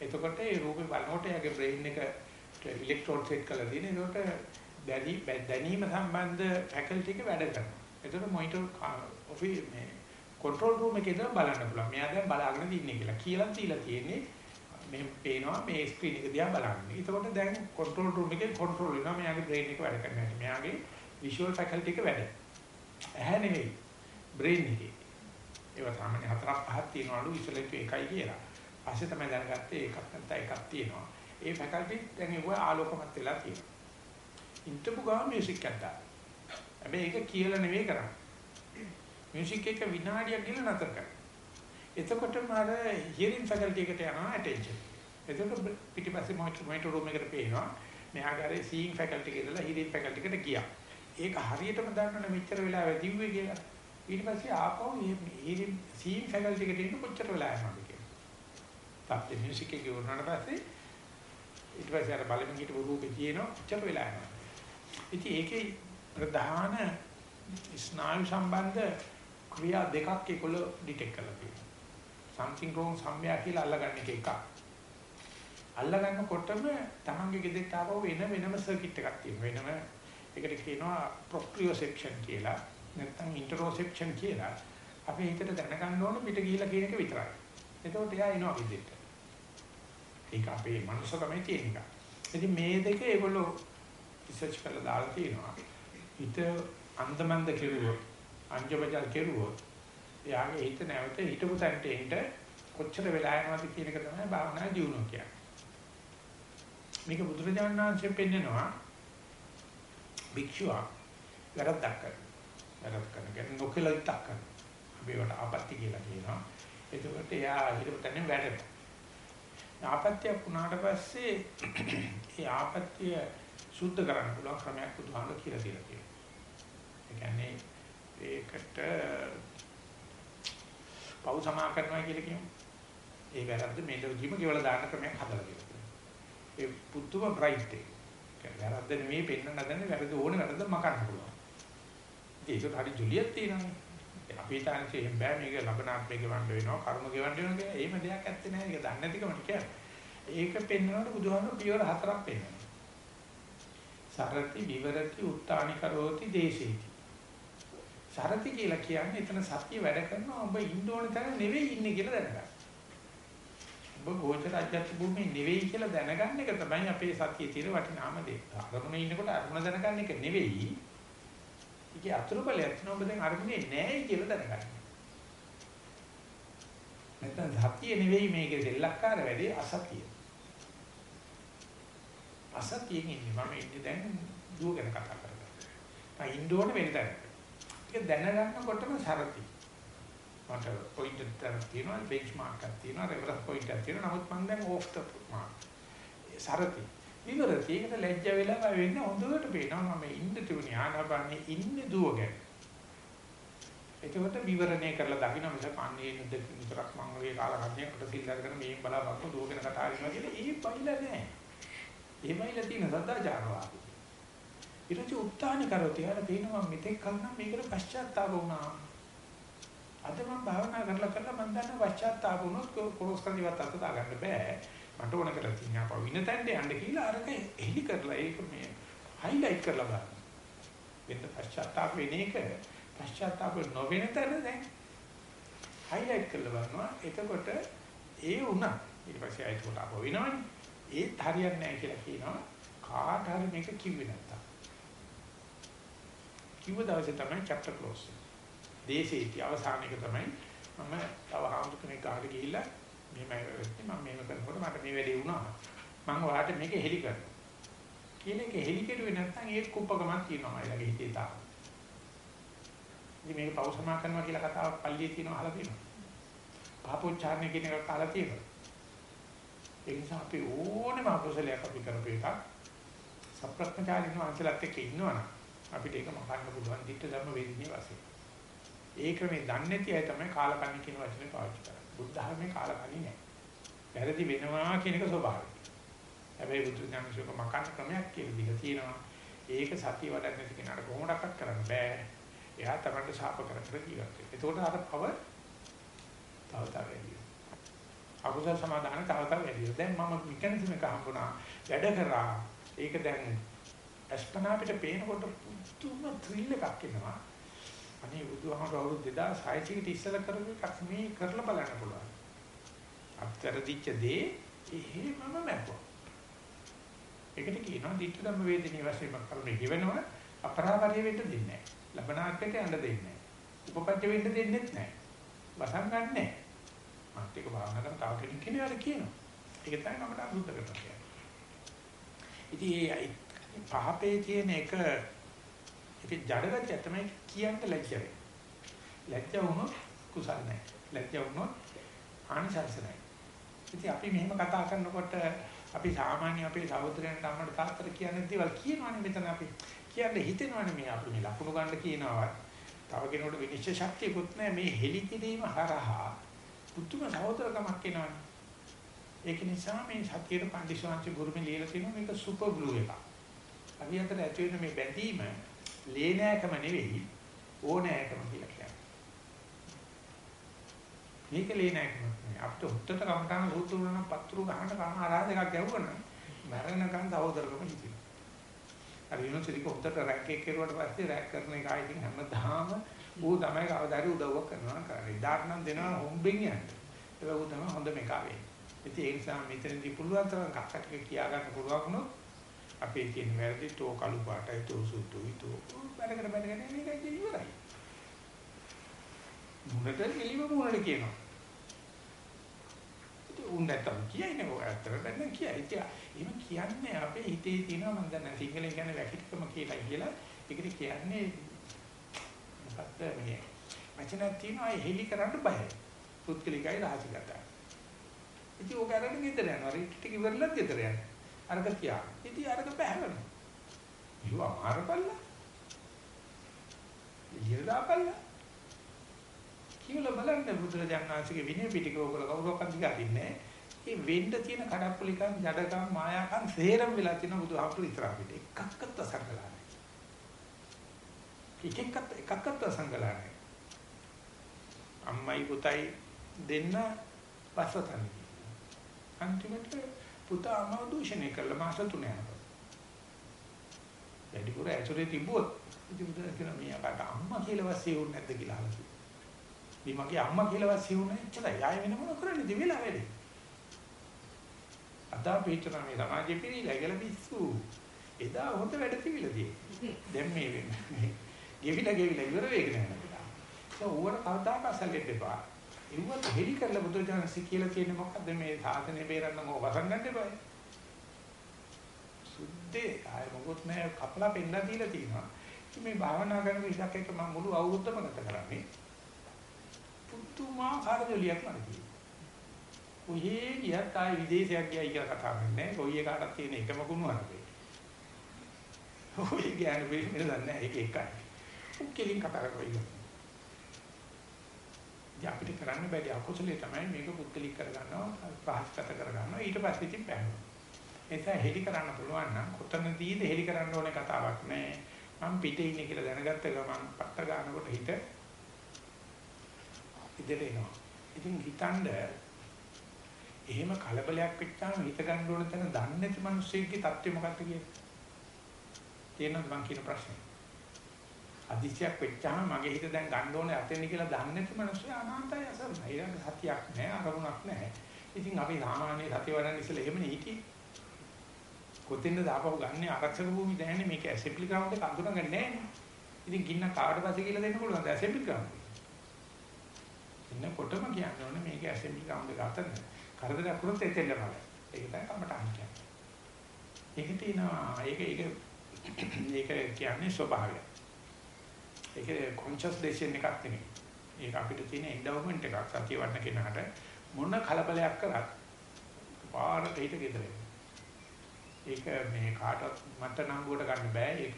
එතකොට ඒ රූපේ බලනකොට එයාගේ බ්‍රේන් එක ඉලෙක්ට්‍රෝඩ් සෙට් කරලා තියෙන. ඒකට දැනි දැනීම සම්බන්ධ ෆැකල්ටි එක වැඩ කරනවා. එතකොට මොනිටර් ඔෆි මේ කන්ට්‍රෝල් රූම් එකේ ඉඳලා බලන්න පුළුවන්. මෙයා දැන් බලාගෙන ඉන්නේ කියලා. කියලා තියලා තියෙන්නේ මේ පේනවා මේ ස්ක්‍රීන් එක දිහා බලන්න. එතකොට දැන් කන්ට්‍රෝල් රූම් එකේ කන්ට්‍රෝල් වෙනවා මෙයාගේ බ්‍රේන් එක වැඩ කරන හැටි. මෙයාගේ විෂුවල් ෆැකල්ටි එක වැඩ. ඇහැ නෙවෙයි බ්‍රේන් එකේ. ඒවා සාමාන්‍ය හතරක් පහක් තියෙනවලු ඉස්සෙල්ලා එකයි කියලා. පස්සේ තමයි දැනගත්තේ එකක් නැත්නම් එකක් තියෙනවා. ඒ ෆැකල්ටි දැන් ඒක ආලෝකමත් වෙලා තියෙනවා. ඉන්ටර්පු ගාම මියුසික් එකක් දාන්න. හැබැයි ඒක කියලා නෙවෙයි කරන්නේ. මියුසික් එක විනාඩියක් ගිහලා නතර කරන්න. එතකොටම අර හියරින් ෆැකල්ටි එකට යනවා ඇටෙන්ෂන්. එතකොට පිටිපස්සේ මොනිටර් රූම් එකට පේනවා. මෙහාගේ අර සීයින් ෆැකල්ටි එකේ ඉඳලා හියරින් ෆැකල්ටි එකට ගියා. ඒක හරියටම දන්නවනේ මෙච්චර වෙලා වැඩිුවේ කියලා. ඊට පස්සේ ආපහු හියරින් සීයින් ෆැකල්ටි එකට ඉන්න කොච්චර වෙලා යනවද කියලා. තාප්පේ මියුසික් එක ඉවරනට පස්සේ ඊට පස්සේ අර බලමින් හිටපු රූපේ තියෙනවා කොච්චර වෙලා යනවද. ඉතින් ඒකේ ප්‍රධාන ස්නායු සම්බන්ධ ක්‍රියා දෙකක් ඒකොල්ල ඩිටෙක්ට් කරලා තියෙනවා. something wrong somewhere කියලා අල්ලගන්න එක එකක්. අල්ලගන්නකොටම තමන්ගේ ගෙදරට ආවෝ වෙන වෙනම සර්කිට් එකක් තියෙනවා. වෙනම ඒකට කියනවා proprioception කියලා. නැත්නම් interoception කියලා. අපි හිතට දැනගන්න ඕන පිට ගිහිලා කියන එක විතරයි. එතකොට එයා එනවා ගෙදරට. ඒක අපේ මනුස්සකමේ තියෙන එක. ඉතින් මේ දෙක ඒගොල්ලෝ රිසර්ච් කරලා දාලා තියෙනවා. හිත අන්දමන්ද කෙරුවොත්, අංජබජල් කෙරුවොත්, එයාගේ හිත නැවත හිතපු තැනට එන්න කොච්චර වෙලා යනවද කියන එක තමයි භාවනා දියුණුව කියන්නේ. මේක බුදුරජාණන් වහන්සේ පෙන්නනවා භික්ෂුවක් වැරද්දක් කරනවා. වැරද්ද කරන කියන්නේ නොකලිතක් කරනවා. අපි ඒකට ආපත්‍ය කියලා කියනවා. එතකොට එයා හිරපතන්නේ වැටෙනවා. ආපත්‍යක් වුණාට පස්සේ ඒ ආපත්‍ය සුද්ධ කරන්න පුළුවන් ක්‍රමයක් බුදුහාම කියලා දීලා තියෙනවා. ඒ කියන්නේ ඒකට පව් සමා කරනවා කියලා කියමු. ඒ වැරද්ද මේ ලෝකෙම කියලා දාන්න ක්‍රමයක් හදලා තියෙනවා. ඒ පුදුම බ්‍රයිට් එක. වැරද්ද නෙමෙයි පෙන්වන්න හදන්නේ වැරද්ද ඕනේ වැරද්ද මකන්න පුළුවන්. ඉතින් ඒක හරි ජොලියක් තියෙනවා. අපි තාන්සේ එහෙම බෑ මේක ලබනාත්මක ගෙවන්න වෙනවා කර්ම ගෙවන්න වෙනවා කියලා එහෙම දෙයක් ඇත්තේ නැහැ. ඒක දන්නේ නැතිකම කියන්නේ. ඒක පෙන්වනකොට බුදුහාමුදුරු පියවර හතරක් පෙන්වනවා. සරති විවරති උත්තානි කරෝති දේශේති. සරති කියලා කියන්නේ එතන සත්‍ය වැඩ කරනවා ඔබ ඉන්න ඕන තැන නෙවෙයි ඉන්නේ කියලා දැනගන්න. ඔබ ගෝචර අධ්‍යාත්ම භූමියේ නෙවෙයි කියලා දැනගන්න එක තමයි අපේ සත්‍යයේ තියෙන වටිනාම දේ. අරමුණේ ඉන්නකොට අරමුණ දැනගන්න එක නෙවෙයි. ඒකේ අතුරුපලයක් තියෙනවා ඔබ දැන් අරමුණේ නැහැ කියලා දැනගන්න. නැත්නම් සත්‍ය නෙවෙයි මේකේ දෙල්ලක්කාර වැඩේ අසත්‍යය. අසත්‍යයෙන් ඉන්නේ මම ඉන්නේ දැන් දුවගෙන කතා කරලා. මම ඉන්න ඕනේ වෙන තැනක. ඒක දැනගන්නකොටම සරති. මට පොයින්ට් එකක් තියෙනවා බෙන්ච්මාර්ක් එකක් තියෙනවා රෙෆරන්ස් පොයින්ට් එකක් තියෙනවා නමුත් මම දැන් ඕෆ් ද මාර්ක්. සරති. විවරති ඒකට ලැජ්ජ වෙලා වෙන්නේ හොඳට පේනවා මම ඉන්න තුනේ ආනපනේ ඉන්නේ දුවගෙන. එතකොට විවරණය කරලා දකින්න මිසක් අන්නේ විතරක් මම ඔය කාලකන්‍යකට සිල් අරගෙන මේ බලාපක්ක දුවගෙන කතා කරනවා කියලා ඒ බයිලා නෑ. එහෙමයිලා තියෙන සදාචාරවාදී. ඊට පස්සේ උත්තානි කරොත් යාර පේනවා මෙතෙක් කල නම් මේකට පශ්චාත්තාප වුණා. අද මම භාවනා කරලා කරලා මම දන්න පශ්චාත්තාප වුණොත් කොරස් කරන ඉවත් අත දාගන්න බෑ. මට ඕන කරලා තියෙනවා අපව වින තැන්ට යන්න කියලා අරක එලි කරලා ඒක මේ හයිලයිට් කරලා බලන්න. වෙන පශ්චාත්තාප වෙන එක පශ්චාත්තාප නොවෙන තැන දැන් හයිලයිට් කරලා බලනවා. එතකොට ඒ වුණා. ඊට පස්සේ ආයෙත් කොට අපව වෙනවනේ. ඒත් හරියන්නේ නැහැ කියලා කියනවා. කාට හරි මේක කිව්වේ නැත්තම්. කිව්ව දවසේ තමයි chapter close. දේශේති අවසාන එක තමයි මම තව හාමුදුර කෙනෙක් ගාඩ ගිහිල්ලා මෙහෙම මම මේක කරනකොට මට මේ වැඩේ වුණා. මම ඔයාලට මේක හෙලි කරනවා. කියන එක හෙලි කෙරුවේ නැත්නම් ඒක කුප්පකමක් තියෙනවා මයිලගේ හිතේ තාම. ඉතින් මේක පෞ සමා කරනවා කියලා කතාවක් පල්ලියේ තියෙනවා අහලා තියෙනවා. පාපෝච්චාරණය කියන එක අහලා තියෙනවා. ඒ නිසා අපි ඕනෙම අකුසලයක් අපි කරපු එකක් සප්‍රඥාචාරින් වහන්සේලාත් එක්ක ඉන්නවනම් අපිට ඒක මකන්න පුළුවන් ditta ධර්ම වේදිනේ වශයෙන්. ඒ ක්‍රමේ දන්නේ නැති අය තමයි කාලකන්ණි කියන වචනේ පාවිච්චි කරන්නේ. බුද්ධ ධර්මයේ කාලකන්ණි නෑ. වැරදි වෙනවා කියන එක ස්වභාවිකයි. හැබැයි බුදු දහමසක මකන්න ක්‍රමයක් කියලා දීලා තියෙනවා. ඒක සතිය වඩන්න නැති කෙනාට කොහොමඩක්වත් කරන්න බෑ. එයා තමන්ට ශාප කර කර ජීවත් වෙනවා. ඒකෝට අර පව තව තව වැඩි අකුසල සමාදාන තව තව වැඩි දැන් මම මෙකැනිසම් එක හම්බුණා වැඩ කරා ඒක දැන් අස්පනා අපිට පේනකොට පුදුම ත්‍රිල් එකක් එනවා අනේ බුදුහාමර අවුරුදු 2600 කට ඉස්සෙල්ලා කරපු එකක් මේ කරලා බලන්න පුළුවන්. අත්තරදිච්ච දේ එහෙමම මැපුවා ඒකට කියනවා ditth ධම්ම වේදිනේ වශයෙන් කරුණේ ගෙවෙනවා අපරාපරිය වෙන්න දෙන්නේ නැහැ. ලබනාත්මයට යන්න දෙන්නේ නැහැ. උපපච්ච වෙන්න දෙන්නෙත් නැහැ. වසන් ගන්නෑ මාත් එක භාවනා කරන තව කෙනෙක් කෙනෙකුට කියනවා. ඒක තමයි මම අනුත් කරනවා කියන්නේ. ඉතින් ඒ පහපේ තියෙන එක ඒක ජඩගතිය තමයි කියන්න ලැජ්ජ වෙන්නේ. ලැජ්ජ වුණොත් කුසල් නැහැ. ලැජ්ජ වුණොත් ආනිසංස නැහැ. ඉතින් අපි මෙහෙම කතා කරනකොට අපි සාමාන්‍ය අපේ සහෝදරයන්ට අම්මට තාත්තට කියන දේවල් කියනවනේ මෙතන අපි කියන්නේ හිතෙනවනේ මේ අපි මේ ලකුණු ගන්න කියනවා. තව කෙනෙකුට විනිශ්චය ශක්තියකුත් නැහැ මේ හෙලි කිරීම හරහා පුදුම සහෝදරකමක් එනවනේ. ඒක නිසා මේ සතියේ පඬිස්වාංශ ගුරුමේ ලියලා තියෙනවා මේක සුපර් ග්ලූ එකක්. අපි අතර ඇති වෙන මේ බැඳීම ලේනෑකම නෙවෙයි ඕනෑකම කියලා කියන්නේ. මේක ලේනෑකම නෙවෙයි. අපිට උත්තර කමඨාන සූත්‍ර වල නම් පත්‍රු ගහන්න කන ආරාධ එකක් ගැහුවනම් මරණකන් සහෝදරකම හිතෙනවා. අර යුනිවර්සිටි කොහොතට රැක් එක කෙරුවට පස්සේ රැක් කරන එක ආයිතින් හැමදාම ඌ තමයි කවදාරි උදව්වක් කරනවා කරන්නේ. ඩාර්නම් දෙනවා හොම්බෙන් යන්න. ඒක ඌ තමයි හොඳ මේකා වෙන්නේ. ඉතින් ඒ නිසා මෙතනදී පුළුවන් තරම් කක්කට කියා ගන්න පුළුවන් වුණොත් අපේ තියෙන වැරදි තෝ කළු පාටයි තෝ සුතුයි තෝ බඩකට බඩගෙන මේකයි ඉවරයි. මුණට එළිම මුණට කියනවා. ඉතින් උන් නැත්තම් කියන්නේ ඔය ඇත්තට බැන්න කියයි. ඉතින් එහෙම කියන්නේ අපේ හිතේ තියෙනවා මම දන්නේ සිංහලෙන් කියන්නේ වැකිටකම කියලා කියලා. ඒකට කියන්නේ මොකක්ද මේ වචනක් තියෙනවා ඒ හෙලි කරන්න බයයි. පුත්කලිකයි රහසිගතයි. ඉතින් ඕක අරගෙන ගෙදර යනවා. ටික ඉවරලත් ගෙදර යනවා. අරක තියා. ඉතින් අරක පැහැවෙනවා. ඒව අමාරුපල්ලා. ඉහිරදාපල්ලා. කියලා බලන්න බුදුරජාණන් වහන්සේගේ විනය පිටකේ ඔයගොල්ලෝ කවුරක්වත් දිගාරින්නේ ඒ වෙන්න තියෙන කඩප්පුලිකම් ජඩකම් මායාකම් සේරම වෙලා තියෙන බුදුහාමුදුරු ඉස්සරහ පිට එකක්වත් අසංගලා නැහැ. එකක්වත් එකක්වත් අසංගලා නැහැ. අම්මයි පුතයි දෙන්න පස්සතන්නේ. අන්තිමට පුතා අම්මව දූෂණය කළා මාස තුන යනකොට. වැඩිපුර ඇතුලේ තිබ්බොත් ඉතින් බුදුන් කියන මේ අකට අම්මා කියලා වස්සේ වුනේ නැද්ද කියලා අහලා මේ මගේ අම්මා කියලා වස්සේ වුනේ එච්චරයි. ආයෙ වෙන මොන කරන්නේ දෙවිලා වැඩේ. අදා පිටන මේ සමාජයේ පිළිලා කියලා පිස්සු. එදා හොඳ වැඩ තිබිලා තියෙන්නේ. දැන් මේ වෙන්නේ. ගෙවිලා ගෙවිලා ඉවර වෙගෙන යනවා. ඒක ඌවට කවදාක අසල්ෙත් එපා. ඉුවත් හෙලි කරලා බුදුරජාණන්සේ කියලා කියන්නේ මොකද්ද මේ සාසනය බේරන්න මොකක් වසංගන්න එපා. සුද්ධේ ආය මොකොත් නෑ කපලා පෙන්නලා දීලා තියෙනවා. මේ භාවනා කරන විදිහක් එක මම මුළු අවුරුද්දම ගත කරන්නේ. පුදුමාකාර දෙලියක් මරදී. ඔහේ ගියත් ආය විදේශයක් ගියයි කියලා කතා කරන්නේ. කොයි එකකටත් තියෙන එකම ගුණ අරබේ. ඔය කියන්නේ වෙන්නේ දන්නේ නැහැ ඒක එකයි. උක්කලින් කතා කරගොයි. ඉතින් අපිට කරන්න බැරි අකුසලයේ තමයි මේක පුද්ගලික කරගන්නවා පහස්ගත කරගන්නවා ඊට පස්සේ ඉතින් බෑනවා. ඒ නිසා හෙලි කරන්න පුළුවන් නම් කොතනදීද හෙලි කරන්න ඕනේ කතාවක් නෑ. මම පිටේ ඉන්නේ කියලා දැනගත්ත ගමන් පත්ත ගන්නකොට හිත ඉදිරිය එනවා. ඉතින් හිතනද එහෙම කලබලයක් වෙච්චාම හිත ගන්න ඕන තැන දන්නේ නැති මිනිස්සෙක්ගේ தත්ත්වය මොකක්ද කියන්නේ? තේරෙනවද මං කියන ප්‍රශ්නේ? අදිසියක් වෙච්චාම මගේ හිත දැන් ගන්න ඕනේ අතෙන් කියලා දන්නේ නැති මිනිස්සු අනාන්තය අසරණයි. ඒක සතියක් නෑ අරමුණක් නෑ. ඉතින් අපි සාමාන්‍ය සතිය වඩන්න ඉස්සෙල්ලා එහෙමනේ හිටියේ. කොතෙන්ද දාපහු ගන්න ආරක්ෂක භූමි දැනන්නේ මේක ඇසෙම්බලි ග්‍රවුන්ඩ් එක අඳුනගන්නේ නෑනේ. ඉතින් ගින්න කාට පස්සේ කියලා දෙන්න පුළුවන්ද ඇසෙම්බලි ග්‍රවුන්ඩ් එක. ඉන්නකොටම කියන්න ඕනේ මේක ඇසෙම්බලි ග්‍රවුන්ඩ් එක අතර කරදරයක් වුණොත් එතෙන්ද බලන්න. ඒක තමයි කමටහන් කියන්නේ. ඒක තියෙනවා ඒක ඒක ඒක කියන්නේ ස්වභාවය. ඒක කොන්ෂස් ඩිසිෂන් එකක් නෙමෙයි. ඒක අපිට තියෙන එන්ඩවමන්ට් එකක් සතිය වඩන කෙනාට මොන කලබලයක් කරත් පාරට හිට ගෙදර ඒක මේ කාටවත් මට නංගුවට ගන්න බෑ. ඒක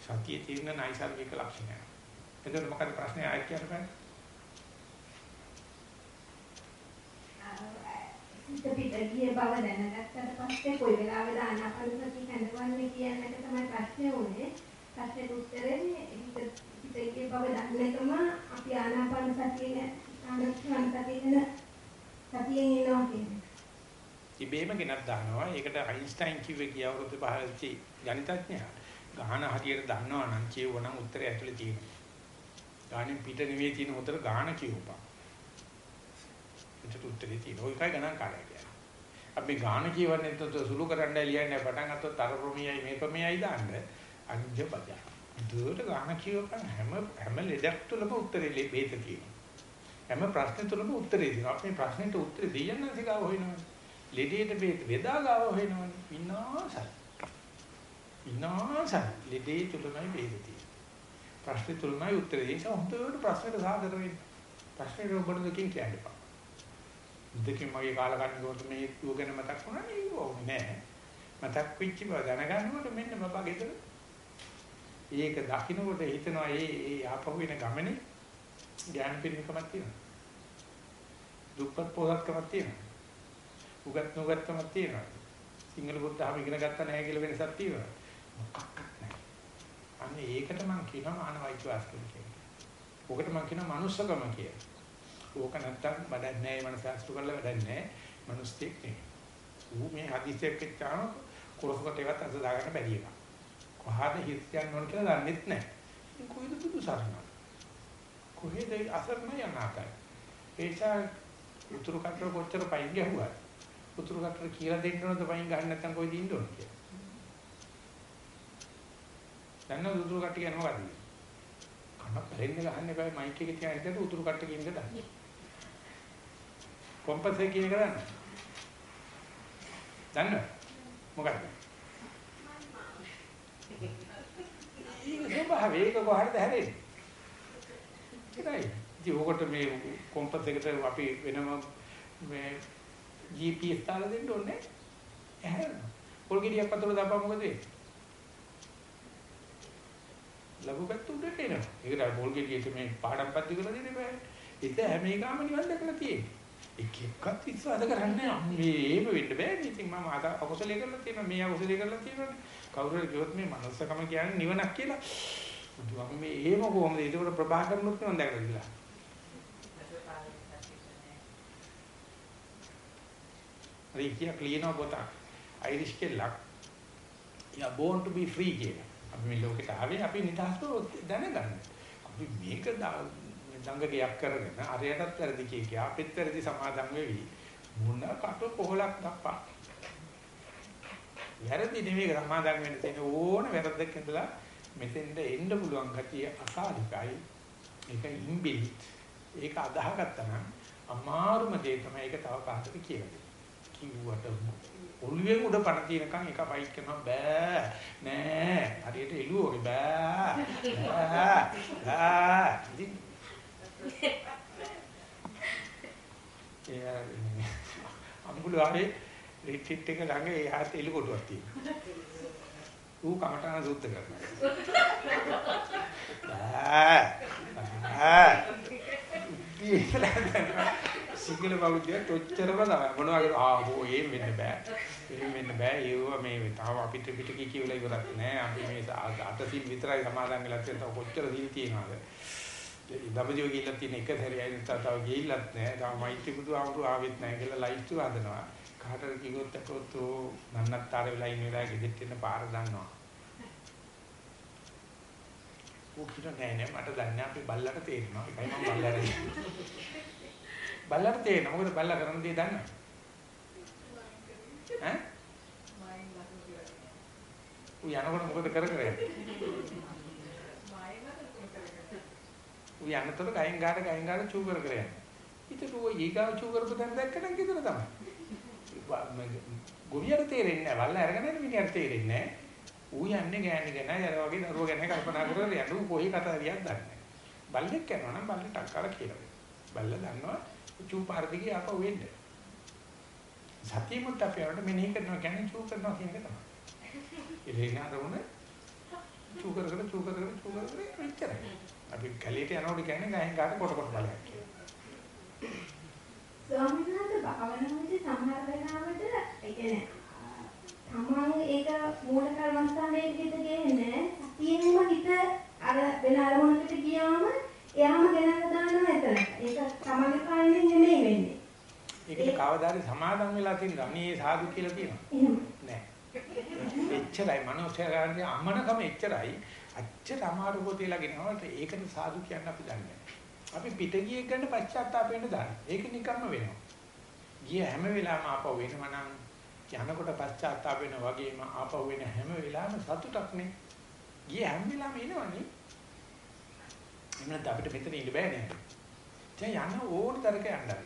සතියේ තියෙන නයිසර්ගික ලක්ෂණයක්. එතකොට මොකද ප්‍රශ්නේ ආයෙත් කියන්න බෑ? හිත පිට ගිය බව දැනගත්තට පස්සේ කොයි වෙලාවෙද ආනාපාන සතිය හැඳවන්නේ කියන එක තමයි ප්‍රශ්නේ උනේ. ප්‍රශ්නෙට උත්තරේ හිත පිට ගිය බව දන්නකම අපි ආනාපාන සතියේ ආනාපාන සතියේ සතියෙන් එනවා කියන්නේ. ඉබේම ගෙනත් දානවා. ඒකට අයින්ස්ටයින් කිව්වේ කිය අවුරුදු 15 ගණිතඥයා. ගාන හරියට දන්නවා නම් කියවනම් උත්තරය ඇතුලේ තියෙනවා. ගානෙන් පිට නෙවෙයි තියෙන උතර ගාන කියවපන්. ඒකට උත්තරේ තියෙනවා. ඔයකයි ගණන් කාලය කියන්නේ. අපි ගාන කියවන්නේ නැත්නම් සුළු කරන්නයි ලියන්නේ පටන් ගත්තොත් අර ප්‍රමේයයි මේ ප්‍රමේයයි දාන්න අංජ බජා. දුරට ගාන කියවපන් හැම හැම ලෙඩක් තුළම උත්තරේ බේත තියෙනවා. හැම ප්‍රශ්න තුළම උත්තරේ තියෙනවා. අපි ප්‍රශ්නෙට උත්තරේ දෙයන්න සිගාව හොයනවා. ලෙඩේට බේත වේදා ගාව හොයනවා. විනාශයි. විනාශයි. ලෙඩේ තුළමයි බේත තියෙන්නේ. ප්‍රශ්න තුළමයි උත්තරේ. ඒක හොඳට ප්‍රශ්නෙට සාදර වෙන්න. ප්‍රශ්නෙට ඔබට දෙකකින් කියන්න එපා. දෙකකින් මගේ කාලකන්නිකෝට මේ දුව ගැන මතක් වුණා නේ ඕනේ නෑ. මතක් වෙච්ච බව දැනගන්නකොට මෙන්න බබා ගෙදර. ඒක දකින්නකොට හිතනවා ඒ ඒ ආපහු වෙන ගමනේ ඥාන පිරිනකමක් තියෙනවා. දුක්පත් පොහත්කමක් තියෙනවා. උගත් නුගත්කමක් තියෙනවා. සිංහල බුද්ධහම ඉගෙන ගත්තා නැහැ කියලා වෙනසක් තියෙනවා. මොකක්වත් නැහැ. අන්න ඒකට මම කියනවා මානවයිචවාස්කම කියලා. ඔකට මම කියනවා manussකම කියලා. ඕක නැත්තම් වැඩක් නැහැ මනස අස්තු කරලා වැඩක් නැහැ. මිනිස්සෙක් නෙමෙයි. ඌ මේ හදිසියක් එක්කම කොරසකට ඒවත් අත දාගන්න බැරි එකක්. කොහාද හිත යන්න ඕන කියලා දන්නෙත් නැහැ. ඉතින් කොයිද බුදු සරණ? කොහෙද අසරණ යනාතයි? ඒසා උතුරු කටර කොච්චර පයින් ගැහුවා. උතුරු කටර කියලා දෙන්න ඕනද පයින් ගන්න නැත්නම් කොයිද ඉන්න ඕන කියලා. දැන් උතුරු කට්ටිය යනවා මොකද? කන පෙරෙන්න ගහන්න එපා මයික් එකේ තියාගෙන ඉඳලා උතුරු කට්ටිය කියන දා. කොම්පස් එක කියන එක දන්නවද? දන්නවද? මොකක්ද? ඒක ස්වභාවය ඒක කොහරද හැරෙන්නේ? ඒකයි. ඉතින් ඕකට මේ කොම්පස් එකට අපි වෙනම මේ GPS තාල දෙන්න ඕනේ. ඇහැරෙනවා. පොල් ගෙඩියක් අතට දාපුවා මොකද වෙන්නේ? ලැබුගත්තු උඩට එනවා. ඒකට පොල් ගෙඩියට මේ පාඩම් පද්දි කරලා දෙන්න බෑ. ඒක හැම එකම නිවන් දැකලා තියෙන්නේ. එක එකක් විශ්වාස කරන්නේ මේ එහෙම වෙන්න බෑනේ. ඉතින් මම අද අකුසලයේ කරලා තියෙනවා මේ අකුසලයේ කරලා තියෙනවා. කවුරු හරි කිව්වොත් මේ මනුස්සකම කියන්නේ නිවනක් කියලා. බුදුහාම මේ එහෙම කොහොමද? ඒක ප්‍රභාකරනුත් නිවන් දැකලා දිලා. හරි කිය ක්ලියනවා පොතක්. අයිරිෂ් කෙල්ලක්. යා born to be free කියලා. අපි මේ ලෝකෙට ආවේ අපි නිදහස්ව දැනගන්න. අපි මේක දඟගයක් කරගෙන අරයටත් වැරදි කිය කිය අපිත් වැරදි සමාදම් වෙවි. මොන කට කොහලක් දක්වා. වැරදි නෙමෙයි සමාදම් වෙන්න තියෙන ඕන වැරද්දක් ඉඳලා මෙතෙන්ද එන්න පුළුවන් ගතිය අසාධිකයි. ඒක ඉම්බිල්ට්. ඒක අදාහගත්තා නම් අමාරුම දේ තමයි ඒක තව කාටද කියලා. කිව්වට ඔළුවෙන් උඩ පණ තියෙනකන් එක ෆයිට් කරනවා බෑ නෑ හරියට එළුව වගේ බෑ බෑ බෑ ඉතින් ඒ අම්බුල ආවේ රිට්‍රීට් එක ළඟ ඒ හත් එළු කොටුවක් තියෙනවා. ඌ කමටහන සූත්‍ර කරනවා. බෑ බෑ සිංහල බෞද්ධය තොච්චරම තමයි මොනවා කරා ආහෝ එහෙම වෙන්න බෑ. එහෙම වෙන්න බෑ. ඒව මේ තාම අපිට පිටකී කියවලා ඉවරක් නෑ. අපි මේ අටසිල් විතරයි සමාදන් වෙලා තියෙන තව කොච්චර සිල් තියනවද? දඹදිව ගිහිල්ලා තියෙන එක සැරේයි නැත්නම් තව ගිහිල්ලත් නෑ තාම මෛත්‍රී බුදු ආමතු ආවෙත් නෑ කියලා ලයිට් එක හදනවා කාටද කිව්වොත් අතොත් නන්නත්තර වෙලා ඉන්න වෙලාවේ ගෙදෙට්ට එන්න පාර දන්නවා ඌ කිව්වා නෑ නෑ මට දන්නේ අපි බල්ලට තේරෙනවා ඒකයි මම බල්ලට බල්ලට තේරෙනවා. මොකද බල්ලා කරන දේ දන්නා. ඈ? ඌ යනකොට මොකද කර කර යන්නේ? ඌ යනකොට ගයින් ගාට ගයින් ගාට චූ කර කර යන්නේ. ඉතින් ඌ ඊගාව චූ කරපු දැන් දැක්කනම් කිතර තමයි. ගොවියට තේරෙන්නේ නැහැ. වල්ලා අරගෙන ඉන්න මිනිහට තේරෙන්නේ නැහැ. ඌ යන්නේ ගෑණි ගැන අර වගේ දරුවා ගැන කල්පනා කරලා යනු කොහේ කතාවියක් දන්නේ නැහැ. බල්ලෙක් යනවා නම් බල්ලට අක්කාලා කියලා. බල්ලා දන්නවා චූ පාරදිගේ ආපහු වෙන්න. සතියමුත් අපි වලට මෙනෙහි කරනවා කියන්නේ චූ කරනවා කියන එක තමයි. ඉතින් අරමුණ චූ කර කර චූ කර කර චූ කර කර ඉච්චරයි. අපි කැලේට යනකොට කියන්නේ ගහෙන් ගාට කොට කොට බලයක් කියලා. ස්වාමීන් වහන්සේ භාවනාවේදී සමහර වෙලාවට ඒ කියන්නේ තමන් ඒක මූල කර්මස්ථානයේ හිත ගේන්නේ සතියෙන්ම හිත අර වෙන අරමුණකට ගියාම එයාම ගෙනල්ලා දානවා එතන. ඒක තමන්ගේ පාලනයෙන් නෙමෙයි වෙන්නේ. ඒකට කවදාද සමාදම් වෙලා තියෙන අනේ සාදු කියලා කියනවා. නෑ. එච්චරයි මනෝසයාගේ අමනකම එච්චරයි. අච්චර අමාරු පොතේලා ගෙනවට ඒකට සාදු කියන්න අපි දන්නේ අපි පිට ගියේ ගන්න පශ්චාත්තාප වෙන්න දාන්න. ඒක නිකම්ම වෙනවා. ගිය හැම වෙලාවෙම ආපහු වෙනවා නම් යනකොට පශ්චාත්තාප වෙන වගේම ආපහු වෙන හැම වෙලාවෙම සතුටක් නේ. ගිය හැම වෙලාවෙම එනවනේ. එහෙනම් අපිට මෙතන ඉන්න බෑ නේද? දැන් යන ඕන තරක යන්නයි.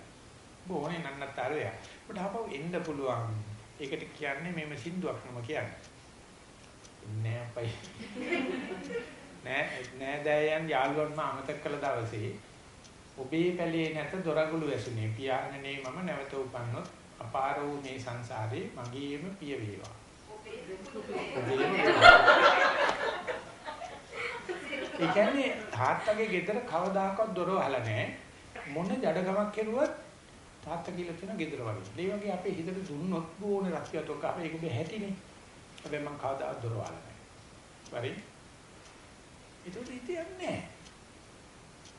බොහොනේ නන්නතරය. ඔබට ආපහු එන්න පුළුවන්. ඒකට කියන්නේ මේම සින්දුවක් නම කියන්නේ. නෑ අපයි. නෑ නෑ දයයන් යාළුවන්ම අමතක කළ දවසේ ඔබේ පැලේ නැත දොරගුළු ඇසුනේ පියාණනේ මම නැවත උපන්නොත් අපාර වූ මේ සංසාරේ මගේම පිය වේවා. ඒ කියන්නේ තාත්තගේ ගෙදර කවදාකවත් දොර වහලා නැහැ. මොන ජඩකමක් කෙරුවත් තාත්තා කියලා තියෙන ගෙදර වගේ. ඒ වගේ අපේ හිතට දුන්නොත් ඕනේ රක්කියතොක් අපේ ඒක බෑ හැටිනේ. හැබැයි මං කවදාවත් දොර වහලා නැහැ. හරි? ඒක ඉතියන්නේ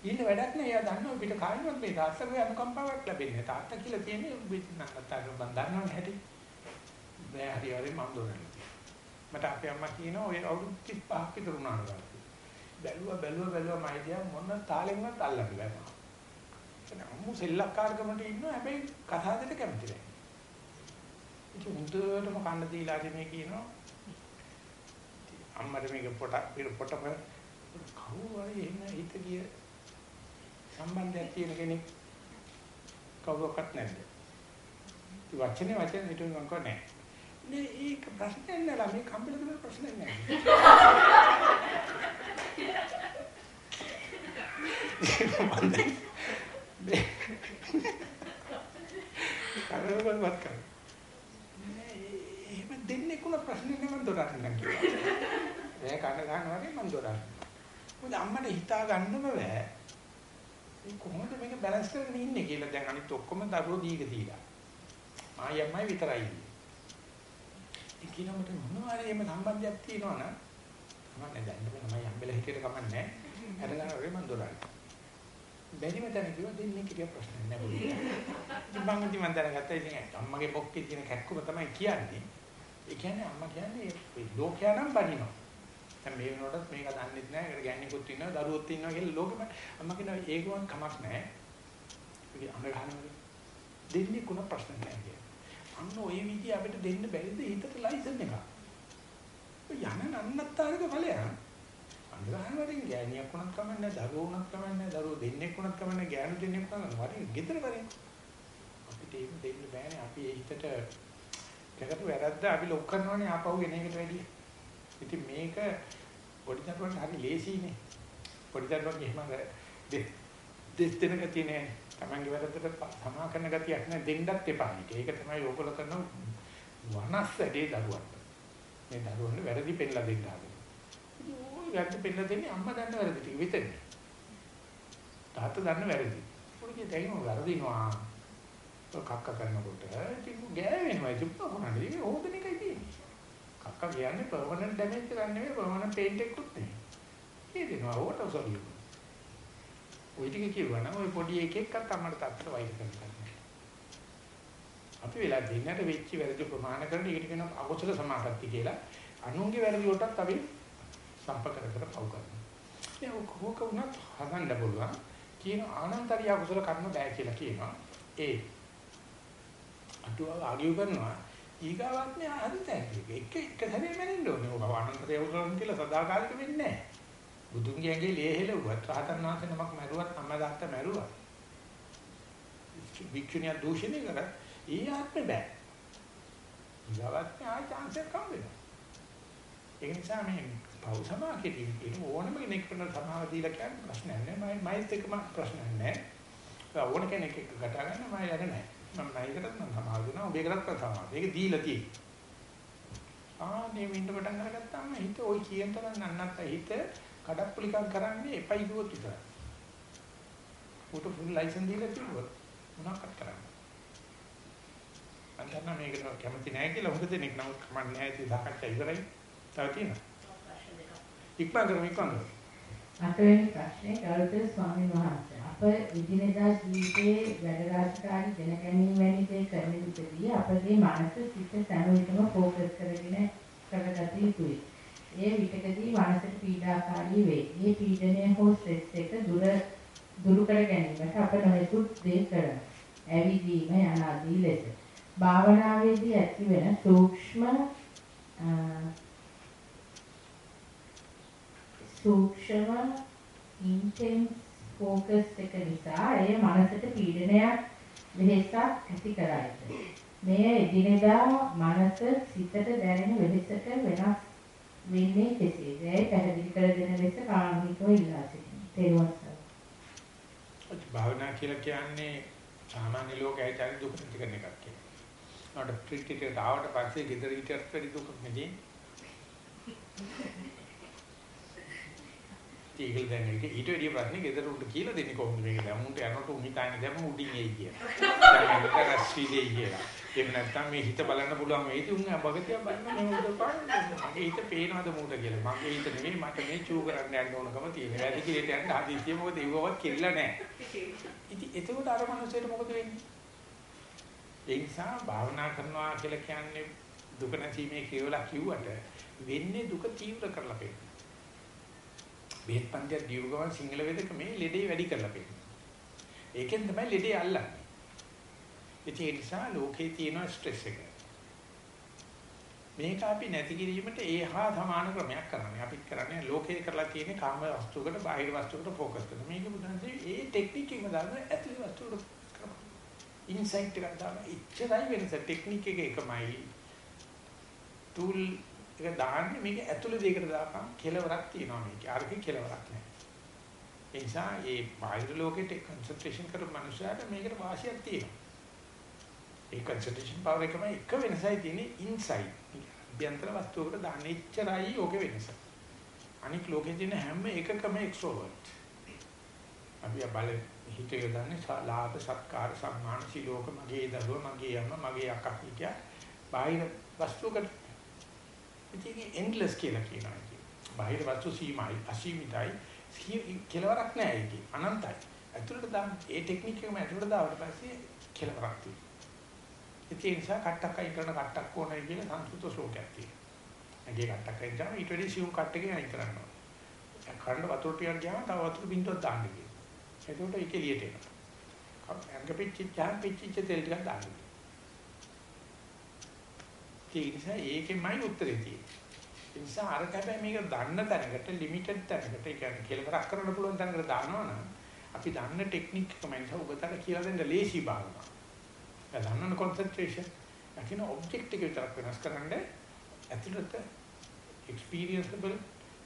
ඉන්න වැඩක් නෑ. එයා දන්නවා පිට කායිමත් මේ තාත්තගේ අනුකම්පාවක් ලැබෙන්නේ. තාත්තා කියලා තියෙන්නේ නන්නත්තර බන් දන්නවනේ හැටි. නෑ හරි හරි මම දොරන්නේ. මට අපේ අම්මා කියනවා ඔය අවුරුදු 35ක් විතර වුණාට බැලුවා බැලුවා බැලුවා මයිදියා මොන තාලෙන්වත් අල්ලන්න බෑ මම. එතන අම්මු සෙල්ලක්කාරකමට ඉන්නවා හැබැයි කතාවකට කැමති නෑ. ඉතින් හුදුටම කන්න දීලාද මේ කියනවා. අම්මට මේක පොට පොට කවුරු හරි එහෙම හිත ගිය සම්බන්ධයක් තියෙන කෙනෙක් කවුරක්වත් නැද්ද? වචනේ වචනේ හිතුව මම කෝ නෑ. ඒක ප්‍රශ්නයක් නෑ ළමයි කම්බල දුන්න ප්‍රශ්නයක් නෑ. කරවලවත් කර. නෑ එහෙම දෙන්නේ කොන ප්‍රශ්නේ නෑ මම දොරට නම් කිව්වා. එයා කන ගන්නවා වගේ මම දොරට. මොකද අම්මට හිතා ගන්නම බෑ. මේ කොහොමද මේක බැලන්ස් කරගෙන ඉන්නේ කියලා දැන් අනිත් ඔක්කොම දරුවෝ දීක දීලා. ආයම්මයි විතරයි. ඒ කිනමට මොනවාරි එහෙම සම්බන්ධයක් තියෙනවා නම් මම දැන් මම යම්බෙල හිතේට කමන්නේ නැහැ. අරගෙන ඔරේ මන් දොරයි. බැරිම තැන කිව්වා දෙන්නේ කිය ප්‍රශ්න නැහැ බුදු. ඉතින් මම ඉතින් මන් දැනගත්තා ඉතින් අම්මගේ පොක්කේ තියෙන කැක්කුම තමයි කියන්නේ. ඒ කියන්නේ අම්මා කියන්නේ මේ ලෝකයා නම් බනිනවා. දැන් මේ වෙනකොටත් මේක දන්නෙත් නැහැ. ඒකට ගෑණිකුත් ඉන්නවා, දරුවොත් ඉන්නවා කියලා ලෝකෙම අම්මා කියනවා ඒකවත් කමක් නැහැ. ඒක අඳ ගන්නවා. දෙන්නේ කොන ප්‍රශ්න නැහැ කියන්නේ. අන්න ওই විදිහ අපිට දෙන්න බැරිද හිතට ලයිසන් එක. යන නන්නත්තරක ඵලයක්. අඳුරහන් වලින් ගෑණියක් වුණත් කමන්නේ දරුවෝ වුණත් කමන්නේ දරුවෝ දෙන්නෙක් වුණත් කමන්නේ ගෑනු දෙන්නෙක් වුණත් වරින් ගෙදර වරින් අපිට ඒක දෙන්න බෑනේ අපි ඒ හිතට කරපු වැරද්ද අපි ලොක් කරනවනේ ආපහු එන එකට වැඩිය. ඉතින් මේක පොඩි දරුවන්ට හරි ලේසියිනේ. පොඩි දරුවන්ගේ එහෙම දෙස් දෙනක තියෙන තමන්ගේ වැරද්දට සමා කරන ගතියක් නෑ දෙන්නත් එපා. ඒක තමයි ඕගොල්ලෝ කරන වනස්සඩේ දරුවන්ට. මේ දරුවන්ට වැරදි පෙන්නලා දෙන්න හදන. වැරදි පෙන්නලා දෙන්නේ අම්මා දන්න වැරදි ටික විතරයි. තාත්තා දන්න වැරදි. පොඩි දෙයින් වැරදිනවා. කක්ක කරනකොට ඉතින් ගෑවෙනවා ඉතින් මොනවද මේ හොදන එකයි තියෙන්නේ. කක්ක කියන්නේ පර්මනන්ට් ඩැමේජ් එකක් නෙවෙයි පර්මනන්ට් පේන්ට් එකකුත් නෙවෙයි. ඒ දෙනවා ඕට සොලියු. ඔය ටික කියවනම් ඔය පොඩි එකෙක්වත් අම්මට තාත්තට වෛර කරනවා. අපි වෙලා දෙන්නට වෙච්ච වැරදි ප්‍රමාණ කරන එකට කියනවා අකුසල සමාපatti කියලා. අනුන්ගේ වැරදි වලටත් අපි සම්ප කර කර පව් කරනවා. ඒ කෝක උනත් හදන්න පුළුවන්. කියන ආනන්තරිය අකුසල කර්ම බෑ කියලා කියනවා. ඒ අටුව ආගියු කරනවා. ඊගාවත් මේ හරිතයි. එක එක සැරේ මැරෙන්න ඕනේ. ඔබ ආනන්තරිය අකුසලම් කියලා සදාකාලික වෙන්නේ නැහැ. බුදුන්ගේ ඇඟේ ලේහෙලුවත් රහතන් වහන්සේ නමක් මැරුවත් අම්මා තාත්තා මැරුවා. වික්ෂුණිය දූෂණය කරා. ඊ ආත්මේ බෑ. ඊගාවත් ආයි chance එකක් හම්බ වෙනවා. ඒ නිසා මේ පව් සමා කෙරෙන කියන ඕනම කෙනෙක් කරන සමාව දීලා කියන්නේ ප්‍රශ්නයක් නෑ මම මයිත් එකම ප්‍රශ්නයක් නෑ ඕන කෙනෙක් එක්ක කතා කරන්න මම යන්නේ නෑ මම නයිකටත් මම සමාව දෙනවා ඔබේකටත් සමාව ඒක දීලා තියෙන්නේ ආ මේ මින්ට පටන් අරගත්තාම හිත ওই කියන තරම් නන්නත් හිත කඩප්පුලිකම් කරන්නේ එපයි දුවත් විතරයි. උට ෆුල් ලයිසන් දීලා තිබුණා මොනවක්වත් කරන්නේ අන්තරම මේකට කැමති නැහැ කියලා හොඳ දෙනෙක් නමුත් කමන්නේ නැහැ ඉතින් සාකච්ඡා ඉවරයි. තව තියෙනවා ඉක්මන් කරමු ඉක්මන් කරමු. අටවෙනි ප්‍රශ්නේ ගරුතර ස්වාමීන් වහන්සේ අප විදිනදා ජීවිතයේ වැඩ රාජකාරී දැන ගැනීම වැනි දේ කරන විටදී අපගේ මනස සිත සෑම විටම ફોකස් කරගෙන කරගත යුතුයි. ඒ විටකදී මනසට පීඩාකාරී වේ. මේ පීඩනය හෝ ස්ට්‍රෙස් එක දුර දුරු කර ගැනීමට අප නොයෙකුත් දේ කරන. ඇවිදීම යන ආදී ලෙස. භාවනාවේදී ඇතිවන සූක්ෂම සූක්ෂම ඉන්ටෙන්ස් ફોකස් එක නිසා එය මනසට පීඩනයක් වෙහෙසක් ඇති කරයි. මෙය එදිනෙදා මනස සිතට දැනෙන වෙහෙසක වෙනස් වෙන්නේ කෙසේද? ඒ පැහැදිලි කර දෙන ලෙස කාරණිකව ඉල්ලා සිටිනවා. භාවනා කියලා කියන්නේ සාමාන්‍ය ලෝකයේ ඇතිවෙන දුක් පිට කරන එකක් කියලා. නඩ ප්‍රීතියට ආවට පස්සේ gedara හිටියත් වැඩි දුකක් නෙදී. ඒක දැන් ඒක ඊට වැඩිය ප්‍රශ්නේ ගෙදර උන්ට කියලා දෙන්නේ කොහොමද මේක දැන් උන්ට යනකොට උන් හිතන්නේ දැන් උඩින් එයි කියලා. දැන් මේක රස්විදේ කියලා. එහෙම නැත්නම් මේ හිත බලන්න පුළුවන් වෙයිද උන් භගතිය බලන්න මම උඩ පාන්නේ. මගේ හිත පේනවද මූට කියලා. මගේ හිත නෙවෙයි මට මේ චූ කරන්න යන්න ඕනකම තියෙනවා. වැඩි කිරියට යන්න හදිස්සිය මොකද ඒවවත් කෙල්ල නැහැ. ඉතින් එතකොට අර මනුස්සයට මොකද වෙන්නේ? ඒ නිසා භාවනා කරනවා කියලා කියන්නේ දුක නැතිීමේ කියලා කිව්වට වෙන්නේ දුක තීව්‍ර කරලා පෙන්නන. බෙහෙත් පන්තියක් දීව ගමන් සිංහල වේදක මේ ලෙඩේ වැඩි කරලා පෙන්නනවා. ඒකෙන් තමයි ලෙඩේ අල්ලන්නේ. ඒ නිසා ලෝකේ තියෙන ස්ට්‍රෙස් එක. මේක අපි නැති කිරීමට ඒ හා සමාන ක්‍රමයක් කරන්නේ. අපි කරන්නේ ලෝකේ කරලා තියෙන කාම වස්තුවකට බාහිර වස්තුවකට ફોකස් කරනවා. මේක බුදුන්සේ ඒ ටෙක්නික් එකම දාන ඇතුළේ වස්තුවකට කරනවා. ඉන්සයිට් එකක් දාන ඉච්චරයි වෙනස ටෙක්නික් එක එකමයි ටූල් එක දාන්නේ මේක ඇතුළේ දෙයකට දාපන් කෙලවරක් තියෙනවා මේකේ. අරකේ කෙලවරක් නැහැ. ඒ නිසා මේ බාහිර ලෝකෙට කන්සන්ට්‍රේෂන් කරපු මනුස්සයාට මේකට වාසියක් තියෙනවා. ඒ කන්සන්ට්‍රේෂන් පවර් එකම එක වෙනසයි තියෙන්නේ ඉන්සයිට් අභ්‍යන්තර වස්තුවකට දාන්න ඉච්චරයි ඕකේ වෙනස. අනික ලෝකේ තියෙන හැම එකකම එක්ස්ට්‍රෝවර්ට් අපි බල හිත යොදන්නේ ලාභ සත්කාර සම්මාන සිලෝක මගේ දරුවා මගේ අම්මා මගේ අක්කා කිය බාහිර වස්තුවකට ඉතින් එන්ඩ්ලස් කියලා කියනවා ඉතින්. බාහිර වස්තු සීමායි අසීමිතයි කෙලවරක් නැහැ ඒකේ අනන්තයි. ඇතුළට දාන්න ඒ ටෙක්නික් එකම ඇතුළට දාවට පස්සේ කෙලවරක් තියෙනවා. ඒ නිසා කට්ටක් අයින් කරන කට්ටක් ඕනයි කියලා සංස්කෘත ශ්ලෝකයක් තියෙනවා. නැගේ කට්ටක් අයින් කරාම ඊට වැඩි සියුම් කට් එකේ අයින් කරනවා. කන්න වතුර ටිකක් ගියාම තව වතුර බින්දුවක් දාන්න කියනවා. එතකොට ඒක එළියට එනවා. අංග පිච්චිච්චාම පිච්චිච්ච තෙල් ටිකක් දාන්න. ඒ නිසා ඒකෙමයි උත්තරේ තියෙන්නේ. ඒ නිසා අර හැබැයි මේක දන්න තැනකට ලිමිටඩ් තැනකට ඒ කියන්නේ කෙලවරක් කරන්න පුළුවන් තැනකට දානවනම් අපි දන්න ටෙක්නික් තමයි නිසා ඔබතර කියලා දෙන්න ලේසි භාවනාව. ඒ දන්නන කොන්සන්ට්‍රේෂන් ලකින ඔබ්ජෙක්ට් එක විතරක් වෙනස් කරන්න ඇතුළත එක්ස්පීරියන්සබල්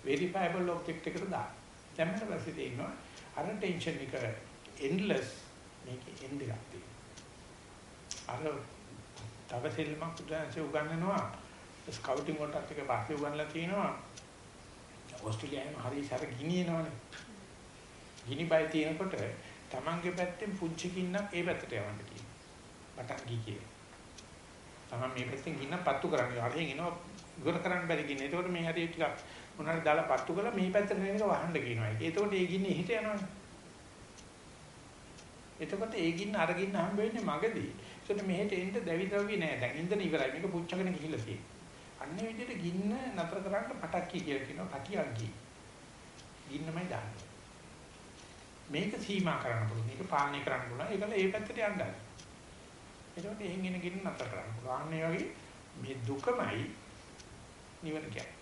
වෙරිෆයබල් ඔබ්ජෙක්ට් එකට දාන්න. දැන් මට පස්සේ තේිනවා අර ටෙන්ෂන් එක එන්ඩ්ලස් මේකේ එන්ඩ් එකක් තියෙනවා. අර තව සෙල්ලමක් පුදුන්සේ උගන්වනවා ස්කවුටින් වලටත් එක පස්සේ උගන්ලා තිනවා ඕස්ට්‍රේලියාවේ හරි සැර ගිනිනවනේ ගිනි බය තියෙනකොට Tamange පැත්තෙන් පුංචි කින්නක් ඒ පැත්තට යවන්න කියනවා පටන් ගියේ කියලා තමන් මේ පැත්තෙන් ගින්න පත්තු කරන්නේ. අරහෙන් එනවා ඉවර කරන්න බැරි ගින්න. ඒකට මේ හරිය ටිකක් මොනවාරි දාලා පත්තු කරලා මේ පැත්තට එන එක වහන්න කියනවා. ඒකට ඒ ගින්නේ හිට යනවනේ. එතකොට ඒ ගින්න අර ගින්න හම්බ වෙන්නේ මගදී. ඒකට මෙහෙට එන්න දැවි ද්‍රව්‍ය නෑ. දැන් ඉන්දන ඉවරයි. මේක පුච්චගෙන ගිහිල්ලා තියෙන්නේ. අන්නේ විදිහට ගින්න නතර කරන්න පටක්කි කියලා කියනවා. පටියක් ගිහි. ගින්නමයි දාන්නේ. මේක සීමා කරන්න පුළුවන්. මේක පාලනය කරන්න පුළුවන්. ඒකල ඒ පැත්තට යන්නයි. එතකොට එහෙන් එන ගින්න නතර කරන්න පුළුවන්. අන්නේ වගේ මේ දුකමයි නිවන කියන්නේ.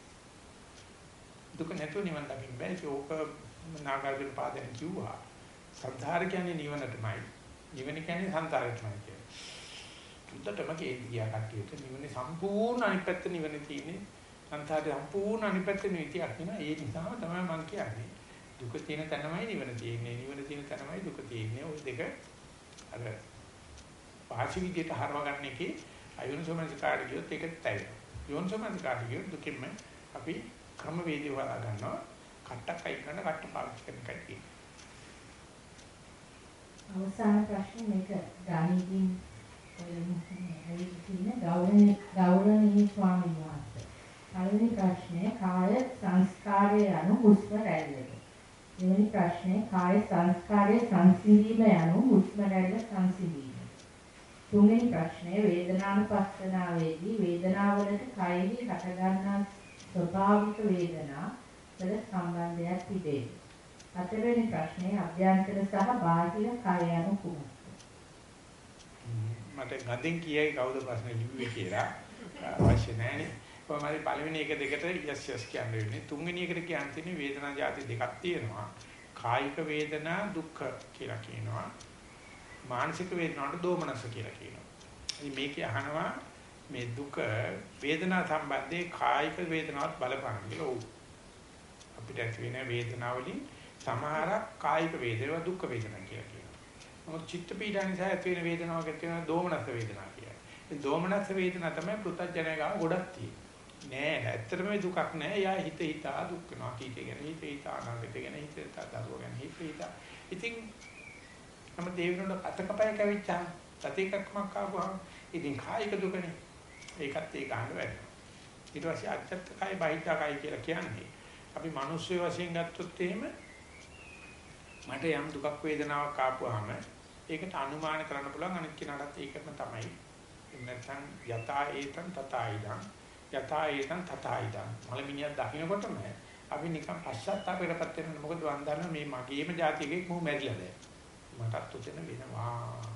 දුක නැතුව නිවන් දකින්න බෑ. ඒක නාගාර්ජුන පාදයෙන් කිව්වා. සංසාර කියන්නේ නිවනටමයි. නිවන කියන්නේ සංසාරයටමයි කියන්නේ. උද්දටම කේන්ති ගියා කට්ටියට නිවනේ සම්පූර්ණ අනිත් පැත්ත නිවනේ තියෙන්නේ. සංසාරේ සම්පූර්ණ අනිත් පැත්ත නිවිතියක් නෙවෙයි ඒ නිසාම තමයි මම කියන්නේ. දුක තියෙන තැනමයි නිවන තියෙන්නේ. නිවන තියෙන තැනමයි දුක තියෙන්නේ. ওই දෙක අර පාචි විදියට හරව ගන්න එකේ අයෝනිසෝමනසිකාට ගියොත් ඒක තැවෙනවා යෝනිසෝමනසිකාට ගියොත් දුකෙම අපි ක්‍රම වේදී හොයා ගන්නවා. කට්ටක් අයින් කරන කට්ට පාවිච්චි කරන එකයි තියෙන්නේ. අවසාන ප්‍රශ්නේ මේක ගානිකින් ගෞරවනීය ගෞරවනීය ස්වාමීන් වහන්සේ. පළවෙනි ප්‍රශ්නය කාය සංස්කාරය යනු හුස්ම රැල්ලද. දෙවෙනි ප්‍රශ්නය කාය සංස්කාරයේ සංසිඳීම යනු හුස්ම රැල්ල සංසිඳීම. තුන්වෙනි ප්‍රශ්නය වේදනානුපස්සනාවේදී වේදනාවලට කයෙහි හටගන්නා ස්වභාවික වේදනා වල සම්බන්ධයක් තිබේ. හතරවෙනි ප්‍රශ්නය අභ්‍යන්තර සහ බාහිර කය යනු කුමක්ද? මට ගඳෙන් කියයි කවුද ප්‍රශ්න ලිව්වේ කියලා අවශ්‍ය නැහැනේ. කොහොමද පළවෙනි එක දෙකට යස් යස් කියන්නේ වෙන්නේ. තුන්වෙනි එකට කියන්නේ වේදනා જાති දෙකක් තියෙනවා. කායික වේදනා දුක්ඛ කියලා කියනවා. මානසික වේදනාවට දෝමනස කියලා කියනවා. ඉතින් මේකේ අහනවා මේ දුක වේදනා සම්බන්ධයේ කායික වේදනාවත් බලපාන කියලා ඔව්. අපිට ඇති වෙන වේදනාවලින් සමහරක් කායික වේදේවා දුක්ඛ වේදනා කියලා නමුත් චිත්ත පීඩා නිසා ඇති වෙන වේදනාවක් ඇති වෙන දෝමනස් වේදනා කියයි. ඒ දෝමනස් වේදනා තමයි පෘථජනය ගාව ගොඩක් තියෙන්නේ. නෑ ඇත්තටම දුකක් නෑ. යා හිත හිතා දුක් වෙනවා. කීක ගැන හිත හිතා අනාගත ගැන හිත හිතා දරුවෝ ගැන හිත හිතා. ඉතින් නම් දේවිනොට අතකපය කැවිච්චා. සතිකක්මක් ආවම ඉතින් කායික දුකනේ. ඒකත් ඒ ගන්න වැඩ. ඊට පස්සේ අච්චත්ත කයි බහිද්ධා කයි කියලා කියන්නේ අපි මිනිස්සු වශයෙන් ගත්තොත් එහෙම මට යම් දුකක් වේදනාවක් ආපුවාම ඒකට අනුමාන කරන්න පුළුවන් අනිත් කෙනාටත් ඒකම තමයි. නැත්නම් යතා ඒතං තථා ඉදං. යතා ඒතං තථා ඉදං. මලමිනියක් දකින්නකොටම අපි නිකන් පශ්චාත්තාපයටපත් වෙනවා මොකද වන්දන මේ මගේම જાතියකේ කොහොම මැරිලාද මටත් උතන වෙනවා.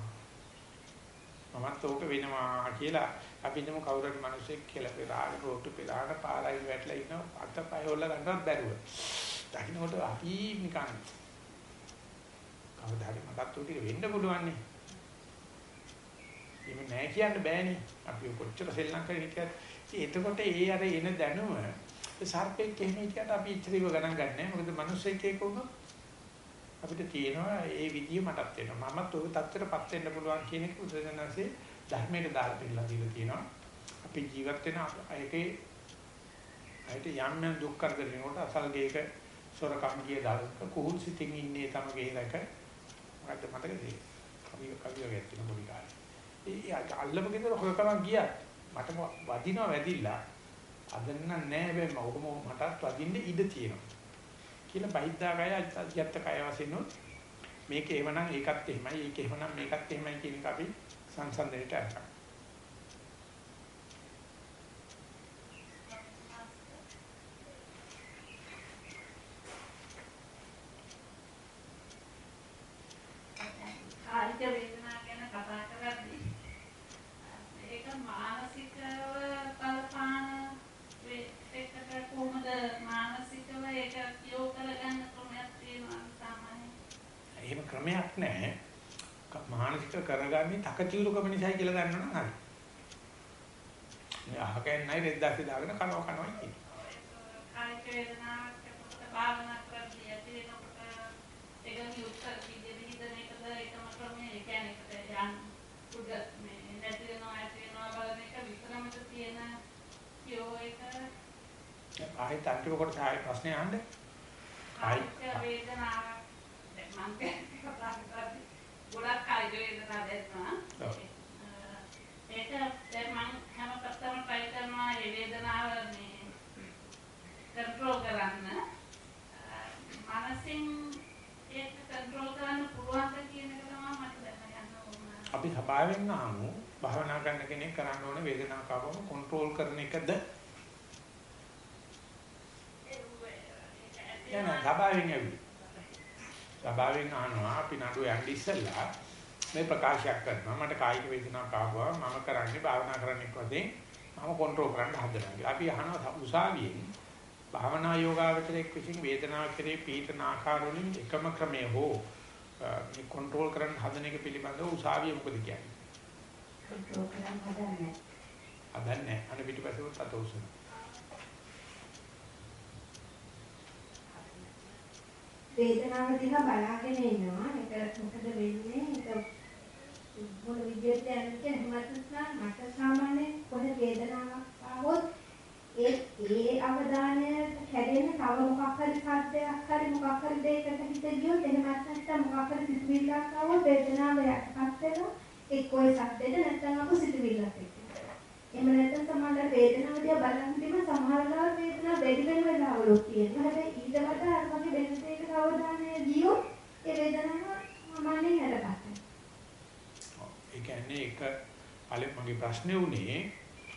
මමත් ඕක වෙනවා කියලා අපි හිතමු කවුරු හරි මිනිහෙක් කියලා පෙරාගෙන රෝට්ටු පෙරාගෙන පාරයි වැටලා ඉන්න අතපය හොල්ල ගන්නවත් බැරුව. දකින්නකොට අපි නිකන් කවදා හරි මටත් උන් ටික වෙන්න පුළුවන් නේ. එහෙම නෑ කියන්න බෑනේ. අපි කොච්චර සෙල්ලම් කරේ හිටියත් එතකොට ඒ අර එන දැනුම සර්පෙක් එහෙම හිටියට අපි ඉතිරිව ගණන් ගන්නෑ. මොකද මිනිස්සෙක් එක්ක වුණොත් අපිට තියෙනවා ඒ විදිය මටත් වෙනවා. මමත් ඔය තත්ත්වයටපත් වෙන්න පුළුවන් කියන එක උදැසනanse ධර්මයට දාලා දෙලා දීලා තියෙනවා. අපි ජීවත් වෙන අයකේ අයට යම් යම් දුක් කරදරේකට අසල්ගේක සොරකම් කිය දාලා කුහුල් සිතින් ඉන්නේ තමගේ රැක මට මතකද කවිය කවිය ගැත්තින පොඩි කාලේ. ඒ අල්ලම ගෙදර හොරකම් ගියා. මට වදිනවා වැදිලා. අදන්න නෑ හැබැයි මම මටත් වදින්න ඉඩ තියෙනවා. කියලා බහිද්දා කය අජත්ත කය වශයෙන් උත් මේක එහෙමනම් ඒකත් එහෙමයි ඒක එහෙමනම් මේකත් එහෙමයි කියන එක අපි සංසන්දනයට අරගන්න. කායික වේදනා ගැන කතා කරද්දී ඒක මානසිකව බලපාන ඒකට කොහොමද මානසිකව ඒක යො කරගන්න ක්‍රමයක් තියෙනවා සාමාන්‍යයෙන්. එහෙම ක්‍රමයක් නැහැ. මානසික කරගන්නේ තකතිරුකම නිසායි කියලා දන්නවනම් හරි. මේ අහකෙන් නැයි රෙද්දාසි දාගෙන කනවා කනවා කියන්නේ. කායික වේදනාවක් භාවනා කරද්දී ඇති වෙනකොට ඒක උත්තර විදිහට හිතන එකද එකම ක්‍රමය ඒ කියන්නේ යන් උඩ මේ නැති වෙනවා ඇති වෙනවා බලන එක විතරමද තියෙන යෝ එක ආයෙත් අන්තිම කොටස ආයෙ ප්‍රශ්නේ අහන්න. කායික වේදනාවක් මම ගොඩක් ඒක දැන් මම හැම පැත්තම try කරනවා මේ වේදනාව මේ control කරන්න. මානසින් ඒක control කරන්න පුළුවන් ද කියන එක තමයි මට දැනගන්න ඕන. අපි සබාවෙන් ආමු භාවනා කරන කෙනෙක් කරන්න ඕනේ වේදනාවක් ආවම කන්ට්‍රෝල් කරන එකද? නෑ නෑ සබාවෙන් ඇවි. සබාවෙන් ආනවා අපි නඩුව යන්න ඉස්සෙල්ලා මේ ප්‍රකාශයක් කරනවා මට කායික වේදනාවක් ආවා මම කරන්නේ භාවනා කරන්නේ වශයෙන් මම කන්ට්‍රෝල් කරන්න හදනවා. අපි අහනවා උසාවියෙන් භාවනා යෝගාවචරයක් විසින් වේදනාව කෙරේ පීඨන ආකාර වලින් එකම ක්‍රමය හෝ මේ කන්ට්‍රෝල් කරන්න හදන එක පිළිබඳව උසාවිය මොකද කියන්නේ? කන්ට්‍රෝල් කරන්න හදන්නේ. හදන්නේ අන පිටිපස්සෙ තත උසන. වේදනාව දිහා බලාගෙන ඉන්නවා. ඒක මොකද වෙන්නේ? ඒක මොන විදිහට යන්නේ කියලා හිමත් මට සාමාන්‍යයෙන් කොහේ වේදනාවක් ආවොත් ඒ ඒ අවධානය කැඩෙන තව මොකක් හරි සද්දයක් හරි මොකක් හරි දෙයකට හිත ගියොත් එහෙම නැත්නම් මොකක් හරි සිතුවිල්ලක් ආවොත් වේදනාව යටපත් වෙනවා එක්ක ওই සද්දෙට නැත්නම් අපු සිතුවිල්ලක් එක්ක. එහෙම නැත්නම් සමහර වෙලාවට වේදනාව දිහා බලනකොටම සමහර වෙලාවට වේදනාව වැඩි වෙන වෙලාවලුත් තියෙනවා. හැබැයි ඊට වඩා අර වගේ වෙන දෙයකට අවධානය ගියොත් ඒ වේදනාව සාමාන්‍යයෙන් හැදගන්නවා. ඒ කියන්නේ එක පළවෙනි මගේ ප්‍රශ්නේ උනේ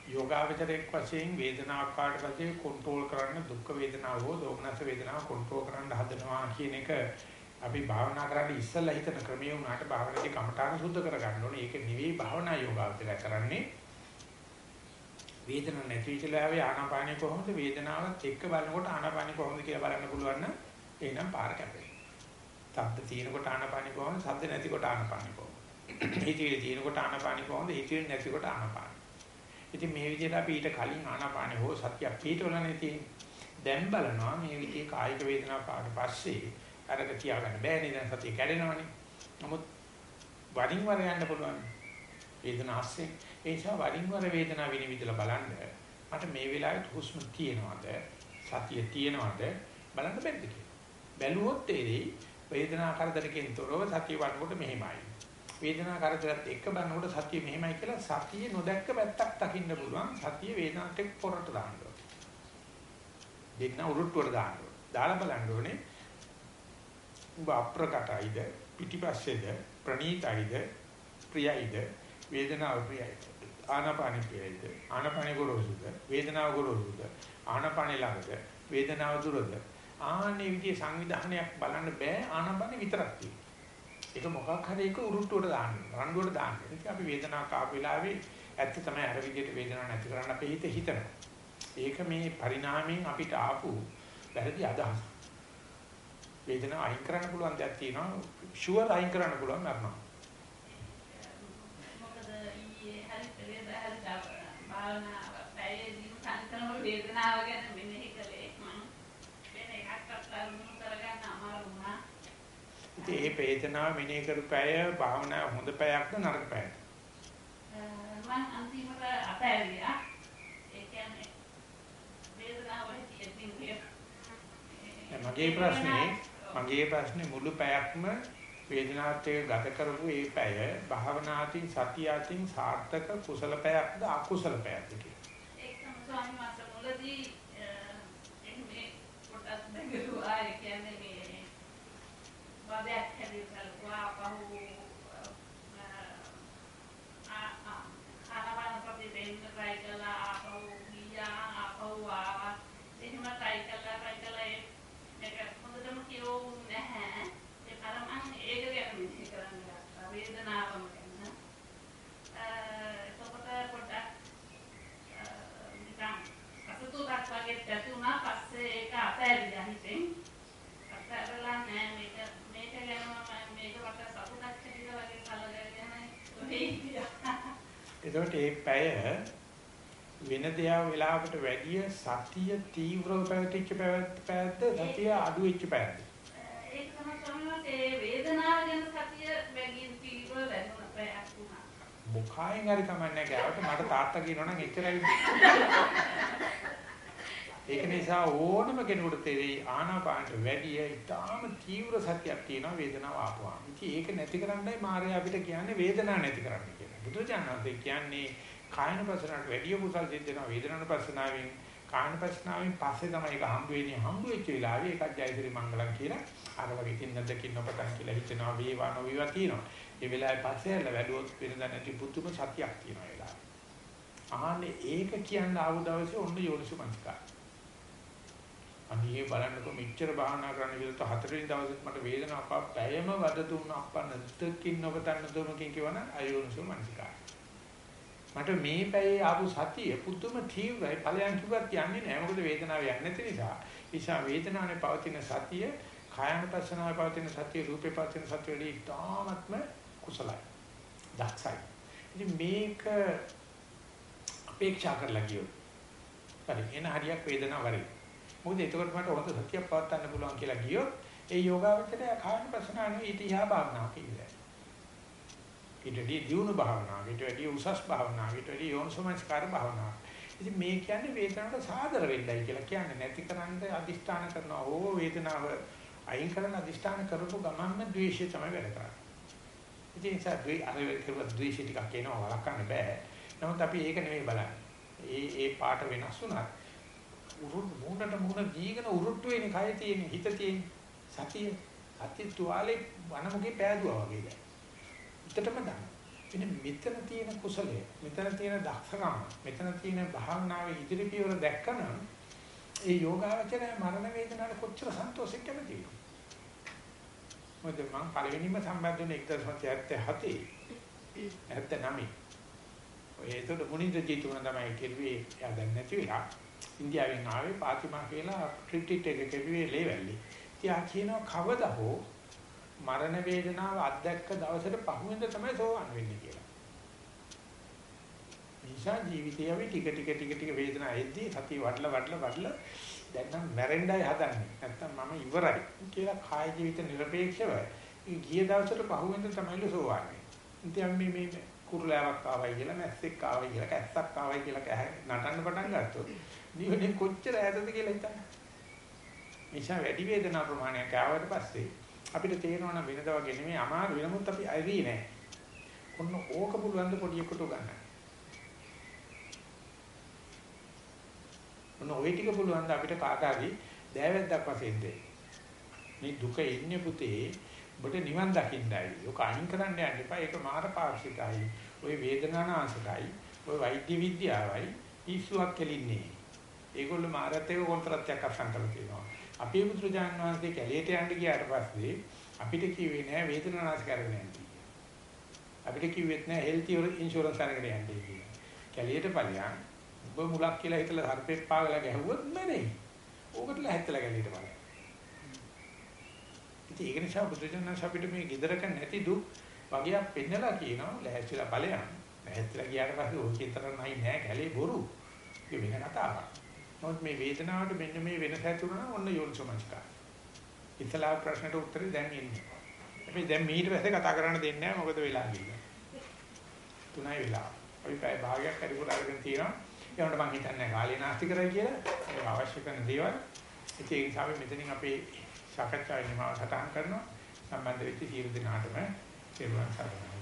යෝගාවචරයක් වශයෙන් වේදනාවක් කාට පස්සේ කන්ට්‍රෝල් කරන්න දුක් වේදනාව හෝ දෝමනස වේදනාව කන්ට්‍රෝල් කරන්න හදනවා කියන එක අපි භාවනා කරන්නේ ඉස්සෙල්ලා හිතන ක්‍රමයේ උනාට භාවනාවේ කමඨාන සුද්ධ කරගන්න ඕනේ. ඒක නිවේ භාවනා යෝගාවචරය කරන්නේ වේදනාවක් නැති විචලාවේ ආනාපානිය කොහොමද වේදනාවත් එක්ක බලනකොට ආනාපානිය කොහොමද කියලා බලන්න පුළුවන් නම් එහෙනම් පාර කැපේ. තත්ත්ව තියෙනකොට ආනාපානිය කොහොමද? සද්ද නැතිකොට ආනාපානිය කොහොමද? හිතවිලි තියෙනකොට ආනාපානිය කොහොමද? හිතවිලි නැතිකොට ආනාපානිය. ඉතින් මේ විදිහට අපි ඊට කලින් ආනාපානිය හෝ සතිය පිටවලනේ තියෙන්නේ. දැන් බලනවා මේ විදිහේ කායික වේදනාවක් ආවට පස්සේ අරක තියාගන්න බෑනේ දැන් සතිය කැඩෙනවනේ. නමුත් වරින් වර යන්න පුළුවන්. වේදනාස්සේ ඒ නිසා වරින් වර වේදනාව විනිවිදලා බලන්න මට මේ වෙලාවේ හුස්ම තියෙනවද සතිය තියෙනවද බලන්න බැරිද කියලා. බැලුවොත් තේරෙයි වේදනා කරදරකින් තොරව සතිය වඩනකොට මෙහෙමයි. වේදනා කරදරත් එක්ක බලනකොට සතිය මෙහෙමයි කියලා සතිය නොදැක්ක පැත්තක් දකින්න පුළුවන්. සතිය වේදනාවට එක්ක පොරට දාන්න ඕනේ. දෙන්න උරුට්ටුවට දාන්න ඕනේ. දාලා බලන්න ඕනේ. උඹ අප්‍රකටයිද පිටිපස්සේද ප්‍රණීතයිද ප්‍රියයිද වේදනාව ප්‍රියයිද ආනාපාන ප්‍රියයිද ආනාපාන ගොරෝසුද වේදනාව ගොරෝසුද ආනාපාන ළඟද වේදනාව දුරද ආන්නේ විදිහේ සංවිධානයක් බලන්න බෑ ආනාපාන විතරක් තියෙනවා ඒක මොකක් හරි එක උරුට්ටුවට දාන්න රණ්ඩුවට දාන්න. ඉතින් අපි වේදනාවක් ආපු වෙලාවේ ඇත්ත තමයි අර විදිහට වේදනාවක් නැති කරන්න අපේ හිත හිතනවා. ඒක මේ පරිණාමයෙන් අපිට ආපු වැරදි අදහස. වේදනාව අයින් කරන්න පුළුවන් දෙයක් තියෙනවා. ෂුවර් අයින් කරන්න පුළුවන් නර්මා මොකද ඊයේ වේදනාව භාවනාව පැයදී සංකල්ප වේදනාව ගැන මෙනෙහි කළේ මම වෙන එකක්වත් අරමුණු කරගන්න අමාරු වුණා. ඉතින් මේ වේදනාව මෙනෙහි කරු පැය භාවනා හොඳ පැයක්ද නරක පැයක්ද? මම අන්තිමට අපෑරියා. ඒ කියන්නේ වේදනාව හිතෙන්නේ මගේ ප්‍රශ්නේ මගේ ප්‍රශ්නේ මුළු පැයක්ම වේදනාවත් එක්ක ගත කරපු ඒ පැය භාවනාතින් සතියතින් සාර්ථක කුසල පැයක්ද අකුසල පැයක්ද කියලා. ඒක තමයි ස්වාමීන් වහන්සේ මුලදී එන්නේ කොටස් කියන්නේ මේ වදයක් හැදිලා කළා පහු ආනාපාන සතිය දෙන්න try කළා ආපහු ගියා ආපහු ආවා එහෙම try කළා try කළා මේක හොඳටම කියෝ නැහැ ඒ අර මම ඒක ගැන මෙහෙ කරන්න ගත්තා වේදනාවම ගැන එතකොට පොඩ්ඩක් නිකන් අසතුටක් වගේ දැතුණා පස්සේ ඒක අතෑරියා හිතෙන් අතෑරලා නෑ මේක මේක ගැන මම මේක වට සතුටක් හැදිලා වගේ කලගගෙන වෙයි එතකොට මේ පැය වෙන දෙයක් වෙලාවකට වැඩිය සතිය තීව්‍රව පැවතිච්ච පැවැත්ත සතිය අඩු වෙච්ච පැවැත්ත. ඒක තමයි ස්වාමීන් වහන්සේ වේදනාව ගැන සතිය වැඩියෙන් තීව්‍ර වෙනවා පැයක් වුණා. මොකයින් හරි කමන්නේ ගාවට මට තාත්තා කියනවනම් එච්චරයි. ඒක නිසා ඕනම කෙනෙකුට තේරෙයි ආනාපානට වැඩිය ඊටාම තීව්‍ර සතියක් තියෙනවා වේදනාව ආපුවා. ඉතින් ඒක නැති කරන්නයි මාර්ගය අපිට කියන්නේ වේදනාව නැති කරන්න කියලා. බුදුචානන්සේ කියන්නේ කායන පස්සනට වැඩි කුසල් සිද්ධ වෙනවා වේදනාන පස්සනාවෙන් කායන පස්සනාවෙන් පස්සේ තමයි ඒක හම්බ වෙන්නේ හම්බ වෙච්ච වෙලාවේ ඒකත් ජයසිරි මංගලම් කියලා අර වගේ තින් නැදකින් නොපතන් කියලා හිතනවා වේවා නොවේවා තියෙනවා ඒ වෙලාවේ පස්සේ ඇල්ල වැඩුවොත් වෙනදා නැති පුදුම සතියක් තියෙනවා වෙලාව. අහන්නේ ඒක කියන්න ආව දවසේ ඔන්න යෝනිසුමංස්කාර. අනියේ බලන්නකො මෙච්චර භාවනා කරන්න කියලා හතරවෙනි දවසෙත් මට වේදනාවක් ආවා පැයම වද දුන්නා අප්පා නැත්තකින් නොපතන්න දුමකින් කියවන අයෝනිසුමංස්කාර. මට මේ පැයේ ආපු සතිය පුදුම තීව්‍රයි. ඵලයන් කිව්වත් යන්නේ නැහැ මොකද වේදනාව යන්නේ නැති නිසා. නිසා වේදනාවේ පවතින සතිය කායනුපස්සනාවේ පවතින සතිය රූපේ පවතින සතිය වලදී තාමත්ම කුසලයි. දක්ෂයි. ඉතින් මේක අපේක්ෂා කරලා ගියොත් හරි. එන හරියක් වේදනාව වරේ. මොකද එතකොට මට හොඳ සතියක් පවත්වන්න පුළුවන් කියලා ගියොත් ඒ යෝගාවචරය කායනුපස්සනාවේ ඉතිහා භාවනාව කියලා ඊටදී දියුණු භාවනාව, ඊට වැඩි උසස් භාවනාව, ඊට වැඩි යෝනිසෝමනස්කාර භාවනාව. ඉතින් මේ කියන්නේ වේදනාවට සාදර වෙන්නයි කියලා කියන්නේ නැති කරන්න අදිෂ්ඨාන කරනවා. ඕ වේදනාව අයින් කරන අදිෂ්ඨාන කරපු ගමන්ම ද්වේෂය තමයි වැඩ කරන්නේ. ඉතින් ඒ ද්වේ අර කියලා ද්වේෂය ටිකක් එනවා වළක්වන්න බෑ. නමුත් අපි ඒක නෙමෙයි බලන්නේ. ඒ ඒ පාට වෙනස් වුණත් උරුත් මූණට මූණ දීගෙන උරුට්ටු වෙන්නේ කය තියෙන හිත තියෙන සතිය සතිය තුවාලේ වනමුගේ පෑදුවා වගේ දැන්. හිතටම දාන්න. ඉතින් මෙතන තියෙන කුසලය, මෙතන තියෙන දක්ෂකම, මෙතන තියෙන භාවනාවේ ඉදිරි පියවර දැක්කම ඒ යෝගාවචරය මරණ වේදනාවට කොච්චර සන්තෝෂෙක් කැමතිද? මොකද මම පළවෙනිම සම්බන්ධ වුණේ 1977 79 ඔය ඒතකොට මුනින්ද ජීතුන තමයි කෙරුවේ එයා දැන් නැති වෙලා ඉන්දියාවෙන් ආවේ පාතිමා කියලා ට්‍රිටිට් එක කෙරුවේ ලේවැල්ලි. ඉතියා කියනවා කවදා හෝ මරණ වේදනාව අත්දැක්ක දවසට පහුවෙන්ද තමයි සෝවන් වෙන්නේ කියලා. නිසා ජීවිතයේ අපි ටික ටික ටික ටික වේදනාව එද්දී සතිය වඩලා වඩලා වඩලා දැන් නම් මැරෙන්නයි හදන්නේ. නැත්තම් මම ඉවරයි කියලා කාය ජීවිත නිර්පේක්ෂව ගිය දවසට පහුවෙන්ද තමයි සෝවන් වෙන්නේ. ඉතින් මේ මේ කුරුලාවක් ආවයි කියලා මැස්සෙක් ආවයි කියලා කැස්සක් ආවයි කියලා නටන්න පටන් ගත්තොත් නිවනේ කොච්චර ඈතද කියලා හිතන්න. නිසා වැඩි වේදනා ප්‍රමාණයක් ආවට පස්සේ අපිට තේරෙනවා නම් වෙනදා වගේ නෙමෙයි අමාරු වෙනමුත් අපි අයිරී නෑ. ඔන්න ඕක පුළුවන් ද පොඩියෙකුට ගන්න. ඔන්න ওই ටික පුළුවන් ද අපිට කාටාරි දෑවැද්දක් වශයෙන් දෙන්න. මේ දුක ඉන්නේ පුතේ ඔබට නිවන් දකින්නයි. ඔක අයින් කරන්න යන්න එපා. ඒක මාර පාක්ෂිකයි. ওই වේදනානාශකයි. ওই වෛද්‍ය විද්‍යාවයි ඊසුවක් කෙලින්නේ. ඒගොල්ලෝ මාරත් එක කොන්ත්‍රාත්යක් අත්සන් කරලා තියෙනවා. අපේ බුදුරජාණන් වහන්සේ කැලේට යන්න ගියාට පස්සේ අපිට කිව්වේ නෑ වේදනානාශ කරන්න යන්න. අපිට කිව්වෙත් නෑ හෙල්ත් ඉන්ෂුරන්ස් අරගෙන යන්න කියලා. කැලේට ඵලයන් ඔබ මුලක් කියලා හිතලා හර්පෙක් පාගලා ගැහුවොත් නෙමෙයි. ඕකටලා හැත්තලා කැලේට ඵලයන්. ඉතින් ඒක නිසා බුදුරජාණන් අපිට මේ gedaraක නැති දුක් වගේක් පෙන්නලා කියනවා ලැහැස්තිලා ඵලයන්. ඇත්තට ගියාට පස්සේ ඔය කතර නයි නෑ කැලේ බොරු. ඒක වෙන කතාවක්. නමුත් මේ වේදනාවට මෙන්න මේ වෙනස ඇතුළන ඔන්න යෝනිසෝමස්කාර. ඉතලා ප්‍රශ්නට උත්තරේ දැන් එන්නේ. අපි දැන් මීට පස්සේ කතා කරන්න දෙන්නේ නැහැ මොකද වෙලා ගිහින්. තුනයි වෙලා. අපි පැය භාගයක් හරි කොට අරගෙන තියෙනවා. ඒකට මම හිතන්නේ කාලේ නාස්ති කරයි කියලා. ඒක අවශ්‍ය කරන දේවල්. ඒ නිසා අපි මෙතනින් අපේ සාකච්ඡාවේ නිමාව සටහන් කරනවා. සම්බන්ධ වෙච්ච සියලු දෙනාටම සිරුවන් සරණයි.